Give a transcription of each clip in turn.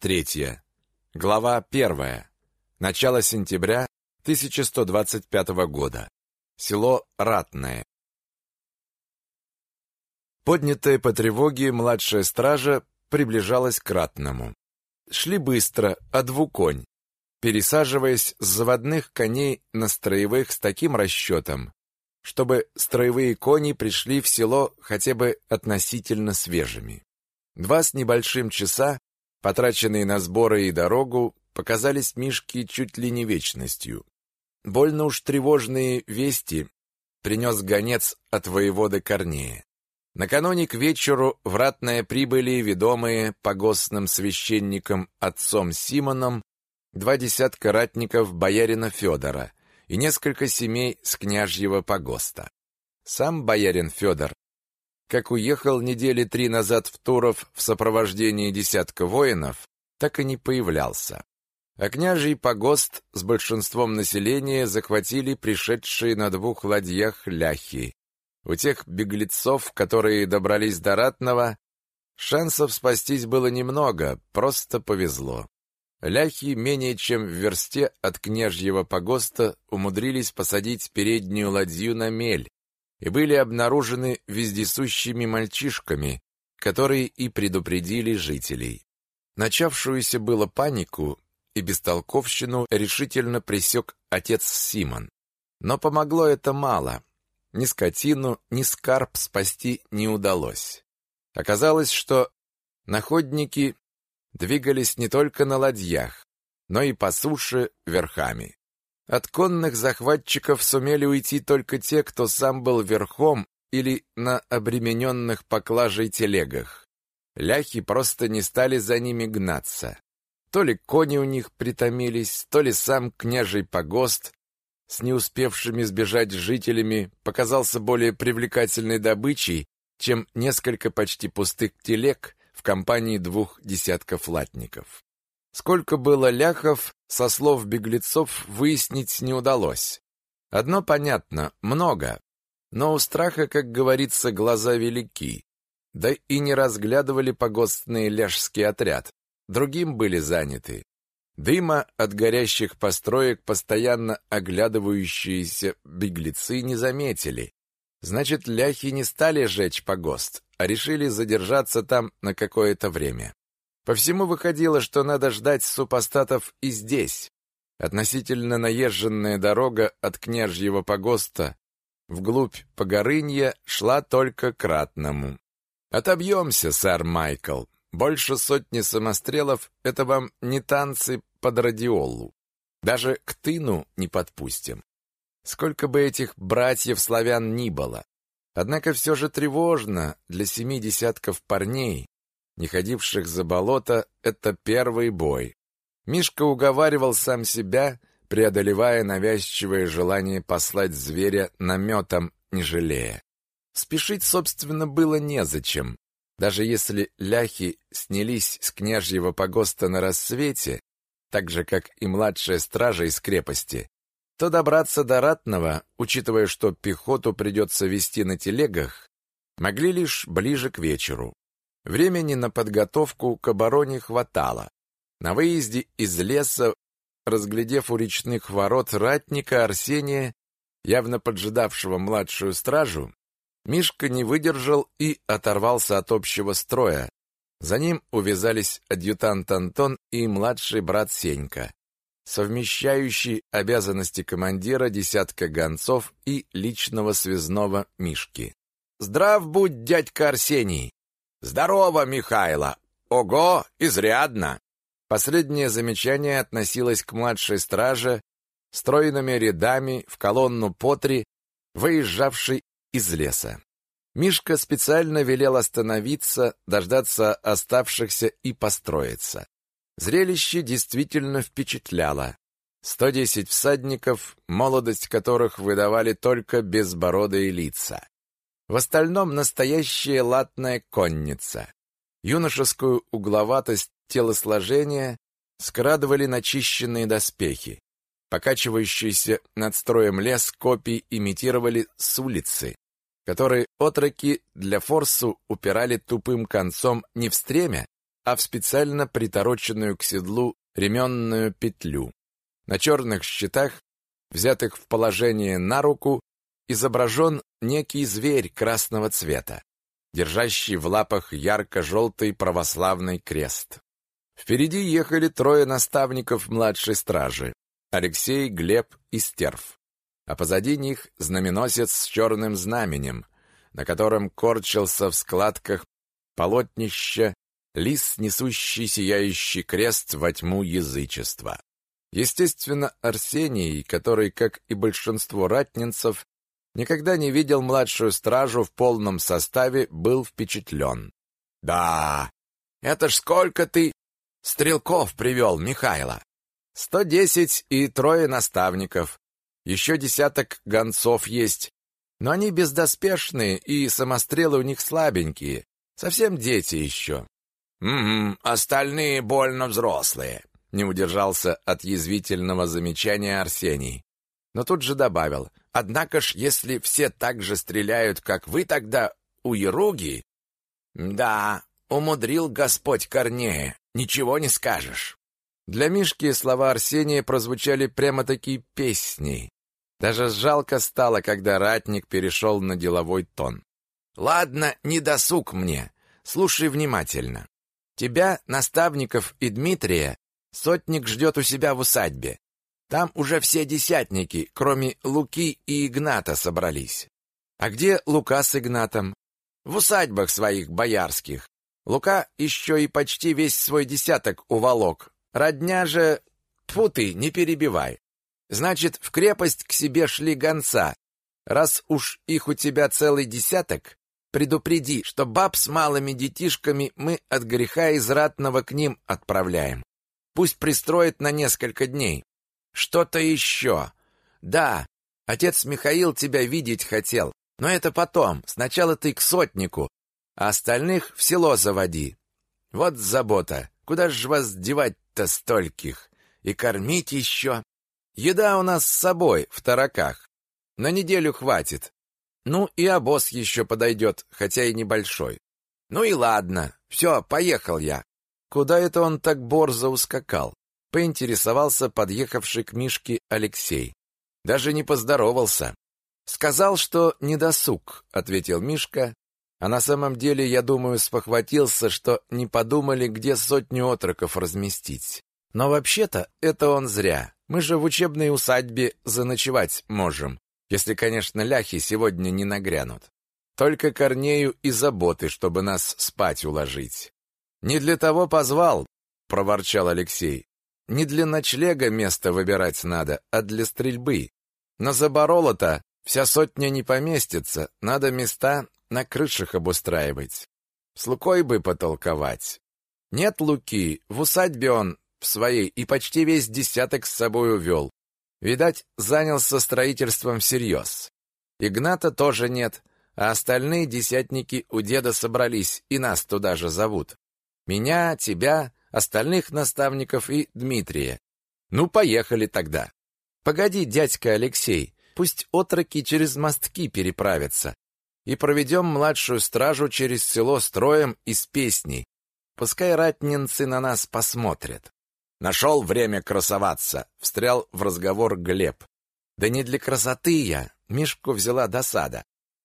23. Глава 1. Начало сентября 1125 года. Село Ратное. Поднятая по тревоге младшая стража приближалась к Ратному. Шли быстро, а двуконь, пересаживаясь с заводных коней на строевых с таким расчетом, чтобы строевые кони пришли в село хотя бы относительно свежими. Два с небольшим часа, потраченные на сборы и дорогу, показались Мишке чуть ли не вечностью. Больно уж тревожные вести принес гонец от воевода Корнея. Накануне к вечеру в ратное прибыли ведомые погостным священником отцом Симоном два десятка ратников боярина Федора и несколько семей с княжьего погоста. Сам боярин Федор как уехал недели три назад в Туров в сопровождении десятка воинов, так и не появлялся. А княжий погост с большинством населения захватили пришедшие на двух ладьях ляхи. У тех беглецов, которые добрались до Ратного, шансов спастись было немного, просто повезло. Ляхи менее чем в версте от княжьего погоста умудрились посадить переднюю ладью на мель, и были обнаружены вездесущими мальчишками, которые и предупредили жителей. Начавшуюся было панику и бестолковщину решительно пресек отец Симон. Но помогло это мало. Ни скотину, ни скарб спасти не удалось. Оказалось, что находники двигались не только на ладьях, но и по суше верхами. От конных захватчиков сумели уйти только те, кто сам был верхом или на обремененных поклажей телегах. Ляхи просто не стали за ними гнаться. То ли кони у них притомились, то ли сам княжий погост с не успевшими сбежать жителями показался более привлекательной добычей, чем несколько почти пустых телег в компании двух десятков латников. Сколько было ляхов, со слов беглецов выяснить не удалось. Одно понятно – много. Но у страха, как говорится, глаза велики. Да и не разглядывали погостный ляжский отряд. Другим были заняты. Дыма от горящих построек постоянно оглядывающиеся беглецы не заметили. Значит, ляхи не стали жечь погост, а решили задержаться там на какое-то время. По всему выходило, что надо ждать супостатов и здесь. Относительно наезженная дорога от княжьего погоста вглубь Погорынья шла только к Ратному. «Отобьемся, сэр Майкл. Больше сотни самострелов — это вам не танцы под радиолу. Даже к тыну не подпустим. Сколько бы этих братьев-славян ни было. Однако все же тревожно для семи десятков парней, не ходивших за болото, это первый бой. Мишка уговаривал сам себя, преодолевая навязчивое желание послать зверя наметом, не жалея. Спешить, собственно, было незачем. Даже если ляхи снялись с княжьего погоста на рассвете, так же, как и младшая стража из крепости, то добраться до Ратного, учитывая, что пехоту придется вести на телегах, могли лишь ближе к вечеру. Времени на подготовку к обороне хватало. На выезде из леса, разглядев у речных ворот ратника Арсения, явно поджидавшего младшую стражу, Мишка не выдержал и оторвался от общего строя. За ним увязались адъютант Антон и младший брат Сенька, совмещающий обязанности командира десятка гонцов и личного связного Мишки. «Здрав будь, дядька Арсений!» «Здорово, Михайло! Ого, изрядно!» Последнее замечание относилось к младшей страже, стройными рядами в колонну по три, выезжавшей из леса. Мишка специально велел остановиться, дождаться оставшихся и построиться. Зрелище действительно впечатляло. 110 всадников, молодость которых выдавали только безбородые лица. В остальном настоящая латная конница. Юношескую угловатость телосложения скрадывали начищенные доспехи. Покачивающийся над строем лес копий имитировали с улицы, которые отроки для форсу упирали тупым концом не в стремя, а в специально притороченную к седлу ременную петлю. На черных щитах, взятых в положение на руку, изображен некий зверь красного цвета, держащий в лапах ярко-желтый православный крест. Впереди ехали трое наставников младшей стражи – Алексей, Глеб и Стерв. А позади них знаменосец с черным знаменем, на котором корчился в складках полотнища лис, несущий сияющий крест во тьму язычества. Естественно, Арсений, который, как и большинство ратнинцев, никогда не видел младшую стражу в полном составе, был впечатлен. «Да, это ж сколько ты стрелков привел, Михайло!» «Сто десять и трое наставников. Еще десяток гонцов есть, но они бездоспешные, и самострелы у них слабенькие. Совсем дети еще. «Угу, остальные больно взрослые», — не удержался от язвительного замечания Арсений. Но тут же добавил, «Однако ж, если все так же стреляют, как вы тогда у Еруги...» «Да, умудрил Господь Корнея, ничего не скажешь». Для Мишки слова Арсения прозвучали прямо-таки песней. Даже жалко стало, когда ратник перешел на деловой тон. Ладно, не досуг мне. Слушай внимательно. Тебя, наставников и Дмитрия сотник ждет у себя в усадьбе. Там уже все десятники, кроме Луки и Игната, собрались. А где Лука с Игнатом? В усадьбах своих боярских. Лука еще и почти весь свой десяток уволок. Родня же... Тьфу ты, не перебивай. Значит, в крепость к себе шли гонца. Раз уж их у тебя целый десяток, Предупреди, что баб с малыми детишками мы от греха изратного к ним отправляем. Пусть пристроит на несколько дней. Что-то еще. Да, отец Михаил тебя видеть хотел, но это потом. Сначала ты к сотнику, а остальных в село заводи. Вот забота. Куда ж вас девать-то стольких? И кормить еще? Еда у нас с собой, в тараках. На неделю хватит. Ну и обоз еще подойдет, хотя и небольшой. Ну и ладно, все, поехал я. Куда это он так борзо ускакал? Поинтересовался подъехавший к Мишке Алексей. Даже не поздоровался. Сказал, что не досуг, ответил Мишка, а на самом деле, я думаю, спохватился, что не подумали, где сотню отроков разместить. Но вообще-то это он зря. Мы же в учебной усадьбе заночевать можем. Если, конечно, ляхи сегодня не нагрянут. Только Корнею и заботы, чтобы нас спать уложить. Не для того позвал, проворчал Алексей. Не для ночлега место выбирать надо, а для стрельбы. На забороло-то вся сотня не поместится, надо места на крышах обустраивать. С Лукой бы потолковать. Нет Луки, в усадьбе он в своей и почти весь десяток с собой увел. Видать, занялся строительством всерьез. Игната тоже нет, а остальные десятники у деда собрались и нас туда же зовут. Меня, тебя, остальных наставников и Дмитрия. Ну, поехали тогда. Погоди, дядька Алексей, пусть отроки через мостки переправятся. И проведем младшую стражу через село строем из песней. Пускай ратнинцы на нас посмотрят. Нашел время красоваться, встрял в разговор Глеб. Да не для красоты я, Мишку взяла досада.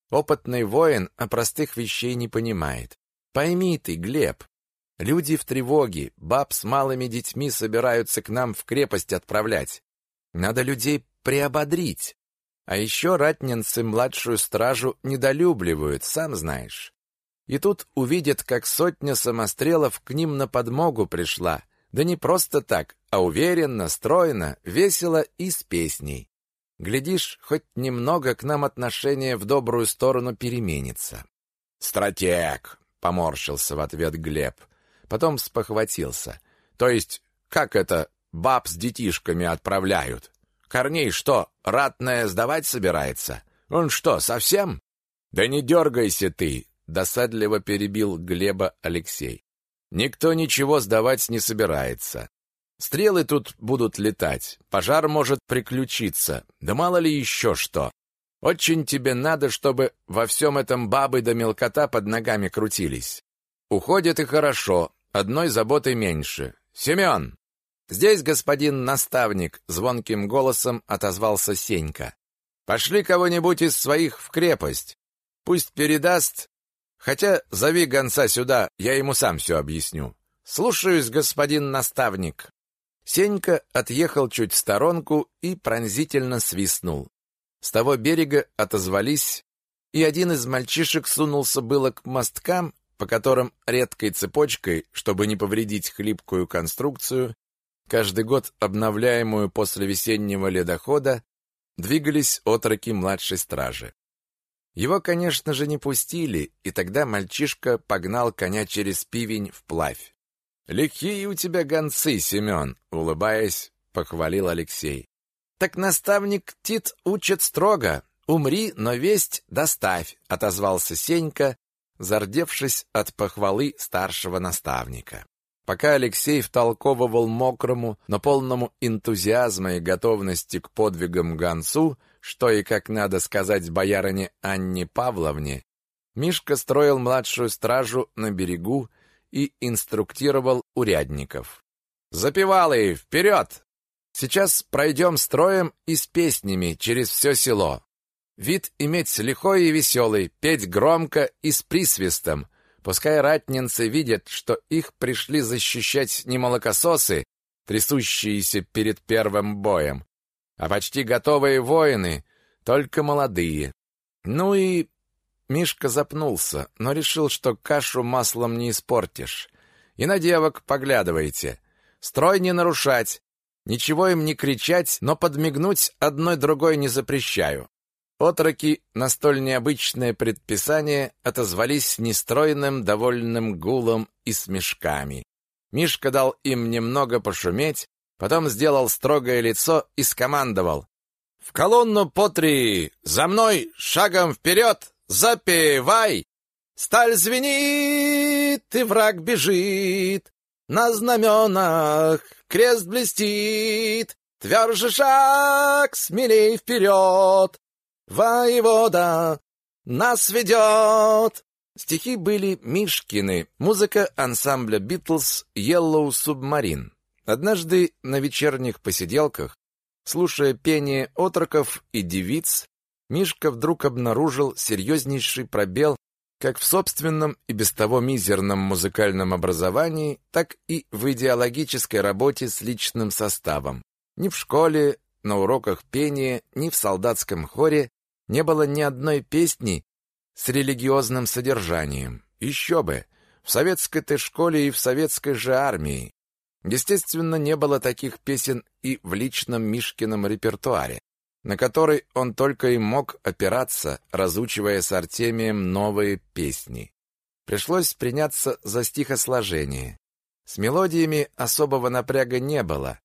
Опытный воин о простых вещей не понимает. Пойми ты, Глеб, люди в тревоге, баб с малыми детьми собираются к нам в крепость отправлять. Надо людей приободрить. А еще ратнинцы младшую стражу недолюбливают, сам знаешь. И тут увидят, как сотня самострелов к ним на подмогу пришла, да не просто так, а уверенно, стройно, весело и с песней. Глядишь, хоть немного к нам отношение в добрую сторону переменится. «Стратег!» — поморщился в ответ Глеб. Потом спохватился. «То есть, как это баб с детишками отправляют? Корней что, ратное сдавать собирается? Он что, совсем?» «Да не дергайся ты!» — досадливо перебил Глеба Алексей. Никто ничего сдавать не собирается. Стрелы тут будут летать, пожар может приключиться, да мало ли еще что. Очень тебе надо, чтобы во всем этом бабы да мелкота под ногами крутились. Уходят и хорошо, одной заботой меньше. Семен!» «Здесь, господин наставник!» — звонким голосом отозвался Сенька. «Пошли кого-нибудь из своих в крепость. Пусть передаст. Хотя зови гонца сюда, я ему сам все объясню. Слушаюсь, господин наставник». Сенька отъехал чуть в сторонку и пронзительно свистнул. С того берега отозвались, и один из мальчишек сунулся было к мосткам, по которым редкой цепочкой, чтобы не повредить хлипкую конструкцию, каждый год обновляемую после весеннего ледохода, двигались отроки младшей стражи. Его, конечно же, не пустили, и тогда мальчишка погнал коня через пивень вплавь. «Лихие у тебя гонцы, Семен!» — улыбаясь, похвалил Алексей. «Так наставник Тит учит строго. Умри, но весть доставь», — отозвался Сенька, зардевшись от похвалы старшего наставника. Пока Алексей втолковывал мокрому, но полному энтузиазма и готовности к подвигам гонцу, что и как надо сказать боярине Анне Павловне, Мишка строил младшую стражу на берегу и инструктировал урядников. «Запевалы, вперед! Сейчас пройдем строем и с песнями через все село. Вид иметь лихой и веселый, петь громко и с присвистом, Пускай ратнинцы видят, что их пришли защищать не молокососы, трясущиеся перед первым боем, а почти готовые воины, только молодые. Ну и Мишка запнулся, но решил, что кашу маслом не испортишь. И на девок поглядывайте. Строй не нарушать, ничего им не кричать, но подмигнуть одной другой не запрещаю. Отроки на столь необычное предписание отозвались нестройным довольным гулом и смешками. Мишка дал им немного пошуметь, потом сделал строгое лицо и скомандовал. «В колонну по три! За мной! Шагом вперед! Запевай! Сталь звенит, и враг бежит! На знаменах крест блестит! Тверже шаг, смелей вперед! Воевода нас ведет!» Стихи были Мишкины, музыка ансамбля «Битлз» «Yellow Submarine». Однажды на вечерних посиделках, слушая пение отроков и девиц, Мишка вдруг обнаружил серьезнейший пробел как в собственном и без того мизерном музыкальном образовании, так и в идеологической работе с личным составом. Ни в школе, на уроках пения, ни в солдатском хоре не было ни одной песни с религиозным содержанием. Еще бы! В советской-то школе и в советской же армии. Естественно, не было таких песен и в личном Мишкином репертуаре, на который он только и мог опираться, разучивая с Артемием новые песни. Пришлось приняться за стихосложение. С мелодиями особого напряга не было.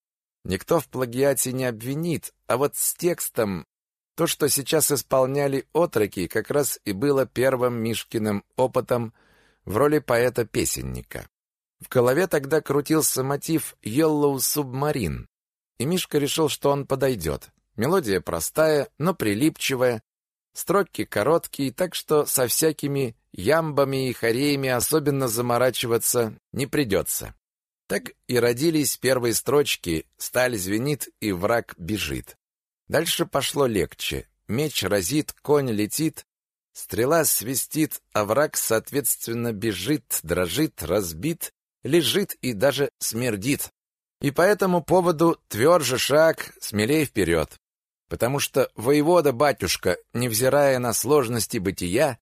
Никто в плагиате не обвинит, а вот с текстом то, что сейчас исполняли отроки, как раз и было первым Мишкиным опытом в роли поэта-песенника. В голове тогда крутился мотив «Yellow Submarine», и Мишка решил, что он подойдет. Мелодия простая, но прилипчивая, строки короткие, так что со всякими ямбами и хореями особенно заморачиваться не придется. Так и родились первые строчки «Сталь звенит и враг бежит». Дальше пошло легче. Меч разит, конь летит, стрела свистит, а враг, соответственно, бежит, дрожит, разбит, лежит и даже смердит. И по этому поводу тверже шаг, смелее вперед. Потому что воевода-батюшка, невзирая на сложности бытия,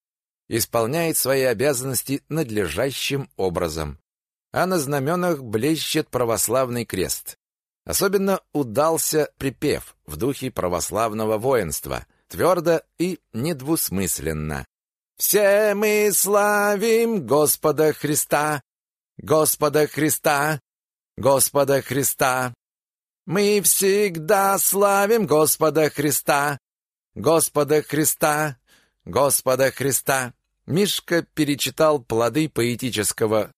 исполняет свои обязанности надлежащим образом. А на знаменах блещет православный крест. Особенно удался припев в духе православного воинства, твердо и недвусмысленно. «Все мы славим Господа Христа, Господа Христа, Господа Христа. Мы всегда славим Господа Христа, Господа Христа, Господа Христа». Мишка перечитал плоды поэтического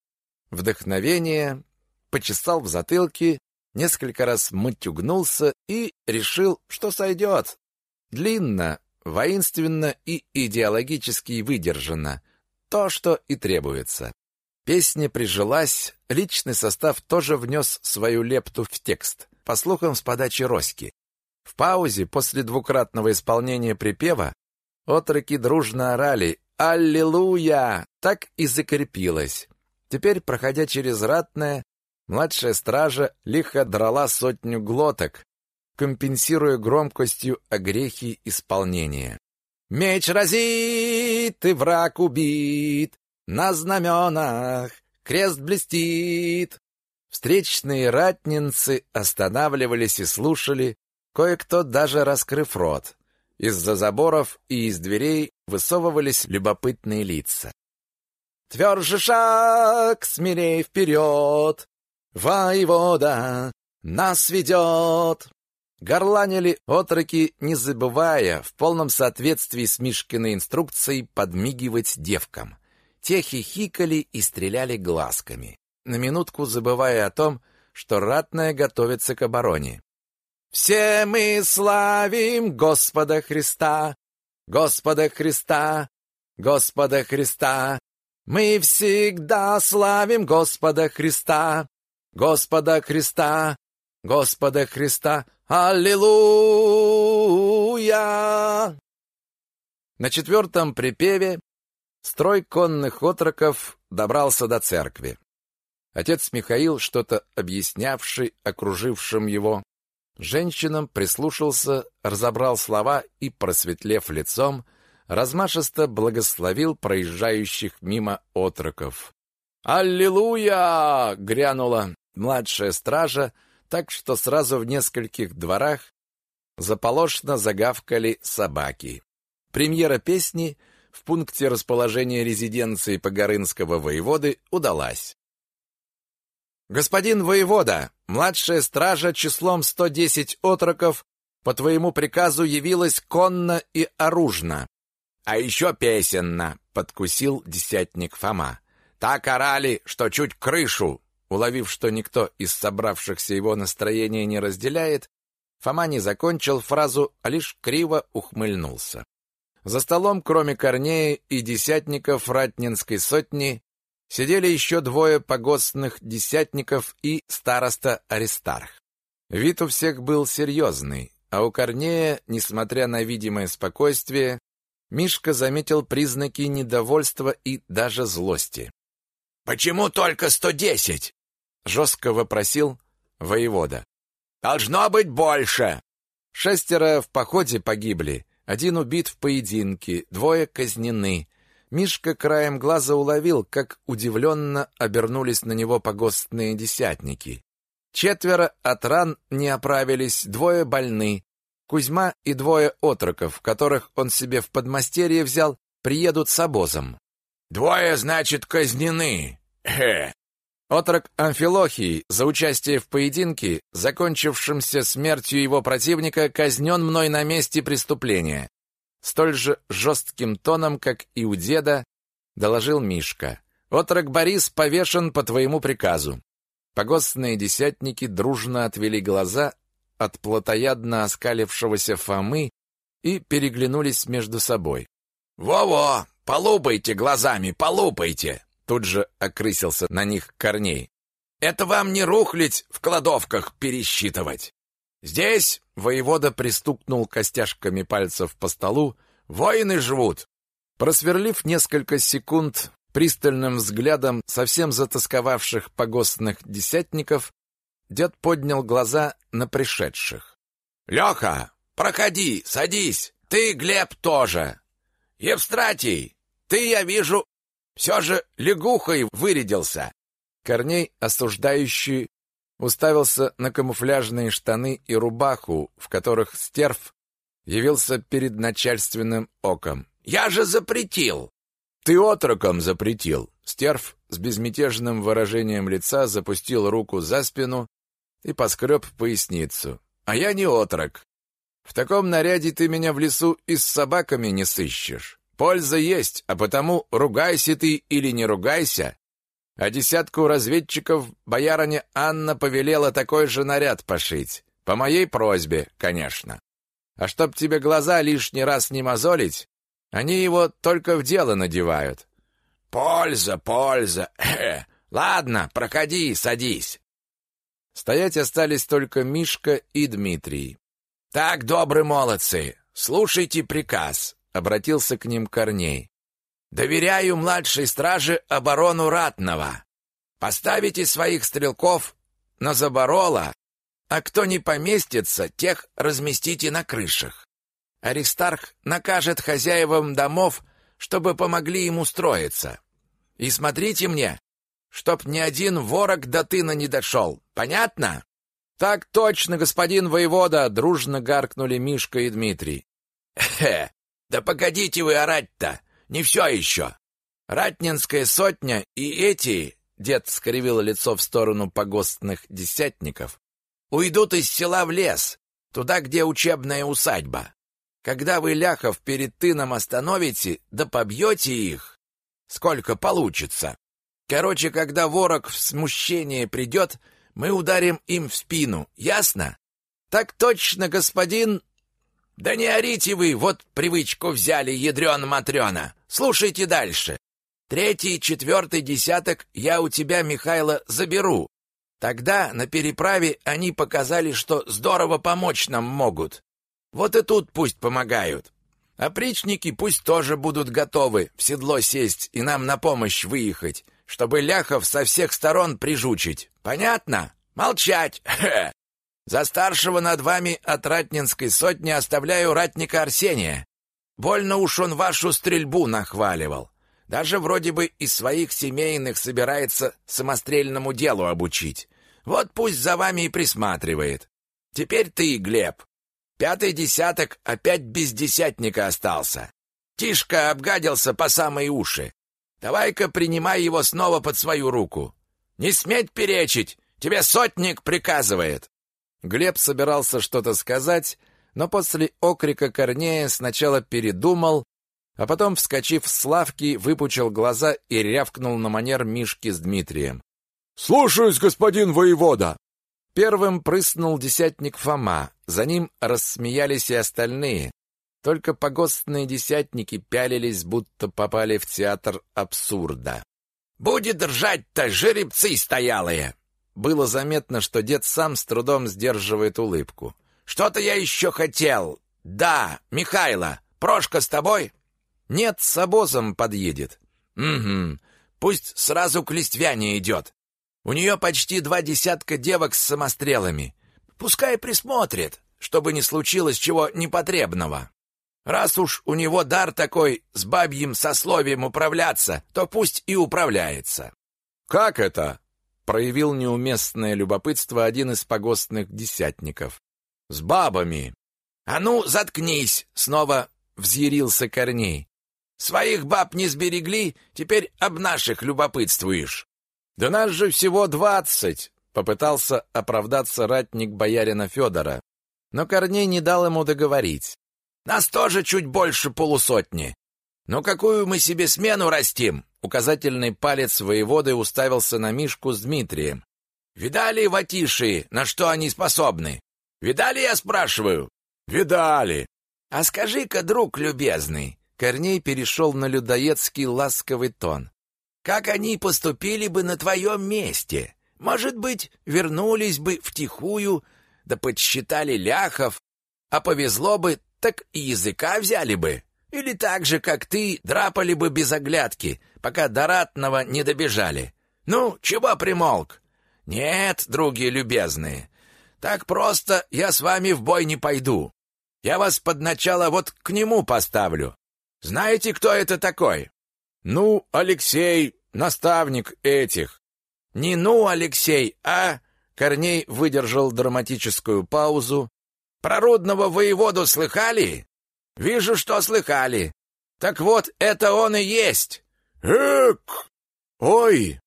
вдохновения, почесал в затылке несколько раз мытюгнулся и решил, что сойдет. Длинно, воинственно и идеологически выдержано. То, что и требуется. Песня прижилась, личный состав тоже внес свою лепту в текст, по слухам с подачи Роськи. В паузе после двукратного исполнения припева отроки дружно орали «Аллилуйя!» Так и закрепилось. Теперь, проходя через ратное, младшая стража лихо драла сотню глоток, компенсируя громкостью огрехи исполнения. «Меч разит, и враг убит, на знаменах крест блестит!» Встречные ратнинцы останавливались и слушали, кое-кто даже раскрыв рот. Из-за заборов и из дверей высовывались любопытные лица. Тверже шаг, смелей вперед, Воевода нас ведет. Горланили отроки, не забывая, в полном соответствии с Мишкиной инструкцией, подмигивать девкам. Те хихикали и стреляли глазками, на минутку забывая о том, что ратная готовится к обороне. «Все мы славим Господа Христа, Господа Христа, Господа Христа. Мы всегда славим Господа Христа, Господа Христа, Господа Христа. Аллилуйя! На четвертом припеве строй конных отроков добрался до церкви. Отец Михаил, что-то объяснявший окружившим его, женщинам прислушался, разобрал слова и, просветлев лицом, размашисто благословил проезжающих мимо отроков. «Аллилуйя!» — грянула младшая стража, так что сразу в нескольких дворах заполошно загавкали собаки. Премьера песни в пункте расположения резиденции Погорынского воеводы удалась. «Господин воевода, младшая стража числом 110 отроков по твоему приказу явилась конно и оружно. А еще песенно!» — подкусил десятник Фома. «Так орали, что чуть крышу Уловив, что никто из собравшихся его настроение не разделяет, Фома не закончил фразу, а лишь криво ухмыльнулся. За столом, кроме Корнея и десятников Ратнинской сотни, сидели еще двое погостных десятников и староста Аристарх. Вид у всех был серьезный, а у Корнея, несмотря на видимое спокойствие, Мишка заметил признаки недовольства и даже злости. «Почему только сто десять?» жестко вопросил воевода. Должно быть больше. Шестеро в походе погибли, один убит в поединке, двое казнены. Мишка краем глаза уловил, как удивленно обернулись на него погостные десятники. Четверо от ран не оправились, двое больны. Кузьма и двое отроков, которых он себе в подмастерье взял, приедут с обозом. «Двое, значит, казнены. Хе, Отрок Амфилохий за участие в поединке, закончившемся смертью его противника, казнен мной на месте преступления. Столь же жестким тоном, как и у деда, доложил Мишка. Отрок Борис повешен по твоему приказу. Погостные десятники дружно отвели глаза от плотоядно оскалившегося Фомы и переглянулись между собой. «Во-во! Полупайте глазами, полупайте!» Тут же окрысился на них Корней. «Это вам не рухлить в кладовках пересчитывать. Здесь воевода пристукнул костяшками пальцев по столу. Воины живут!» Просверлив несколько секунд пристальным взглядом совсем затасковавших погостных десятников, дед поднял глаза на пришедших. «Леха, проходи, садись! Ты, Глеб, тоже! Евстратий, ты, я вижу, все же лягухой вырядился. Корней, осуждающий, уставился на камуфляжные штаны и рубаху, в которых стерв явился перед начальственным оком. «Я же запретил!» «Ты отроком запретил!» Стерв с безмятежным выражением лица запустил руку за спину и поскреб поясницу. «А я не отрок. В таком наряде ты меня в лесу и с собаками не сыщешь. Польза есть, а потому ругайся ты или не ругайся. А десятку разведчиков боярыня Анна повелела такой же наряд пошить. По моей просьбе, конечно. А чтоб тебе глаза лишний раз не мозолить, они его только в дело надевают. Польза, польза. Ладно, проходи, садись. Стоять остались только Мишка и Дмитрий. Так, добрые молодцы, слушайте приказ, обратился к ним Корней. Доверяю младшей страже оборону Ратного. Поставите своих стрелков на заборола, а кто не поместится, тех разместите на крышах. Аристарх накажет хозяевам домов, чтобы помогли ему строиться. И смотрите мне, чтоб ни один ворог до тына не дошел. Понятно? Так точно, господин воевода, дружно гаркнули Мишка и Дмитрий. Хе, да погодите вы орать-то, не все еще. Ратнинская сотня и эти, дед скривил лицо в сторону погостных десятников, уйдут из села в лес, туда, где учебная усадьба. Когда вы ляхов перед тыном остановите, да побьете их, сколько получится. Короче, когда ворог в смущение придет, мы ударим им в спину, ясно? Так точно, господин... Да не орите вы, вот привычку взяли, ядрёна-матрёна. Слушайте дальше. Третий, четвертый десяток я у тебя, Михайло, заберу. Тогда на переправе они показали, что здорово помочь нам могут. Вот и тут пусть помогают. Опричники пусть тоже будут готовы в седло сесть и нам на помощь выехать, чтобы ляхов со всех сторон прижучить. Понятно? Молчать! За старшего над вами от ратнинской сотни оставляю ратника Арсения. Больно уж он вашу стрельбу нахваливал. Даже вроде бы из своих семейных собирается самострельному делу обучить. Вот пусть за вами и присматривает. Теперь ты, Глеб, Пятый десяток опять без десятника остался. Тишка обгадился по самые уши. Давай-ка принимай его снова под свою руку. Не сметь перечить, тебе сотник приказывает. Глеб собирался что-то сказать, но после окрика Корнея сначала передумал, а потом, вскочив с лавки, выпучил глаза и рявкнул на манер Мишки с Дмитрием. «Слушаюсь, господин воевода!» Первым прыснул десятник Фома, за ним рассмеялись и остальные. Только погостные десятники пялились, будто попали в театр абсурда. «Будет держать-то, жеребцы стоялые!» Было заметно, что дед сам с трудом сдерживает улыбку. «Что-то я еще хотел! Да, Михайло, Прошка с тобой?» «Нет, с обозом подъедет». «Угу, пусть сразу к Листвяне идет. У нее почти два десятка девок с самострелами. Пускай присмотрит, чтобы не случилось чего непотребного. Раз уж у него дар такой с бабьим сословием управляться, то пусть и управляется. Как это? Проявил неуместное любопытство один из погостных десятников. С бабами. А ну, заткнись, снова взъярился Корней. Своих баб не сберегли, теперь об наших любопытствуешь. Да нас же всего двадцать, попытался оправдаться ратник боярина Федора, но Корней не дал ему договорить. Нас тоже чуть больше полусотни. Но какую мы себе смену растим? Указательный палец воеводы уставился на Мишку с Дмитрием. Видали ватиши, на что они способны? Видали, я спрашиваю? Видали. А скажи-ка, друг любезный, Корней перешел на людоедский ласковый тон. Как они поступили бы на твоем месте? Может быть, вернулись бы втихую, да подсчитали ляхов, а повезло бы, так и языка взяли бы. Или так же, как ты, драпали бы без оглядки, пока до ратного не добежали. Ну, чего примолк? Нет, други любезные, так просто я с вами в бой не пойду. Я вас под начало вот к нему поставлю. Знаете, кто это такой? Ну, Алексей, наставник этих. Не ну, Алексей, а... Корней выдержал драматическую паузу. Прородного воеводу слыхали? Вижу, что слыхали. Так вот, это он и есть. Эк! Ой!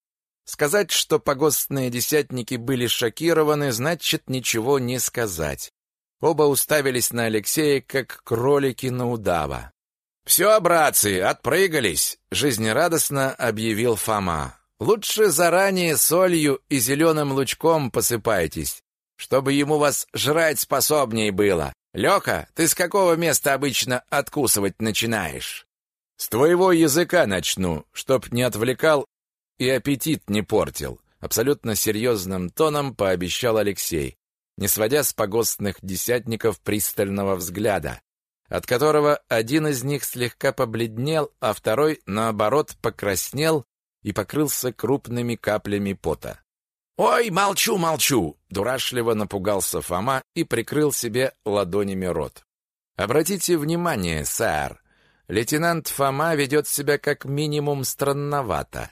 Сказать, что погостные десятники были шокированы, значит ничего не сказать. Оба уставились на Алексея, как кролики на удава. «Все, братцы, отпрыгались!» — жизнерадостно объявил Фома. «Лучше заранее солью и зеленым лучком посыпайтесь, чтобы ему вас жрать способней было. Леха, ты с какого места обычно откусывать начинаешь?» С твоего языка начну, чтоб не отвлекал и аппетит не портил, абсолютно серьезным тоном пообещал Алексей, не сводя с погостных десятников пристального взгляда, от которого один из них слегка побледнел, а второй, наоборот, покраснел и покрылся крупными каплями пота. «Ой, молчу, молчу!» — дурашливо напугался Фома и прикрыл себе ладонями рот. «Обратите внимание, сэр, лейтенант Фома ведет себя как минимум странновато.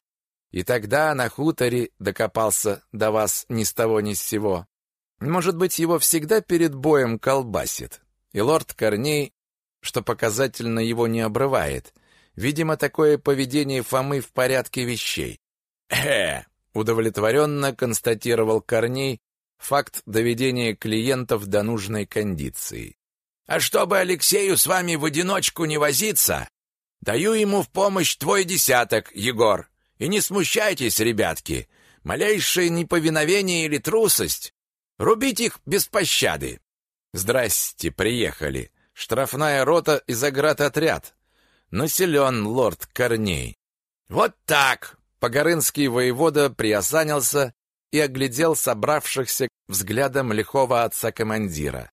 И тогда на хуторе докопался до вас ни с того ни с сего. Может быть, его всегда перед боем колбасит. И лорд Корней, что показательно его не обрывает. Видимо, такое поведение Фомы в порядке вещей. «Э!» — удовлетворенно констатировал Корней факт доведения клиентов до нужной кондиции. А чтобы Алексею с вами в одиночку не возиться, даю ему в помощь твой десяток, Егор. И не смущайтесь, ребятки. Малейшее неповиновение или трусость. Рубить их без пощады. Здрасте, приехали. Штрафная рота и заградотряд. Но силен лорд Корней. Вот так. Погорынский воевода приосанился и оглядел собравшихся взглядом лихого отца-командира.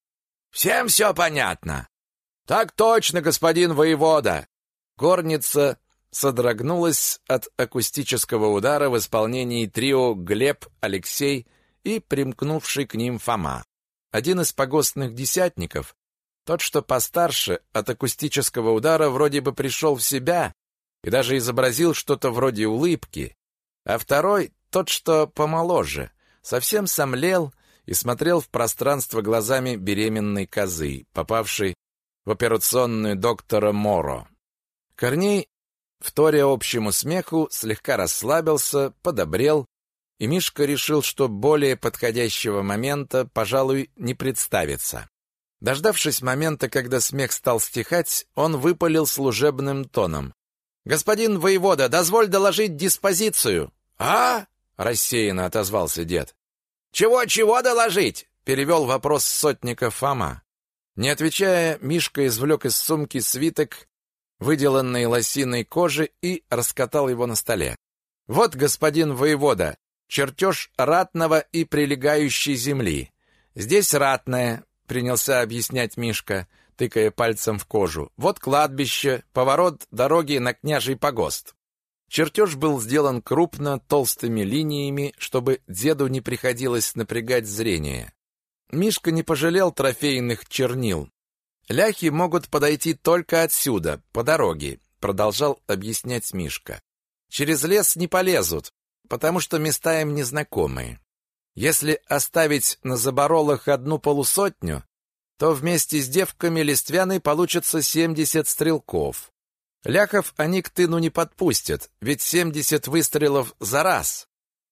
Всем все понятно. Так точно, господин воевода. Горница содрогнулась от акустического удара в исполнении трио Глеб, Алексей и примкнувший к ним Фома. Один из погостных десятников, тот, что постарше, от акустического удара вроде бы пришел в себя и даже изобразил что-то вроде улыбки, а второй, тот, что помоложе, совсем сомлел и смотрел в пространство глазами беременной козы, попавшей в операционную доктора Моро. Корней, вторя общему смеху, слегка расслабился, подобрел, и Мишка решил, что более подходящего момента, пожалуй, не представится. Дождавшись момента, когда смех стал стихать, он выпалил служебным тоном. «Господин воевода, дозволь доложить диспозицию!» «А?» — рассеянно отозвался дед. «Чего-чего доложить?» — перевел вопрос сотника Фома. Не отвечая, Мишка извлек из сумки свиток, выделанный лосиной кожи, и раскатал его на столе. «Вот, господин воевода, чертеж ратного и прилегающей земли. Здесь ратное, принялся объяснять Мишка, тыкая пальцем в кожу. Вот кладбище, поворот дороги на княжий погост. Чертеж был сделан крупно, толстыми линиями, чтобы деду не приходилось напрягать зрение. Мишка не пожалел трофейных чернил. Ляхи могут подойти только отсюда, по дороге, продолжал объяснять Мишка. Через лес не полезут, потому что места им незнакомые. Если оставить на заборолах одну полусотню, то вместе с девками Листвяной получится семьдесят стрелков. Ляхов они к тыну не подпустят, ведь семьдесят выстрелов за раз.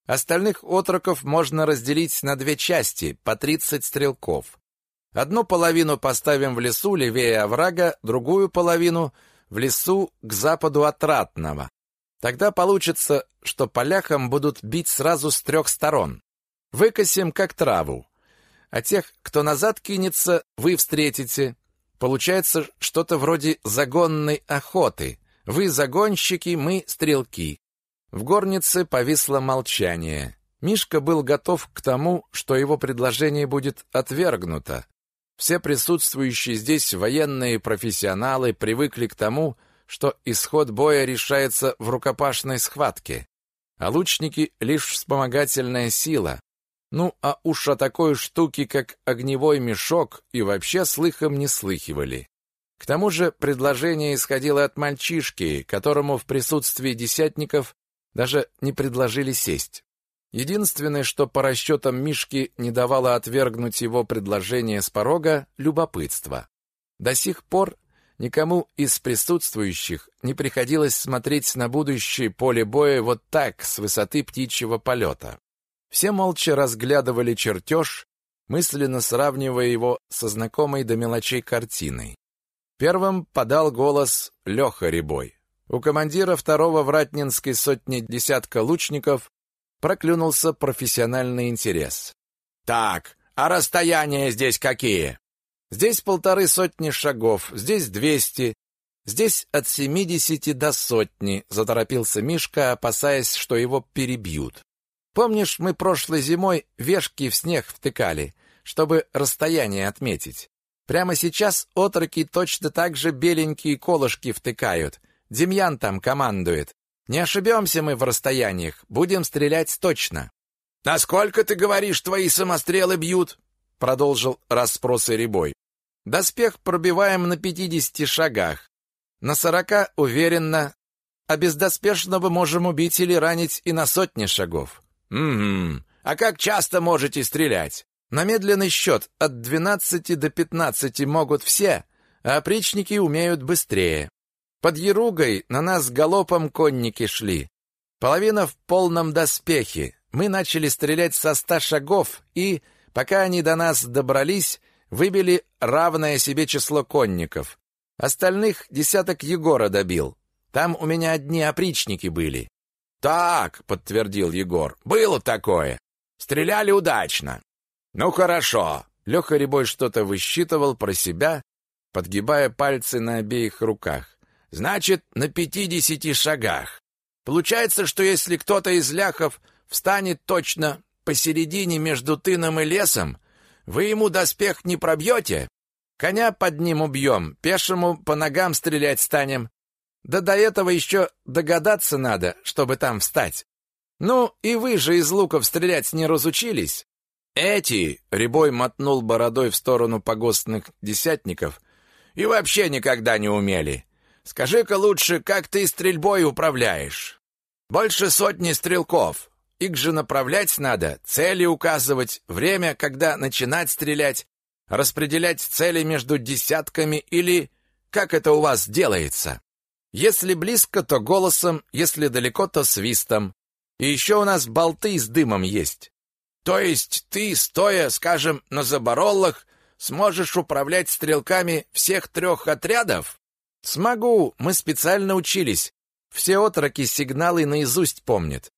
Остальных отроков можно разделить на две части, по тридцать стрелков. Одну половину поставим в лесу левее оврага, другую половину в лесу к западу от Ратного. Тогда получится, что по ляхам будут бить сразу с трех сторон. Выкосим как траву. А тех, кто назад кинется, вы встретите. Получается что-то вроде загонной охоты. Вы загонщики, мы стрелки. В горнице повисло молчание. Мишка был готов к тому, что его предложение будет отвергнуто. Все присутствующие здесь военные профессионалы привыкли к тому, что исход боя решается в рукопашной схватке, а лучники — лишь вспомогательная сила. Ну, а уж о такой штуке, как огневой мешок, и вообще слыхом не слыхивали. К тому же предложение исходило от мальчишки, которому в присутствии десятников даже не предложили сесть. Единственное, что по расчетам Мишки не давало отвергнуть его предложение с порога — любопытство. До сих пор никому из присутствующих не приходилось смотреть на будущее поле боя вот так, с высоты птичьего полета. Все молча разглядывали чертеж, мысленно сравнивая его со знакомой до мелочей картиной. Первым подал голос Леха Рябой. У командира второго вратнинской сотни десятка лучников проклюнулся профессиональный интерес. «Так, а расстояния здесь какие?» Здесь полторы сотни шагов, здесь двести. Здесь от семидесяти до сотни, заторопился Мишка, опасаясь, что его перебьют. Помнишь, мы прошлой зимой вешки в снег втыкали, чтобы расстояние отметить? Прямо сейчас отроки точно так же беленькие колышки втыкают. Демьян там командует. Не ошибемся мы в расстояниях, будем стрелять точно. «Насколько, ты говоришь, твои самострелы бьют?» Продолжил расспросы Рябой. «Доспех пробиваем на пятидесяти шагах. На сорока уверенно, а без доспешного можем убить или ранить и на сотни шагов». «Угу. А как часто можете стрелять?» «На медленный счет от двенадцати до пятнадцати могут все, а опричники умеют быстрее. Под Еругой на нас галопом конники шли. Половина в полном доспехе. Мы начали стрелять со ста шагов и, пока они до нас добрались, выбили равное себе число конников. Остальных десяток Егора добил. Там у меня одни опричники были. Так, подтвердил Егор. Было такое. Стреляли удачно. Ну хорошо. Леха Рябой что-то высчитывал про себя, подгибая пальцы на обеих руках. Значит, на пятидесяти шагах. Получается, что если кто-то из ляхов встанет точно посередине между тыном и лесом, вы ему доспех не пробьете? Коня под ним убьем, пешему по ногам стрелять станем. Да до этого еще догадаться надо, чтобы там встать. Ну, и вы же из луков стрелять не разучились. Эти, Рябой мотнул бородой в сторону погостных десятников, и вообще никогда не умели. Скажи-ка лучше, как ты стрельбой управляешь? Больше сотни стрелков. Их же направлять надо, цели указывать, время, когда начинать стрелять, распределять цели между десятками или как это у вас делается? Если близко, то голосом, если далеко, то свистом. И еще у нас болты с дымом есть. То есть ты, стоя, скажем, на забороллах, сможешь управлять стрелками всех трех отрядов? Смогу, мы специально учились. Все отроки сигналы наизусть помнят.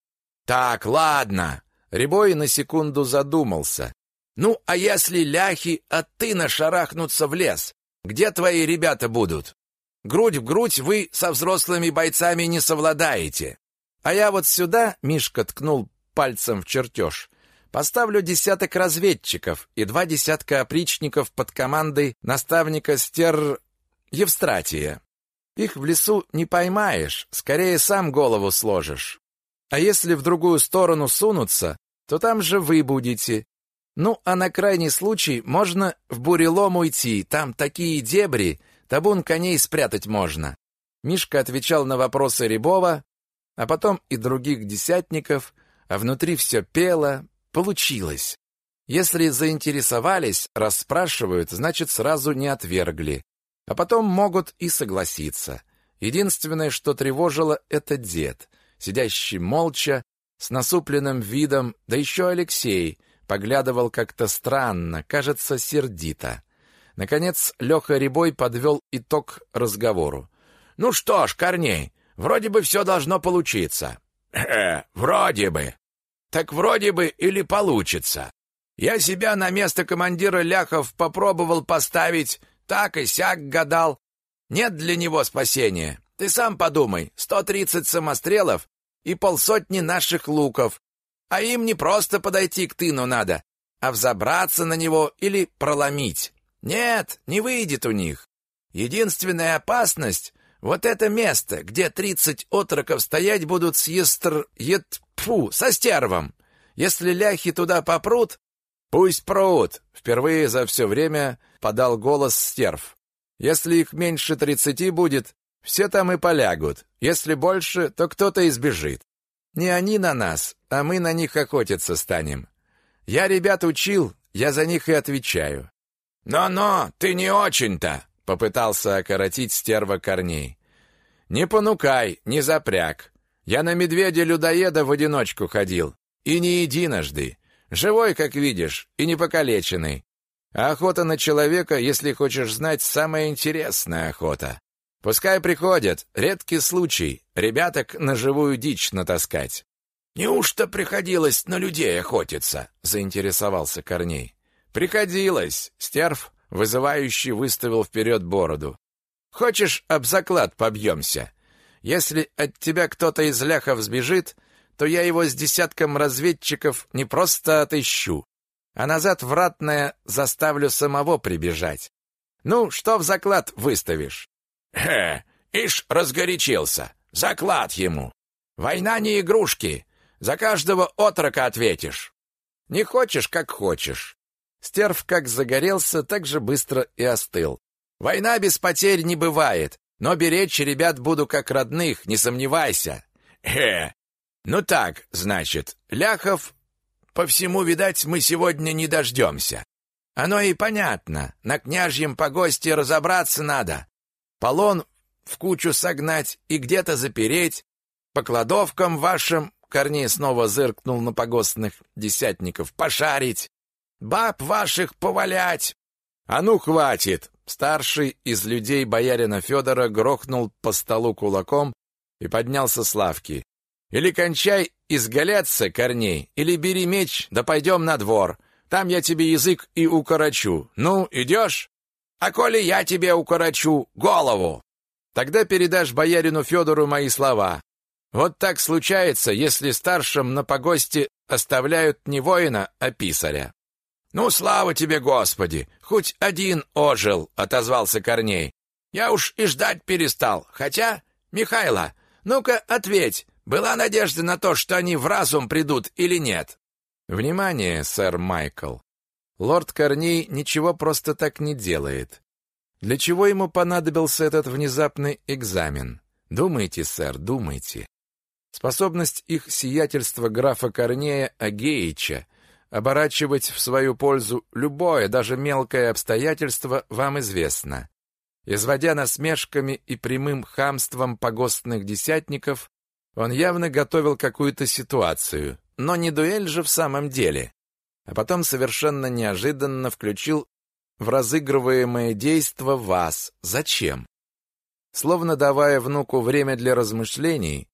Так, ладно. Рябой на секунду задумался. Ну, а если ляхи от тына шарахнутся в лес? Где твои ребята будут? Грудь в грудь вы со взрослыми бойцами не совладаете. А я вот сюда, Мишка ткнул пальцем в чертеж, поставлю десяток разведчиков и два десятка опричников под командой наставника Стер Евстратия. Их в лесу не поймаешь, скорее сам голову сложишь. А если в другую сторону сунутся, то там же вы будете. Ну, а на крайний случай можно в бурелом уйти, там такие дебри, табун коней спрятать можно. Мишка отвечал на вопросы Рябова, а потом и других десятников, а внутри все пело, получилось. Если заинтересовались, расспрашивают, значит, сразу не отвергли а потом могут и согласиться. Единственное, что тревожило, это дед, сидящий молча, с насупленным видом, да еще Алексей, поглядывал как-то странно, кажется, сердито. Наконец Леха Рябой подвел итог разговору. «Ну что ж, Корней, вроде бы все должно получиться». «Э, вроде бы». «Так вроде бы или получится. Я себя на место командира ляхов попробовал поставить, так и сяк гадал. Нет для него спасения. Ты сам подумай, сто тридцать самострелов и полсотни наших луков. А им не просто подойти к тыну надо, а взобраться на него или проломить. Нет, не выйдет у них. Единственная опасность — вот это место, где тридцать отроков стоять будут с естр... ет... фу, со стервом. Если ляхи туда попрут, пусть прут. Впервые за все время подал голос стерв. Если их меньше тридцати будет, все там и полягут. Если больше, то кто-то избежит. Не они на нас, а мы на них охотиться станем. Я ребят учил, я за них и отвечаю. «Но-но, ты не очень-то!» — попытался окоротить стерва корней. «Не понукай, не запряг. Я на медведя-людоеда в одиночку ходил. И не единожды. Живой, как видишь, и не покалеченный. А охота на человека, если хочешь знать, самая интересная охота. Пускай приходят, редкий случай, ребяток на живую дичь натаскать. Неужто приходилось на людей охотиться? заинтересовался Корней. Приходилось, стерв вызывающий выставил вперед бороду. Хочешь, об заклад побьемся? Если от тебя кто-то из ляхов сбежит, то я его с десятком разведчиков не просто отыщу, а назад в ратное заставлю самого прибежать. Ну, что в заклад выставишь? Хе, ишь разгорячился. Заклад ему. Война не игрушки. За каждого отрока ответишь. Не хочешь, как хочешь. Стерв как загорелся, так же быстро и остыл. Война без потерь не бывает, но беречь ребят буду как родных, не сомневайся. Э, ну так, значит, ляхов по всему, видать, мы сегодня не дождемся. Оно и понятно, на княжьем погосте разобраться надо. Полон в кучу согнать и где-то запереть, по кладовкам вашим, Корней снова зыркнул на погостных десятников, пошарить, баб ваших повалять. А ну, хватит! Старший из людей боярина Федора грохнул по столу кулаком и поднялся с лавки. Или кончай изгаляться, Корней, или бери меч, да пойдем на двор. Там я тебе язык и укорочу. Ну, идешь? А коли я тебе укорочу голову, тогда передашь боярину Федору мои слова. Вот так случается, если старшим на погосте оставляют не воина, а писаря. Ну, слава тебе, Господи! Хоть один ожил, отозвался Корней. Я уж и ждать перестал. Хотя, Михайло, ну-ка ответь, была надежда на то, что они в разум придут или нет? Внимание, сэр Майкл. Лорд Корней ничего просто так не делает. Для чего ему понадобился этот внезапный экзамен? Думайте, сэр, думайте. Способность их сиятельства графа Корнея Агеича оборачивать в свою пользу любое, даже мелкое обстоятельство вам известно. Изводя насмешками и прямым хамством погостных десятников, он явно готовил какую-то ситуацию, но не дуэль же в самом деле. А потом совершенно неожиданно включил в разыгрываемое действо вас. Зачем? Словно давая внуку время для размышлений,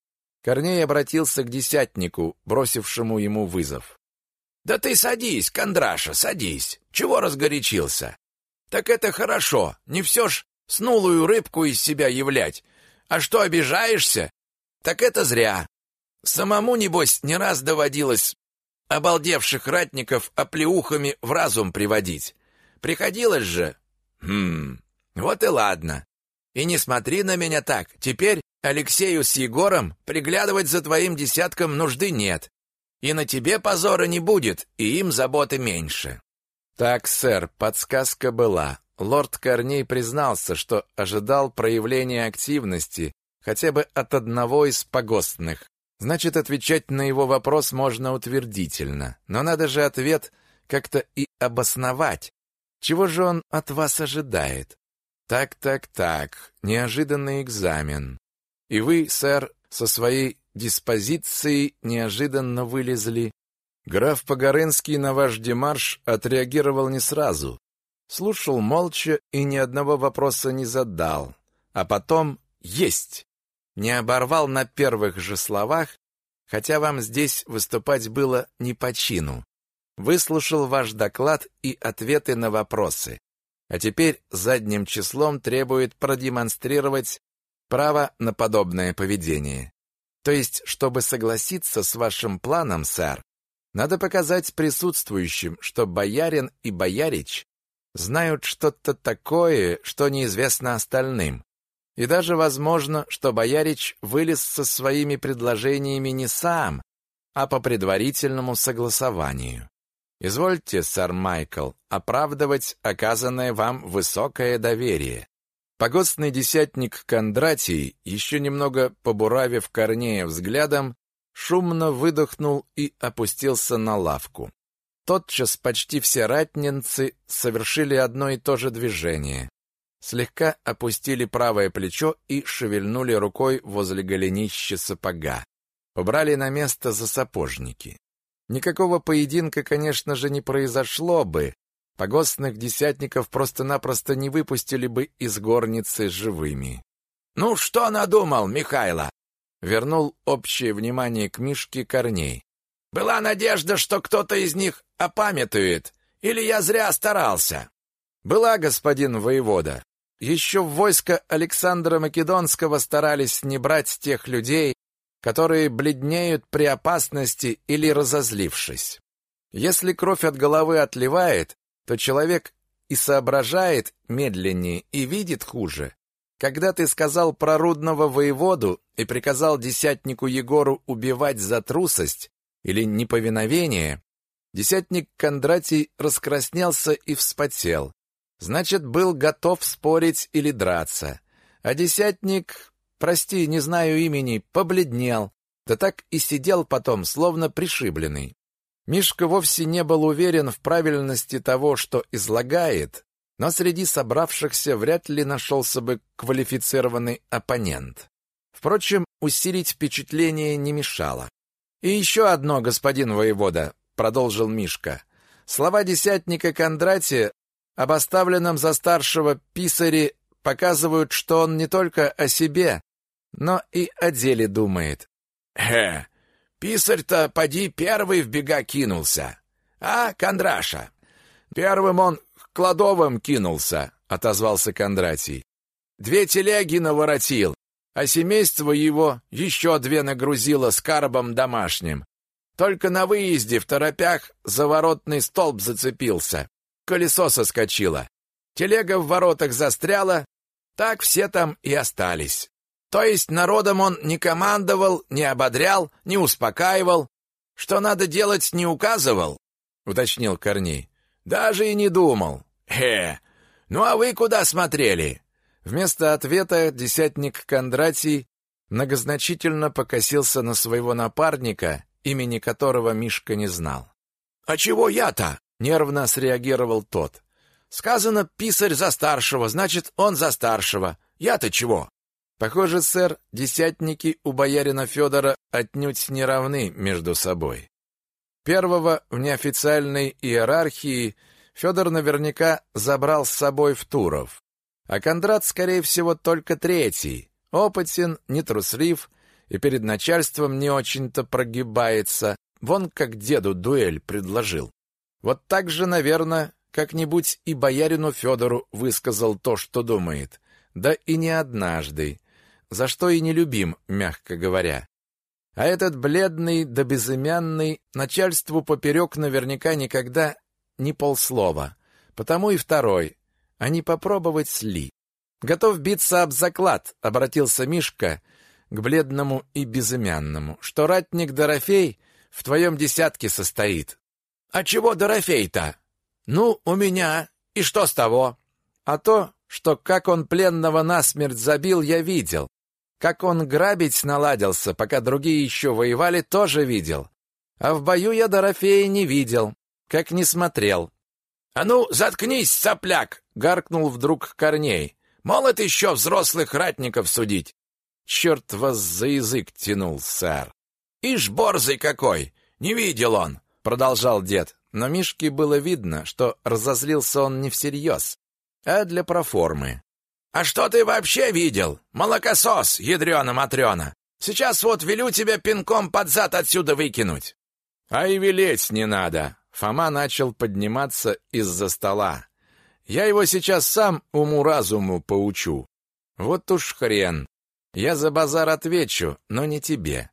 Корней обратился к десятнику, бросившему ему вызов. Да ты садись, Кондраша, садись. Чего разгорячился? Так это хорошо. Не все ж снулую рыбку из себя являть. А что обижаешься? Так это зря. Самому небось не раз доводилось обалдевших ратников оплеухами в разум приводить. Приходилось же. Хм. Вот и ладно. И не смотри на меня так. Теперь Алексею с Егором приглядывать за твоим десятком нужды нет. И на тебе позора не будет, и им заботы меньше. Так, сэр, подсказка была. Лорд Корней признался, что ожидал проявления активности хотя бы от одного из погостных. Значит, отвечать на его вопрос можно утвердительно. Но надо же ответ как-то и обосновать. Чего же он от вас ожидает? Так, так, так. Неожиданный экзамен. И вы, сэр, со своей диспозиции неожиданно вылезли. Граф Погорынский на ваш демарш отреагировал не сразу. Слушал молча и ни одного вопроса не задал. А потом «Есть!» Не оборвал на первых же словах, хотя вам здесь выступать было не по чину. Выслушал ваш доклад и ответы на вопросы. А теперь задним числом требует продемонстрировать право на подобное поведение. То есть, чтобы согласиться с вашим планом, сэр, надо показать присутствующим, что боярин и боярич знают что-то такое, что неизвестно остальным. И даже возможно, что боярич вылез со своими предложениями не сам, а по предварительному согласованию. Извольте, сэр Майкл, оправдывать оказанное вам высокое доверие. Погостный десятник Кондратий, еще немного побуравив Корнея взглядом, шумно выдохнул и опустился на лавку. Тотчас почти все ратнинцы совершили одно и то же движение. Слегка опустили правое плечо и шевельнули рукой возле голенища сапога. Убрали на место за сапожники. Никакого поединка, конечно же, не произошло бы, Погостных десятников просто-напросто не выпустили бы из горницы живыми. «Ну что надумал, Михайло?» Вернул общее внимание к Мишке Корней. «Была надежда, что кто-то из них опамятует, или я зря старался?» «Была, господин воевода. еще в войско Александра Македонского старались не брать тех людей, которые бледнеют при опасности или разозлившись. Если кровь от головы отливает, то человек и соображает медленнее и видит хуже. Когда ты сказал про рудного воеводу и приказал десятнику Егору убивать за трусость или неповиновение, десятник Кондратий раскраснелся и вспотел. Значит, был готов спорить или драться. А десятник, прости, не знаю имени, побледнел, да так и сидел потом, словно пришибленный. Мишка вовсе не был уверен в правильности того, что излагает, но среди собравшихся вряд ли нашелся бы квалифицированный оппонент. Впрочем, усилить впечатление не мешало. «И еще одно, господин воевода», — продолжил Мишка. «Слова десятника Кондратия об оставленном за старшего писаре показывают, что он не только о себе, но и о деле думает». «Э, писарь-то поди первый в бега кинулся. А, Кондраша?» «Первым он Кладовым кинулся, отозвался Кондратий. Две телеги наворотил, а семейство его еще две нагрузило с карбом домашним. Только на выезде в торопях заворотный столб зацепился. Колесо соскочило. Телега в воротах застряла, так все там и остались. То есть народом он не командовал, не ободрял, не успокаивал, что надо делать не указывал, уточнил Корней. Даже и не думал. Э, ну а вы куда смотрели? Вместо ответа десятник Кондратий многозначительно покосился на своего напарника, имени которого Мишка не знал. «А чего я-то?» — нервно среагировал тот. «Сказано, писарь за старшего, значит, он за старшего. Я-то чего?» Похоже, сэр, десятники у боярина Федора отнюдь не равны между собой. Первого в неофициальной иерархии Федор наверняка забрал с собой в Туров. А Кондрат, скорее всего, только третий. Опытен, нетруслив и перед начальством не очень-то прогибается. Вон как деду дуэль предложил. Вот так же, наверное, как-нибудь и боярину Федору высказал то, что думает. Да и не однажды. За что и не любим, мягко говоря. А этот бледный да безымянный начальству поперек наверняка никогда не полслова. Потому и второй. А не попробовать сли. Готов биться об заклад, обратился Мишка к бледному и безымянному, что ратник Дорофей в твоем десятке состоит. А чего Дорофей-то? Ну, у меня. И что с того? А то, что как он пленного насмерть забил, я видел. Как он грабить наладился, пока другие еще воевали, тоже видел. А в бою я Дорофея не видел, как не смотрел. «А ну, заткнись, сопляк!» — гаркнул вдруг Корней. «Молод еще взрослых ратников судить!» «Черт вас за язык тянул, сэр!» «Ишь, борзый какой! Не видел он!» — продолжал дед. Но Мишке было видно, что разозлился он не всерьез, а для проформы. «А что ты вообще видел? Молокосос, ядрёна-матрёна! Сейчас вот велю тебя пинком под зад отсюда выкинуть!» «А и велеть не надо!» Фома начал подниматься из-за стола. «Я его сейчас сам уму-разуму поучу. Вот уж хрен. Я за базар отвечу, но не тебе».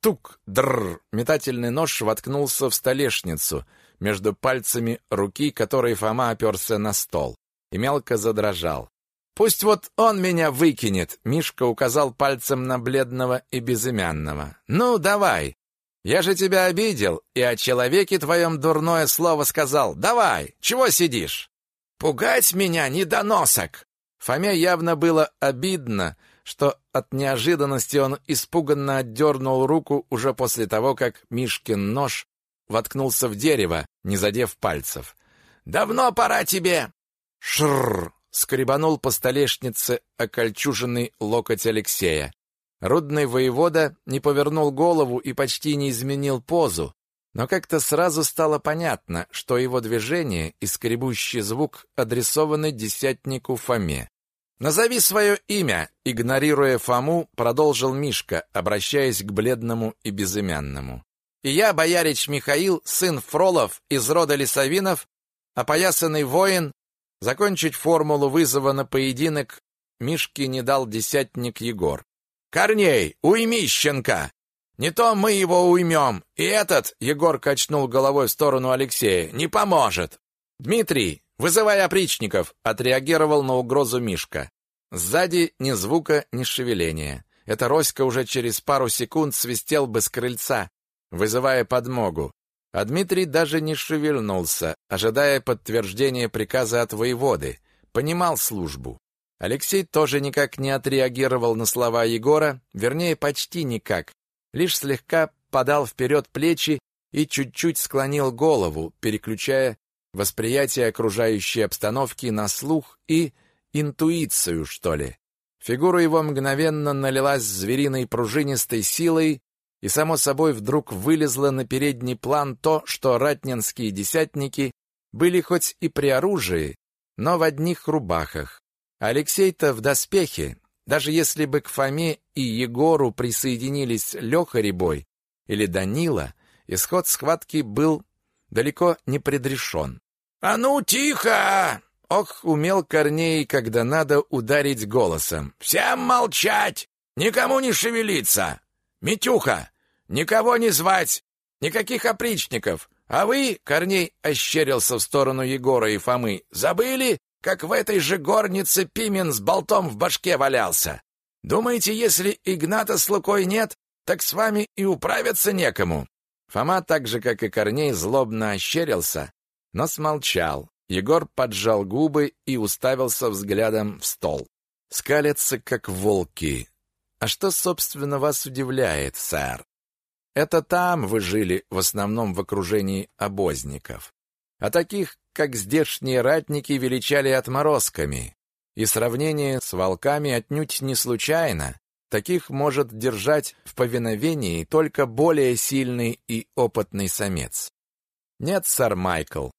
Тук! Дррр! Метательный нож воткнулся в столешницу между пальцами руки, которой Фома оперся на стол, и мелко задрожал. Пусть вот он меня выкинет, Мишка указал пальцем на бледного и безымянного. Ну, давай. Я же тебя обидел и о человеке твоем дурное слово сказал. Давай, чего сидишь? Пугать меня, недоносок. Фоме явно было обидно, что от неожиданности он испуганно отдернул руку уже после того, как Мишкин нож воткнулся в дерево, не задев пальцев. «Давно пора тебе!» Шррр! Скребанул по столешнице окольчуженный локоть Алексея. Рудный воевода не повернул голову и почти не изменил позу, но как-то сразу стало понятно, что его движение и скребущий звук адресованы десятнику Фоме. «Назови свое имя!» — игнорируя Фому, продолжил Мишка, обращаясь к бледному и безымянному. «И я, боярич Михаил, сын Фролов из рода Лисовинов, опоясанный воин, Закончить формулу вызова на поединок Мишке не дал десятник Егор. «Корней, уйми щенка! Не то мы его уймем, и этот, — Егор качнул головой в сторону Алексея, — не поможет!» «Дмитрий, вызывай опричников!» — отреагировал на угрозу Мишка. Сзади ни звука, ни шевеления. Это Роська уже через пару секунд свистел бы с крыльца, вызывая подмогу. А Дмитрий даже не шевельнулся, ожидая подтверждения приказа от воеводы. Понимал службу. Алексей тоже никак не отреагировал на слова Егора, вернее, почти никак. Лишь слегка подал вперед плечи и чуть-чуть склонил голову, переключая восприятие окружающей обстановки на слух и интуицию, что ли. Фигура его мгновенно налилась звериной пружинистой силой, и, само собой, вдруг вылезло на передний план то, что ратнинские десятники были хоть и при оружии, но в одних рубахах. Алексей-то в доспехе, даже если бы к Фоме и Егору присоединились Леха Рябой или Данила, исход схватки был далеко не предрешен. «А ну, тихо!» Ох, умел Корней, когда надо ударить голосом. «Всем молчать! Никому не шевелиться! Митюха, никого не звать! Никаких опричников! А вы, Корней ощерился в сторону Егора и Фомы, забыли, как в этой же горнице Пимен с болтом в башке валялся. Думаете, если Игната с Лукой нет, так с вами и управиться некому?» Фома, так же, как и Корней, злобно ощерился, но смолчал. Егор поджал губы и уставился взглядом в стол. Скалятся, как волки. А что, собственно, вас удивляет, сэр? Это там вы жили в основном в окружении обозников. А таких, как здешние ратники величали отморозками, и сравнение с волками отнюдь не случайно. Таких может держать в повиновении только более сильный и опытный самец. Нет, сэр Майкл,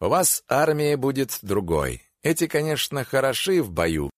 у вас армия будет другой. Эти, конечно, хороши в бою,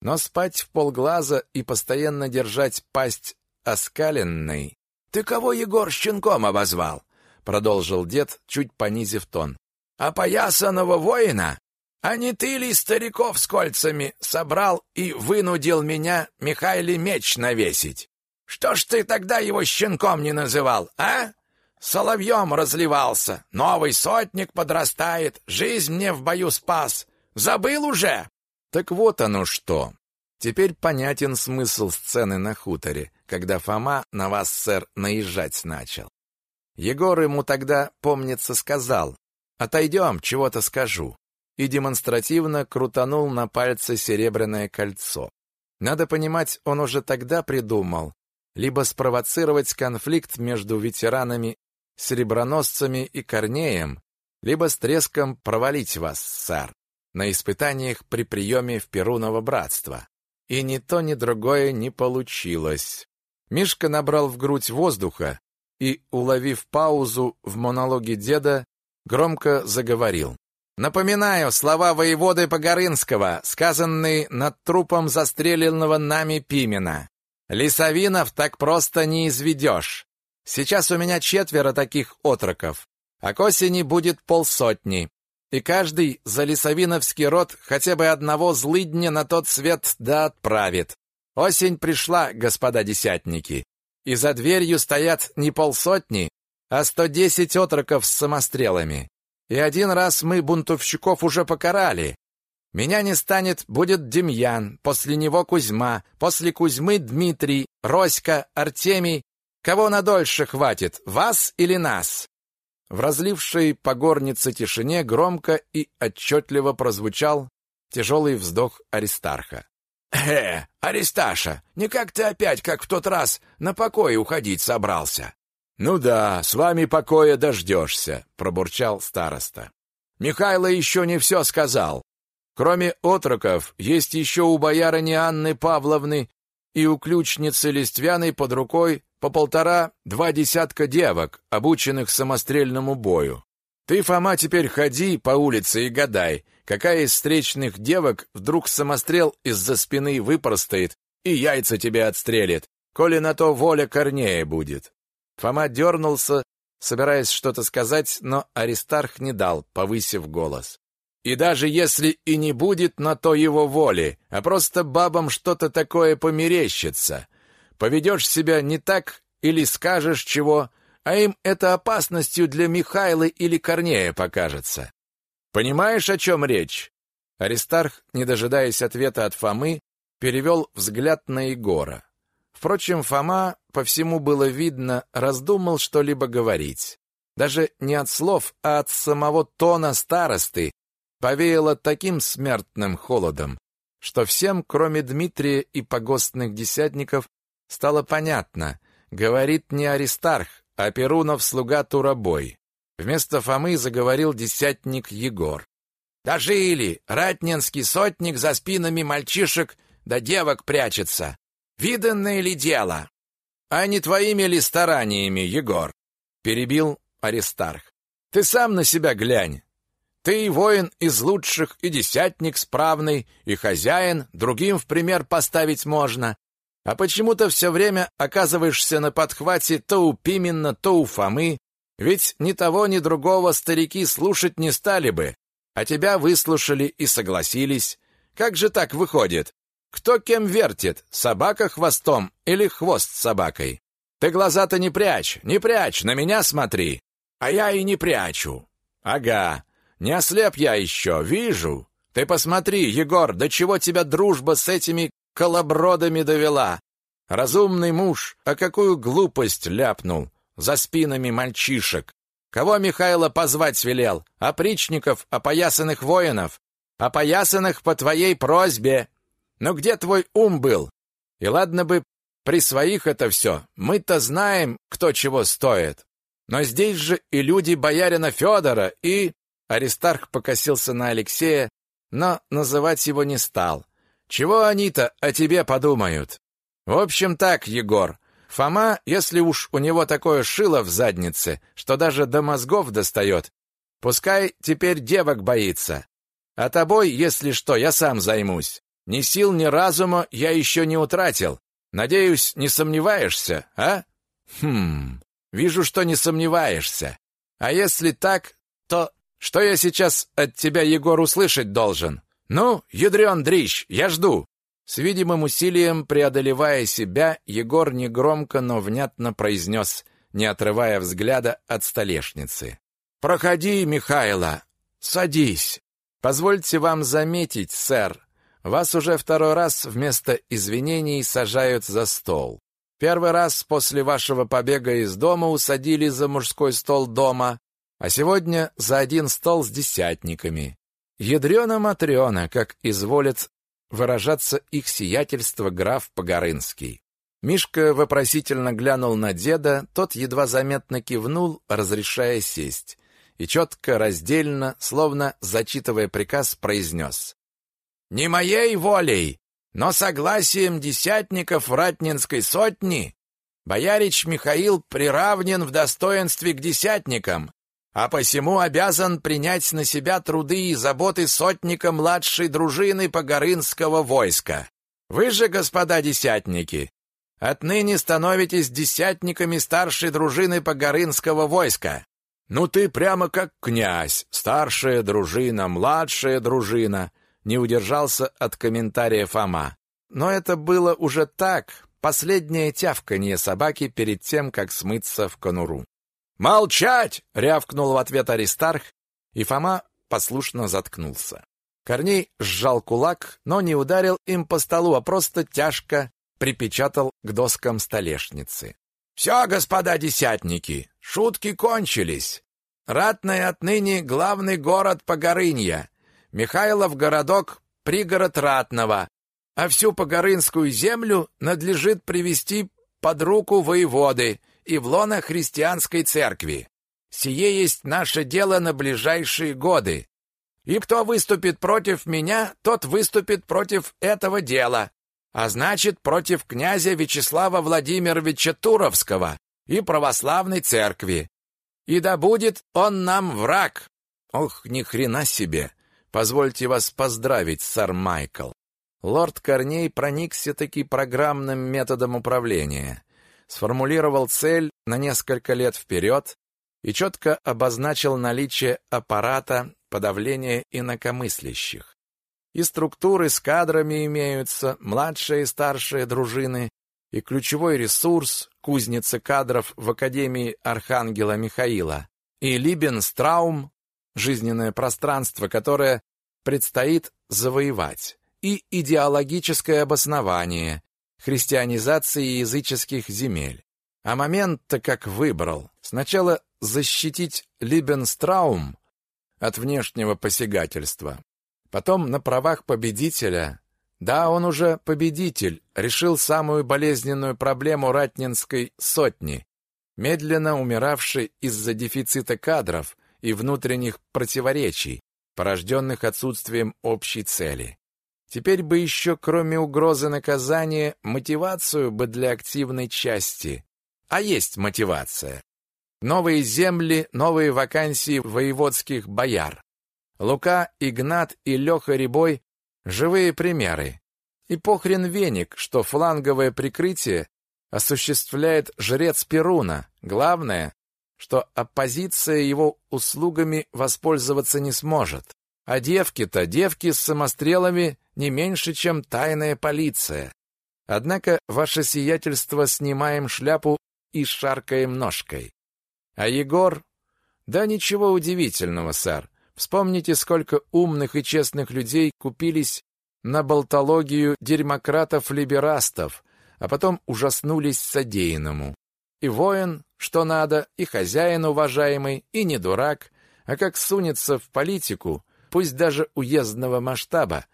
но спать в полглаза и постоянно держать пасть оскаленной. Ты кого Егор щенком обозвал? продолжил дед, чуть понизив тон опоясанного воина? А не ты ли стариков с кольцами собрал и вынудил меня Михайле меч навесить? Что ж ты тогда его щенком не называл, а? Соловьем разливался, новый сотник подрастает, жизнь мне в бою спас. Забыл уже? Так вот оно что. Теперь понятен смысл сцены на хуторе, когда Фома на вас, сэр, наезжать начал. Егор ему тогда, помнится, сказал, Отойдем, чего-то скажу. И демонстративно крутанул на пальце серебряное кольцо. Надо понимать, он уже тогда придумал либо спровоцировать конфликт между ветеранами, сереброносцами и Корнеем, либо с треском провалить вас, сэр, на испытаниях при приеме в Перуново братство. И ни то, ни другое не получилось. Мишка набрал в грудь воздуха и, уловив паузу в монологе деда, громко заговорил. Напоминаю слова воеводы Погорынского, сказанные над трупом застреленного нами Пимена. Лисовинов так просто не изведешь. Сейчас у меня четверо таких отроков, а к осени будет полсотни. И каждый за лисовиновский род хотя бы одного злыдня на тот свет да отправит. Осень пришла, господа десятники, и за дверью стоят не полсотни, а сто десять отроков с самострелами. И один раз мы бунтовщиков уже покарали. Меня не станет, будет Демьян, после него Кузьма, после Кузьмы Дмитрий, Роська, Артемий. Кого надольше хватит, вас или нас?» В разлившей по горнице тишине громко и отчетливо прозвучал тяжелый вздох Аристарха. «Э, Аристаша, не как ты опять, как в тот раз, на покой уходить собрался?» «Ну да, с вами покоя дождешься», — пробурчал староста. «Михайло еще не все сказал. Кроме отроков, есть еще у боярыни Анны Павловны и у ключницы Листвяной под рукой по полтора-два десятка девок, обученных самострельному бою. Ты, Фома, теперь ходи по улице и гадай, какая из встречных девок вдруг самострел из-за спины выпростает и яйца тебе отстрелит, коли на то воля Корнея будет. Фома дернулся, собираясь что-то сказать, но Аристарх не дал, повысив голос. И даже если и не будет на то его воли, а просто бабам что-то такое померещится, поведешь себя не так или скажешь чего, а им это опасностью для Михайла или Корнея покажется. Понимаешь, о чем речь? Аристарх, не дожидаясь ответа от Фомы, перевел взгляд на Егора. Впрочем, Фома, по всему было видно, раздумал что-либо говорить. Даже не от слов, а от самого тона старосты повеяло таким смертным холодом, что всем, кроме Дмитрия и погостных десятников, стало понятно, говорит не Аристарх, а Перунов слуга Турабой. Вместо Фомы заговорил десятник Егор. «Дожили! Ратнинский сотник за спинами мальчишек да девок прячется. Виданное ли дело? А не твоими ли стараниями, Егор? Перебил Аристарх. Ты сам на себя глянь. Ты воин из лучших, и десятник справный, и хозяин, другим в пример поставить можно. А почему-то все время оказываешься на подхвате то у Пимена, то у Фомы, ведь ни того, ни другого старики слушать не стали бы, а тебя выслушали и согласились. Как же так выходит? Кто кем вертит, собака хвостом или хвост собакой? Ты глаза-то не прячь, не прячь, на меня смотри. А я и не прячу. Ага, не ослеп я еще, вижу. Ты посмотри, Егор, до чего тебя дружба с этими колобродами довела. Разумный муж, а какую глупость ляпнул за спинами мальчишек. Кого Михайло позвать велел? Опричников, опоясанных воинов? Опоясанных по твоей просьбе. Но где твой ум был? И ладно бы при своих это все. Мы-то знаем, кто чего стоит. Но здесь же и люди боярина Федора, и...» Аристарх покосился на Алексея, но называть его не стал. «Чего они-то о тебе подумают?» «В общем так, Егор, Фома, если уж у него такое шило в заднице, что даже до мозгов достает, пускай теперь девок боится. А тобой, если что, я сам займусь. Ни сил, ни разума я еще не утратил. Надеюсь, не сомневаешься, а? Хм, вижу, что не сомневаешься. А если так, то что я сейчас от тебя, Егор, услышать должен? Ну, ядрен дрищ, я жду. С видимым усилием, преодолевая себя, Егор негромко, но внятно произнес, не отрывая взгляда от столешницы. «Проходи, Михайло, садись. Позвольте вам заметить, сэр, вас уже второй раз вместо извинений сажают за стол. Первый раз после вашего побега из дома усадили за мужской стол дома, а сегодня за один стол с десятниками. Ядрёна-матрёна, как изволит выражаться их сиятельство граф Погорынский. Мишка вопросительно глянул на деда, тот едва заметно кивнул, разрешая сесть, и четко, раздельно, словно зачитывая приказ, произнес. Не моей волей, но согласием десятников Ратнинской сотни боярич Михаил приравнен в достоинстве к десятникам, а посему обязан принять на себя труды и заботы сотника младшей дружины Погорынского войска. Вы же, господа десятники, отныне становитесь десятниками старшей дружины Погорынского войска. Ну ты прямо как князь, старшая дружина, младшая дружина — не удержался от комментария Фома. Но это было уже так, последнее тявканье собаки перед тем, как смыться в конуру. «Молчать!» — рявкнул в ответ Аристарх, и Фома послушно заткнулся. Корней сжал кулак, но не ударил им по столу, а просто тяжко припечатал к доскам столешницы. «Все, господа десятники, шутки кончились. Ратный отныне главный город Погорынья, Михайлов городок пригород Ратного, а всю Погорынскую землю надлежит привести под руку воеводы и в лоно христианской церкви. Сие есть наше дело на ближайшие годы. И кто выступит против меня, тот выступит против этого дела, а значит, против князя Вячеслава Владимировича Туровского и православной церкви. И да будет он нам враг. Ох, ни хрена себе. Позвольте вас поздравить, сэр Майкл. Лорд Корней проникся-таки программным методом управления, сформулировал цель на несколько лет вперед и четко обозначил наличие аппарата подавления инакомыслящих. И структуры с кадрами имеются, младшие и старшие дружины, и ключевой ресурс, кузница кадров в Академии Архангела Михаила, и Либенстраум, жизненное пространство, которое предстоит завоевать, и идеологическое обоснование христианизации языческих земель. А момент-то как выбрал. Сначала защитить Либенстраум от внешнего посягательства. Потом на правах победителя. Да, он уже победитель, решил самую болезненную проблему Ратнинской сотни, медленно умиравшей из-за дефицита кадров и внутренних противоречий, порожденных отсутствием общей цели. Теперь бы еще, кроме угрозы наказания, мотивацию бы для активной части, а есть мотивация. Новые земли, новые вакансии воеводских бояр. Лука, Игнат и Леха Рябой – живые примеры. И похрен веник, что фланговое прикрытие осуществляет жрец Перуна. Главное, что оппозиция его услугами воспользоваться не сможет. А девки-то, девки с самострелами не меньше, чем тайная полиция. Однако, ваше сиятельство, снимаем шляпу и шаркаем ножкой. А Егор? Да ничего удивительного, сэр. Вспомните, сколько умных и честных людей купились на болтологию дерьмократов-либерастов, а потом ужаснулись содеянному. И воин, что надо, и хозяин уважаемый, и не дурак, а как сунется в политику, пусть даже уездного масштаба,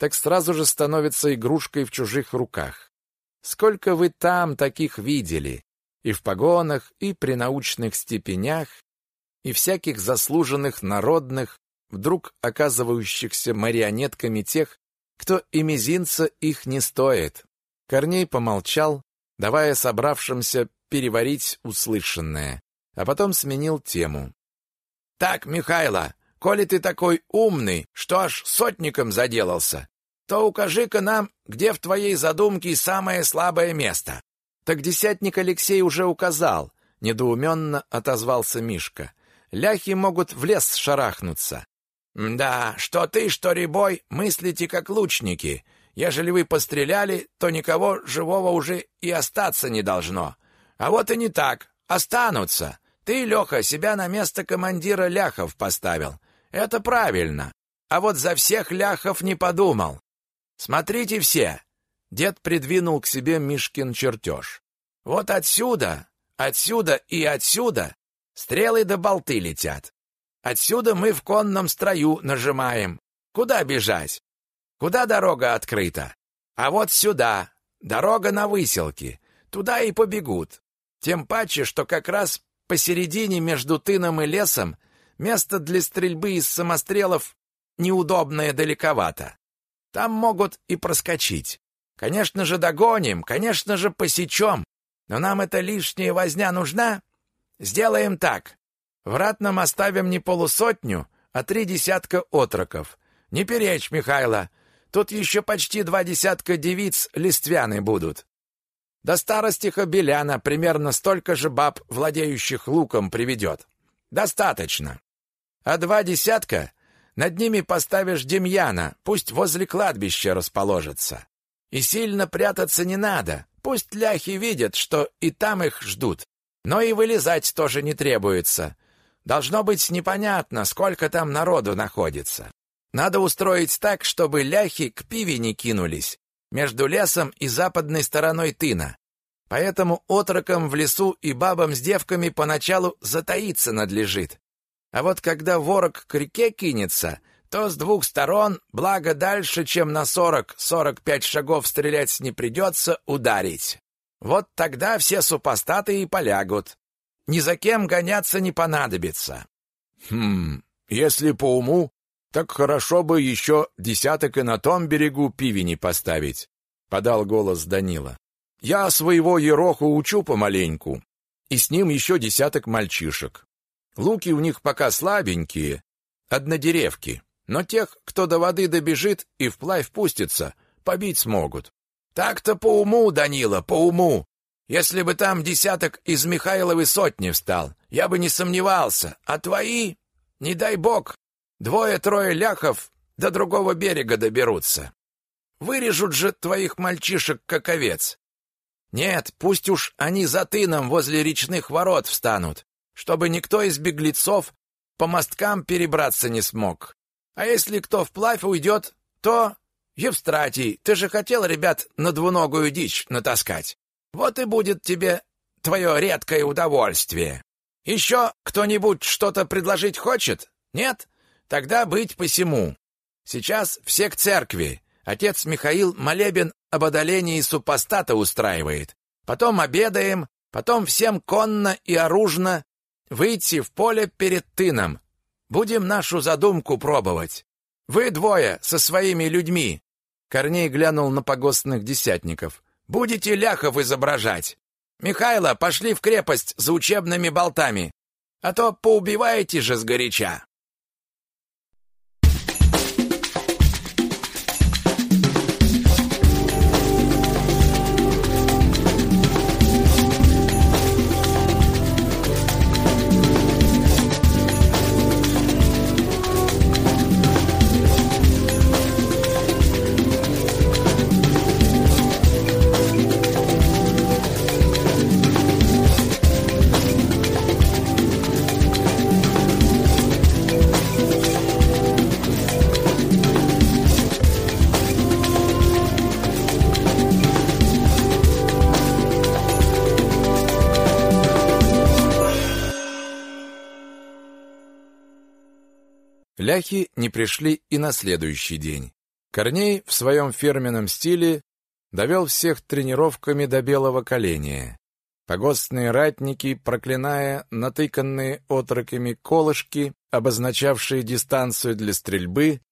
так сразу же становится игрушкой в чужих руках. Сколько вы там таких видели? и в погонах, и при научных степенях, и всяких заслуженных народных, вдруг оказывающихся марионетками тех, кто и мизинца их не стоит. Корней помолчал, давая собравшимся переварить услышанное, а потом сменил тему. «Так, Михайло, коли ты такой умный, что аж сотником заделался, то укажи-ка нам, где в твоей задумке самое слабое место. Так десятник Алексей уже указал, недоуменно отозвался Мишка. Ляхи могут в лес шарахнуться. Да, что ты, что ребой, мыслите как лучники. Ежели вы постреляли, то никого живого уже и остаться не должно. А вот и не так. Останутся. Ты, Леха, себя на место командира ляхов поставил. Это правильно. А вот за всех ляхов не подумал. Смотрите все, Дед придвинул к себе Мишкин чертеж. «Вот отсюда, отсюда и отсюда стрелы да болты летят. Отсюда мы в конном строю нажимаем. Куда бежать? Куда дорога открыта? А вот сюда. Дорога на выселке. Туда и побегут. Тем паче, что как раз посередине между тыном и лесом место для стрельбы из самострелов неудобное далековато. Там могут и проскочить. Конечно же, догоним, конечно же, посечем. Но нам эта лишняя возня нужна? Сделаем так. В ратном оставим не полусотню, а три десятка отроков. Не перечь, Михайло. Тут еще почти два десятка девиц листвяны будут. До старостиха Беляна примерно столько же баб, владеющих луком, приведет. Достаточно. А два десятка над ними поставишь Демьяна, пусть возле кладбища расположится. И сильно прятаться не надо. Пусть ляхи видят, что и там их ждут. Но и вылезать тоже не требуется. Должно быть непонятно, сколько там народу находится. Надо устроить так, чтобы ляхи к пиве не кинулись между лесом и западной стороной тына. Поэтому отрокам в лесу и бабам с девками поначалу затаиться надлежит. А вот когда ворог к реке кинется, то с двух сторон, благо дальше, чем на сорок-сорок пять шагов стрелять не придется, ударить. Вот тогда все супостаты и полягут. Ни за кем гоняться не понадобится. Хм, если по уму, так хорошо бы еще десяток и на том берегу пивени поставить, подал голос Данила. Я своего Ероху учу помаленьку, и с ним еще десяток мальчишек. Луки у них пока слабенькие, однодеревки. Но тех, кто до воды добежит и вплавь пустится, побить смогут. Так-то по уму, Данила, по уму. Если бы там десяток из Михайловой сотни встал, я бы не сомневался. А твои, не дай бог, двое-трое ляхов до другого берега доберутся. Вырежут же твоих мальчишек, как овец. Нет, пусть уж они за тыном возле речных ворот встанут, чтобы никто из беглецов по мосткам перебраться не смог. А если кто вплавь уйдет, то... Евстратий, ты же хотел ребят на двуногую дичь натаскать. Вот и будет тебе твое редкое удовольствие. Еще кто-нибудь что-то предложить хочет? Нет? Тогда быть посему. Сейчас все к церкви. Отец Михаил молебен об одолении супостата устраивает. Потом обедаем, потом всем конно и оружно выйти в поле перед тыном. Будем нашу задумку пробовать. Вы двое со своими людьми. Корней глянул на погостных десятников. Будете ляхов изображать. Михайло, пошли в крепость за учебными болтами, а то поубиваете же сгоряча. Ляхи не пришли и на следующий день. Корней в своем фирменном стиле довел всех тренировками до белого коленя. Погостные ратники, проклиная натыканные отроками колышки, обозначавшие дистанцию для стрельбы,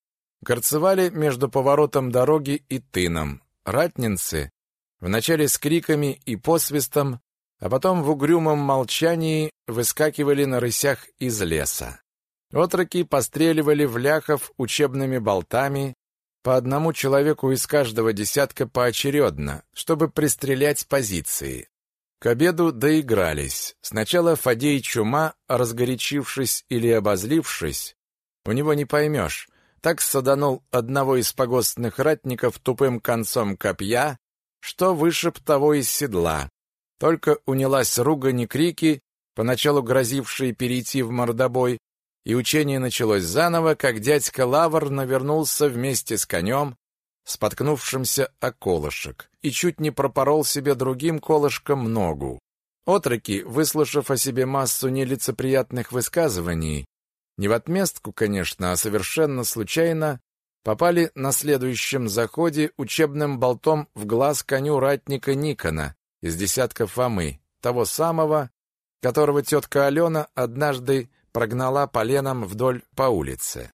горцевали между поворотом дороги и тыном. Ратнинцы вначале с криками и посвистом, а потом в угрюмом молчании выскакивали на рысях из леса. Отроки постреливали в ляхов учебными болтами, по одному человеку из каждого десятка поочередно, чтобы пристрелять позиции. К обеду доигрались. Сначала Фадей Чума, разгорячившись или обозлившись, у него не поймешь, так саданул одного из погостных ратников тупым концом копья, что вышиб того из седла. Только унялась ругань и крики, поначалу грозившие перейти в мордобой, и учение началось заново, как дядька Лавр навернулся вместе с конем, споткнувшимся о колышек, и чуть не пропорол себе другим колышком ногу. Отроки, выслушав о себе массу нелицеприятных высказываний, не в отместку, конечно, а совершенно случайно, попали на следующем заходе учебным болтом в глаз коню ратника Никона из десятка Фомы, того самого, которого тетка Алена однажды прогнала поленом вдоль по улице.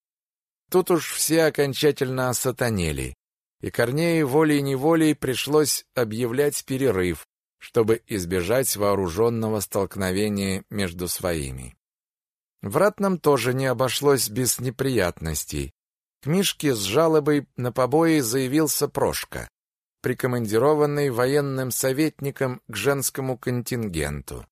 Тут уж все окончательно осатанели, и Корнею волей-неволей пришлось объявлять перерыв, чтобы избежать вооруженного столкновения между своими. В Ратном тоже не обошлось без неприятностей. К Мишке с жалобой на побои заявился Прошка, прикомандированный военным советником к женскому контингенту.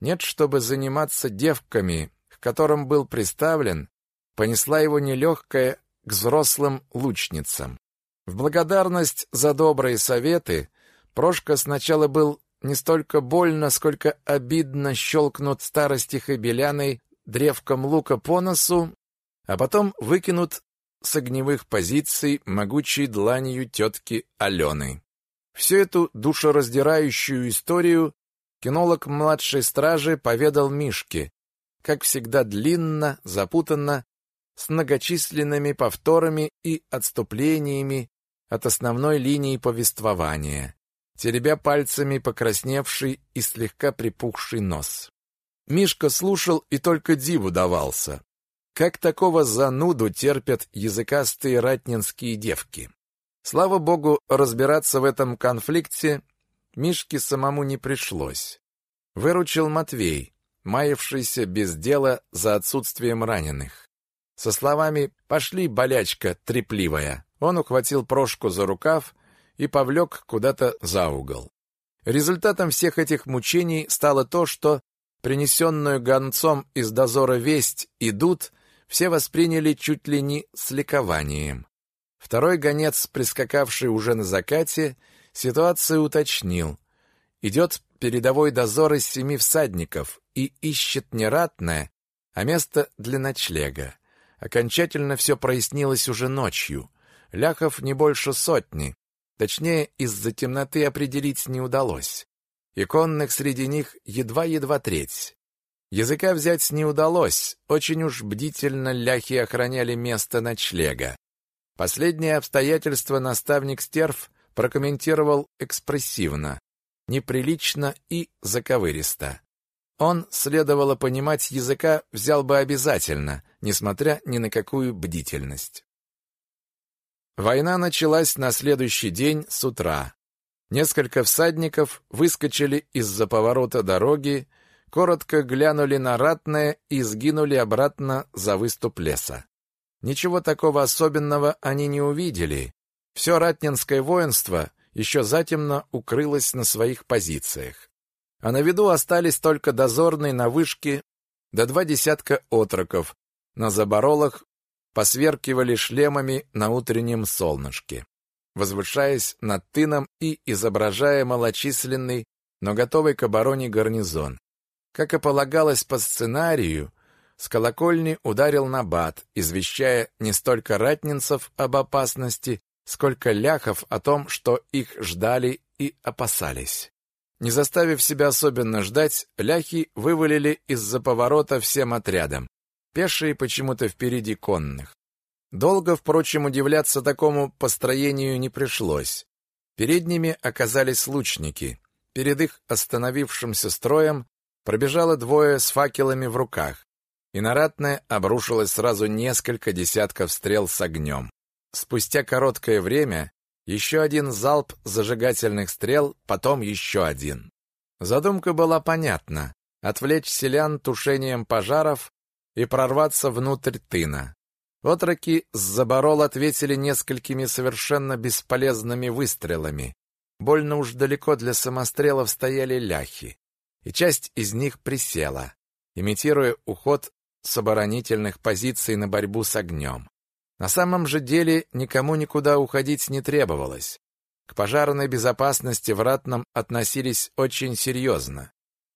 Нет, чтобы заниматься девками, которым был приставлен, понесла его нелегкая к взрослым лучницам. В благодарность за добрые советы Прошка сначала был не столько больно, сколько обидно щелкнут старостихой беляной древком лука по носу, а потом выкинут с огневых позиций могучей дланью тетки Алены. Всю эту душераздирающую историю кинолог младшей стражи поведал Мишке, как всегда длинно, запутанно, с многочисленными повторами и отступлениями от основной линии повествования, теребя пальцами покрасневший и слегка припухший нос. Мишка слушал и только диву давался. Как такого зануду терпят языкастые ратнинские девки? Слава богу, разбираться в этом конфликте Мишке самому не пришлось. Выручил Матвей, маявшийся без дела за отсутствием раненых. Со словами «пошли, болячка трепливая», он ухватил Прошку за рукав и повлек куда-то за угол. Результатом всех этих мучений стало то, что принесенную гонцом из дозора весть «идут» все восприняли чуть ли не с ликованием. Второй гонец, прискакавший уже на закате, ситуацию уточнил. Идет передовой дозор из семи всадников и ищет не ратное, а место для ночлега. Окончательно все прояснилось уже ночью. Ляхов не больше сотни. Точнее, из-за темноты определить не удалось. Иконных среди них едва-едва треть. Языка взять не удалось, очень уж бдительно ляхи охраняли место ночлега. Последнее обстоятельство наставник Стерв прокомментировал экспрессивно, неприлично и заковыристо. Он, следовало понимать, языка взял бы обязательно, несмотря ни на какую бдительность. Война началась на следующий день с утра. Несколько всадников выскочили из-за поворота дороги, коротко глянули на ратное и сгинули обратно за выступ леса. Ничего такого особенного они не увидели. Все ратнинское воинство еще затемно укрылось на своих позициях. А на виду остались только дозорные на вышке да два десятка отроков. На заборолах посверкивали шлемами на утреннем солнышке возвышаясь над тыном и изображая малочисленный, но готовый к обороне гарнизон. Как и полагалось по сценарию, с колокольни ударил набат, извещая не столько ратнинцев об опасности, сколько ляхов о том, что их ждали и опасались. Не заставив себя особенно ждать, ляхи вывалили из-за поворота всем отрядом, пешие почему-то впереди конных. Долго, впрочем, удивляться такому построению не пришлось. Перед ними оказались лучники. Перед их остановившимся строем пробежало двое с факелами в руках, и на ратное обрушилось сразу несколько десятков стрел с огнем. Спустя короткое время еще один залп зажигательных стрел, потом еще один. Задумка была понятна — отвлечь селян тушением пожаров и прорваться внутрь тына. Отроки с заборол ответили несколькими совершенно бесполезными выстрелами. Больно уж далеко для самострелов стояли ляхи, и часть из них присела, имитируя уход с оборонительных позиций на борьбу с огнем. На самом же деле никому никуда уходить не требовалось. К пожарной безопасности в Ратном относились очень серьезно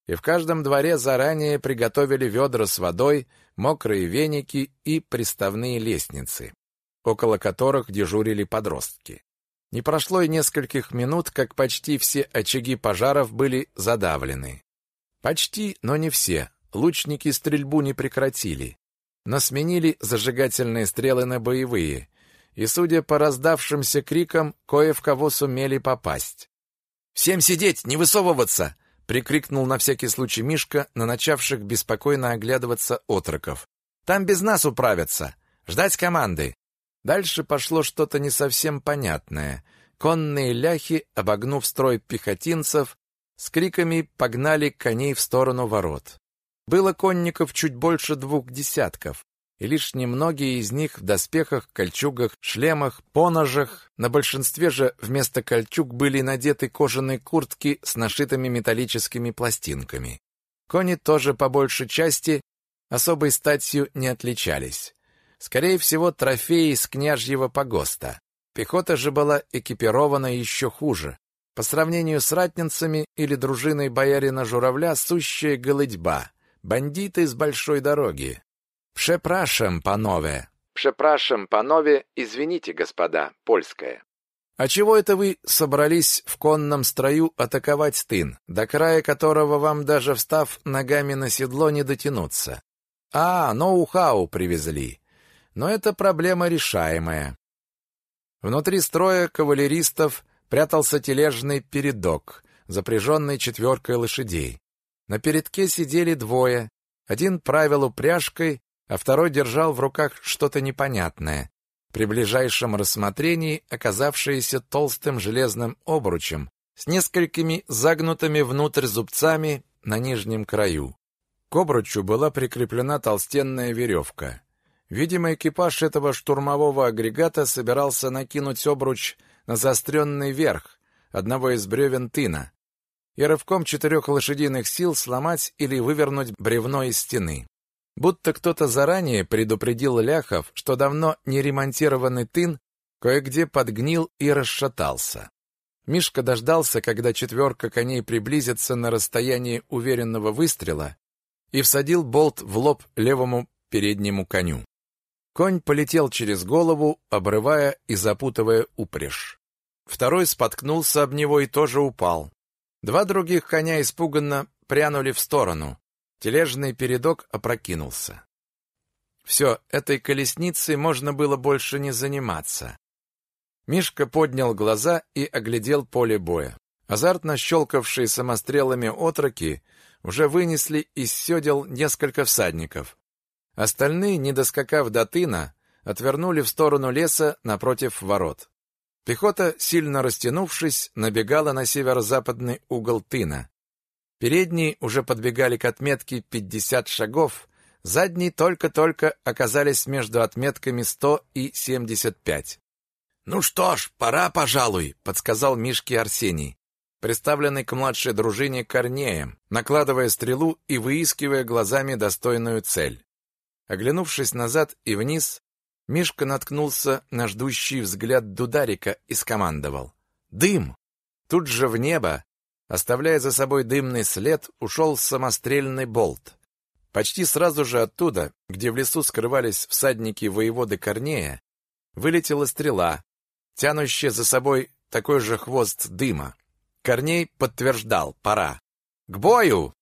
и в каждом дворе заранее приготовили ведра с водой, мокрые веники и приставные лестницы, около которых дежурили подростки. Не прошло и нескольких минут, как почти все очаги пожаров были задавлены. Почти, но не все. Лучники стрельбу не прекратили, но сменили зажигательные стрелы на боевые, и, судя по раздавшимся крикам, кое в кого сумели попасть. «Всем сидеть, не высовываться! прикрикнул на всякий случай Мишка на начавших беспокойно оглядываться отроков. Там без нас управятся. Ждать команды. Дальше пошло что-то не совсем понятное. Конные ляхи, обогнув строй пехотинцев, с криками погнали коней в сторону ворот. Было конников чуть больше двух десятков и лишь немногие из них в доспехах, кольчугах, шлемах, поножах. На большинстве же вместо кольчуг были надеты кожаные куртки с нашитыми металлическими пластинками. Кони тоже по большей части особой статью не отличались. Скорее всего, трофеи из княжьего погоста. Пехота же была экипирована еще хуже. По сравнению с ратницами или дружиной боярина Журавля сущая голыдьба, бандиты с большой дороги. Przepraszam, панове. Przepraszam, панове, извините, господа, польское. А чего это вы собрались в конном строю атаковать тын, до края которого вам даже встав ногами на седло не дотянуться? А, ноу-хау привезли. Но это проблема решаемая. Внутри строя кавалеристов прятался тележный передок, запряженный четверкой лошадей. На передке сидели двое. Один правил упряжкой, а второй держал в руках что-то непонятное, при ближайшем рассмотрении оказавшееся толстым железным обручем с несколькими загнутыми внутрь зубцами на нижнем краю. К обручу была прикреплена толстенная веревка. Видимо, экипаж этого штурмового агрегата собирался накинуть обруч на заостренный верх одного из бревен тына, и рывком четырех лошадиных сил сломать или вывернуть бревно из стены. Будто кто-то заранее предупредил ляхов, что давно не ремонтированный тын кое-где подгнил и расшатался. Мишка дождался, когда четверка коней приблизится на расстояние уверенного выстрела, и всадил болт в лоб левому переднему коню. Конь полетел через голову, обрывая и запутывая упряжь. Второй споткнулся об него и тоже упал. Два других коня испуганно прянули в сторону. Тележный передок опрокинулся. Все, этой колесницей можно было больше не заниматься. Мишка поднял глаза и оглядел поле боя. Азартно щелкавшие самострелами отроки уже вынесли из седел несколько всадников. Остальные, не доскакав до тына, отвернули в сторону леса напротив ворот. Пехота, сильно растянувшись, набегала на северо-западный угол тына. Передние уже подбегали к отметке 50 шагов, задние только-только оказались между отметками 100 и 75. «Ну что ж, пора, пожалуй», — подсказал Мишке Арсений, представленный к младшей дружине Корнеем, накладывая стрелу и выискивая глазами достойную цель. Оглянувшись назад и вниз, Мишка наткнулся на ждущий взгляд Дударика и скомандовал. «Дым!» Тут же в небо, оставляя за собой дымный след, ушел самострельный болт. Почти сразу же оттуда, где в лесу скрывались всадники воеводы Корнея, вылетела стрела, тянущая за собой такой же хвост дыма. Корней подтверждал, пора. «К бою!»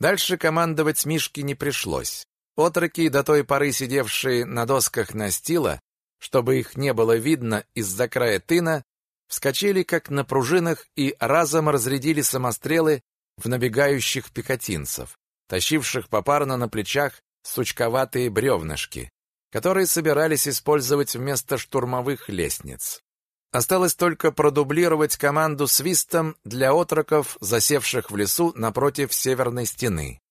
Дальше командовать Мишке не пришлось. Отроки, до той поры сидевшие на досках настила, чтобы их не было видно из-за края тына, вскочили как на пружинах и разом разрядили самострелы в набегающих пехотинцев, тащивших попарно на плечах сучковатые бревнышки, которые собирались использовать вместо штурмовых лестниц. Осталось только продублировать команду свистом для отроков, засевших в лесу напротив северной стены.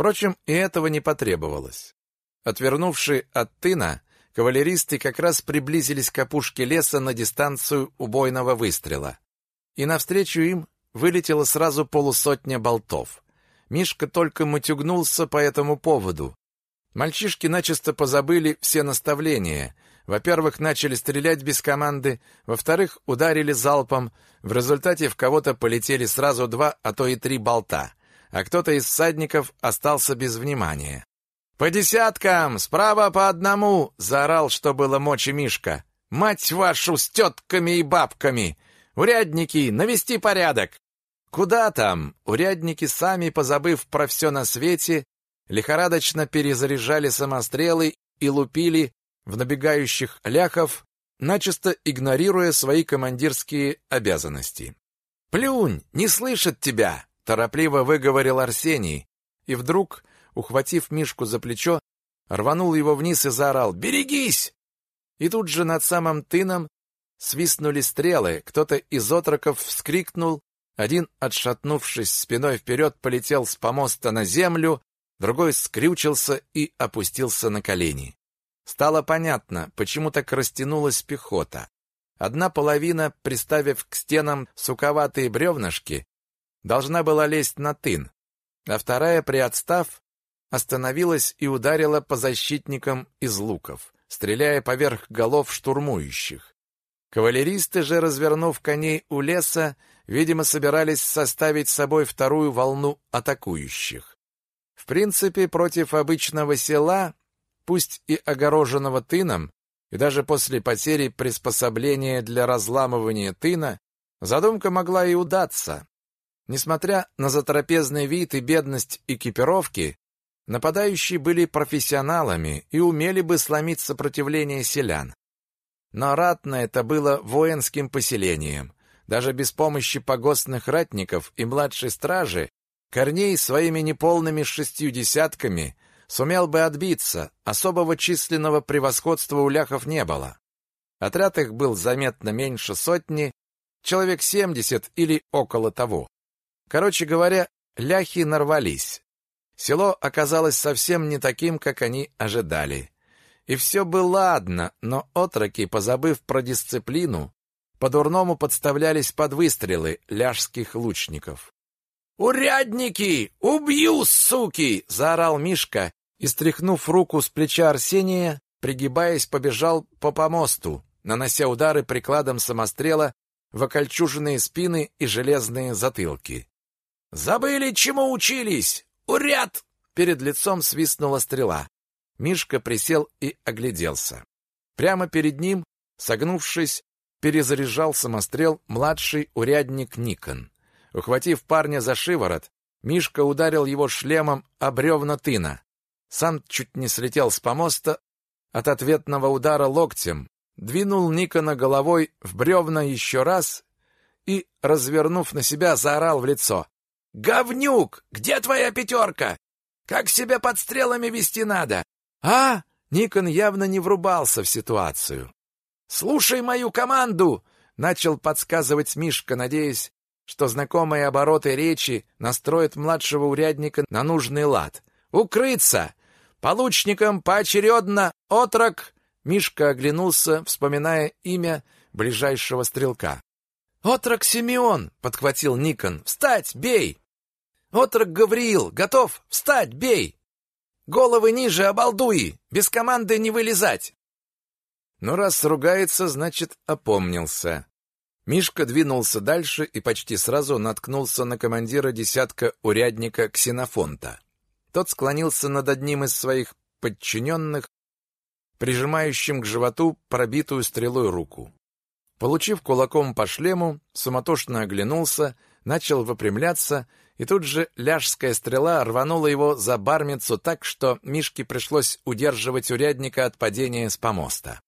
Впрочем, и этого не потребовалось. Отвернувшие от тына, кавалеристы как раз приблизились к опушке леса на дистанцию убойного выстрела. И навстречу им вылетело сразу полусотня болтов. Мишка только матюгнулся по этому поводу. Мальчишки начисто позабыли все наставления. Во-первых, начали стрелять без команды, во-вторых, ударили залпом, в результате в кого-то полетели сразу два, а то и три болта а кто-то из всадников остался без внимания. «По десяткам! Справа по одному!» — заорал, что было мочи Мишка. «Мать вашу с тетками и бабками! Урядники, навести порядок!» Куда там? Урядники, сами позабыв про все на свете, лихорадочно перезаряжали самострелы и лупили в набегающих ляхов, начисто игнорируя свои командирские обязанности. «Плюнь! Не слышит тебя!» Торопливо выговорил Арсений, и вдруг, ухватив Мишку за плечо, рванул его вниз и заорал «Берегись!». И тут же над самым тыном свистнули стрелы, кто-то из отроков вскрикнул, один, отшатнувшись спиной вперед, полетел с помоста на землю, другой скрючился и опустился на колени. Стало понятно, почему так растянулась пехота. Одна половина, приставив к стенам суковатые бревнышки, должна была лезть на тын, а вторая, приотстав, остановилась и ударила по защитникам из луков, стреляя поверх голов штурмующих. Кавалеристы же, развернув коней у леса, видимо, собирались составить с собой вторую волну атакующих. В принципе, против обычного села, пусть и огороженного тыном, и даже после потери приспособления для разламывания тына, задумка могла и удаться. Несмотря на затрапезный вид и бедность экипировки, нападающие были профессионалами и умели бы сломить сопротивление селян. Но ратно это было воинским поселением. Даже без помощи погостных ратников и младшей стражи Корней своими неполными шестью десятками сумел бы отбиться, особого численного превосходства у ляхов не было. Отряд их был заметно меньше сотни, человек семьдесят или около того. Короче говоря, ляхи нарвались. Село оказалось совсем не таким, как они ожидали. И все было ладно, но отроки, позабыв про дисциплину, по-дурному подставлялись под выстрелы ляжских лучников. «Урядники! Убью, суки!» — заорал Мишка и, стряхнув руку с плеча Арсения, пригибаясь, побежал по помосту, нанося удары прикладом самострела в окольчуженные спины и железные затылки. «Забыли, чему учились! Уряд!» Перед лицом свистнула стрела. Мишка присел и огляделся. Прямо перед ним, согнувшись, перезаряжал самострел младший урядник Никон. Ухватив парня за шиворот, Мишка ударил его шлемом о бревна тына. Сам чуть не слетел с помоста от ответного удара локтем, двинул Никона головой в бревна еще раз и, развернув на себя, заорал в лицо. «Говнюк! Где твоя пятерка? Как себя под стрелами вести надо? А? Никон явно не врубался в ситуацию. Слушай мою команду, начал подсказывать Мишка, надеясь, что знакомые обороты речи настроят младшего урядника на нужный лад. Укрыться. Получникам поочередно отрок. Мишка оглянулся, вспоминая имя ближайшего стрелка. Отрок Симеон, подхватил Никон. Встать, бей. Отрок Гавриил, готов? Встать, бей! Головы ниже, обалдуи! Без команды не вылезать!» Но раз ругается, значит, опомнился. Мишка двинулся дальше и почти сразу наткнулся на командира десятка урядника Ксенофонта. Тот склонился над одним из своих подчиненных, прижимающим к животу пробитую стрелой руку. Получив кулаком по шлему, суматошно оглянулся, начал выпрямляться и тут же ляжская стрела рванула его за бармицу так, что Мишке пришлось удерживать урядника от падения с помоста.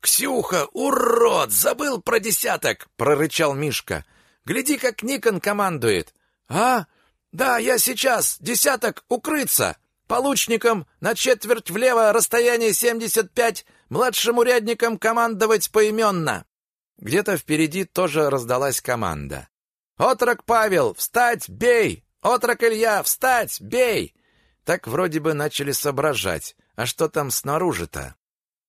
«Ксюха, урод, забыл про десяток!» — прорычал Мишка. «Гляди, как Никон командует!» «А? Да, я сейчас! Десяток, укрыться! Получникам на четверть влево, расстояние семьдесят пять, младшим урядникам командовать поименно!» Где-то впереди тоже раздалась команда. «Отрок Павел, встать, бей! Отрок Илья, встать, бей!» Так вроде бы начали соображать. А что там снаружи-то?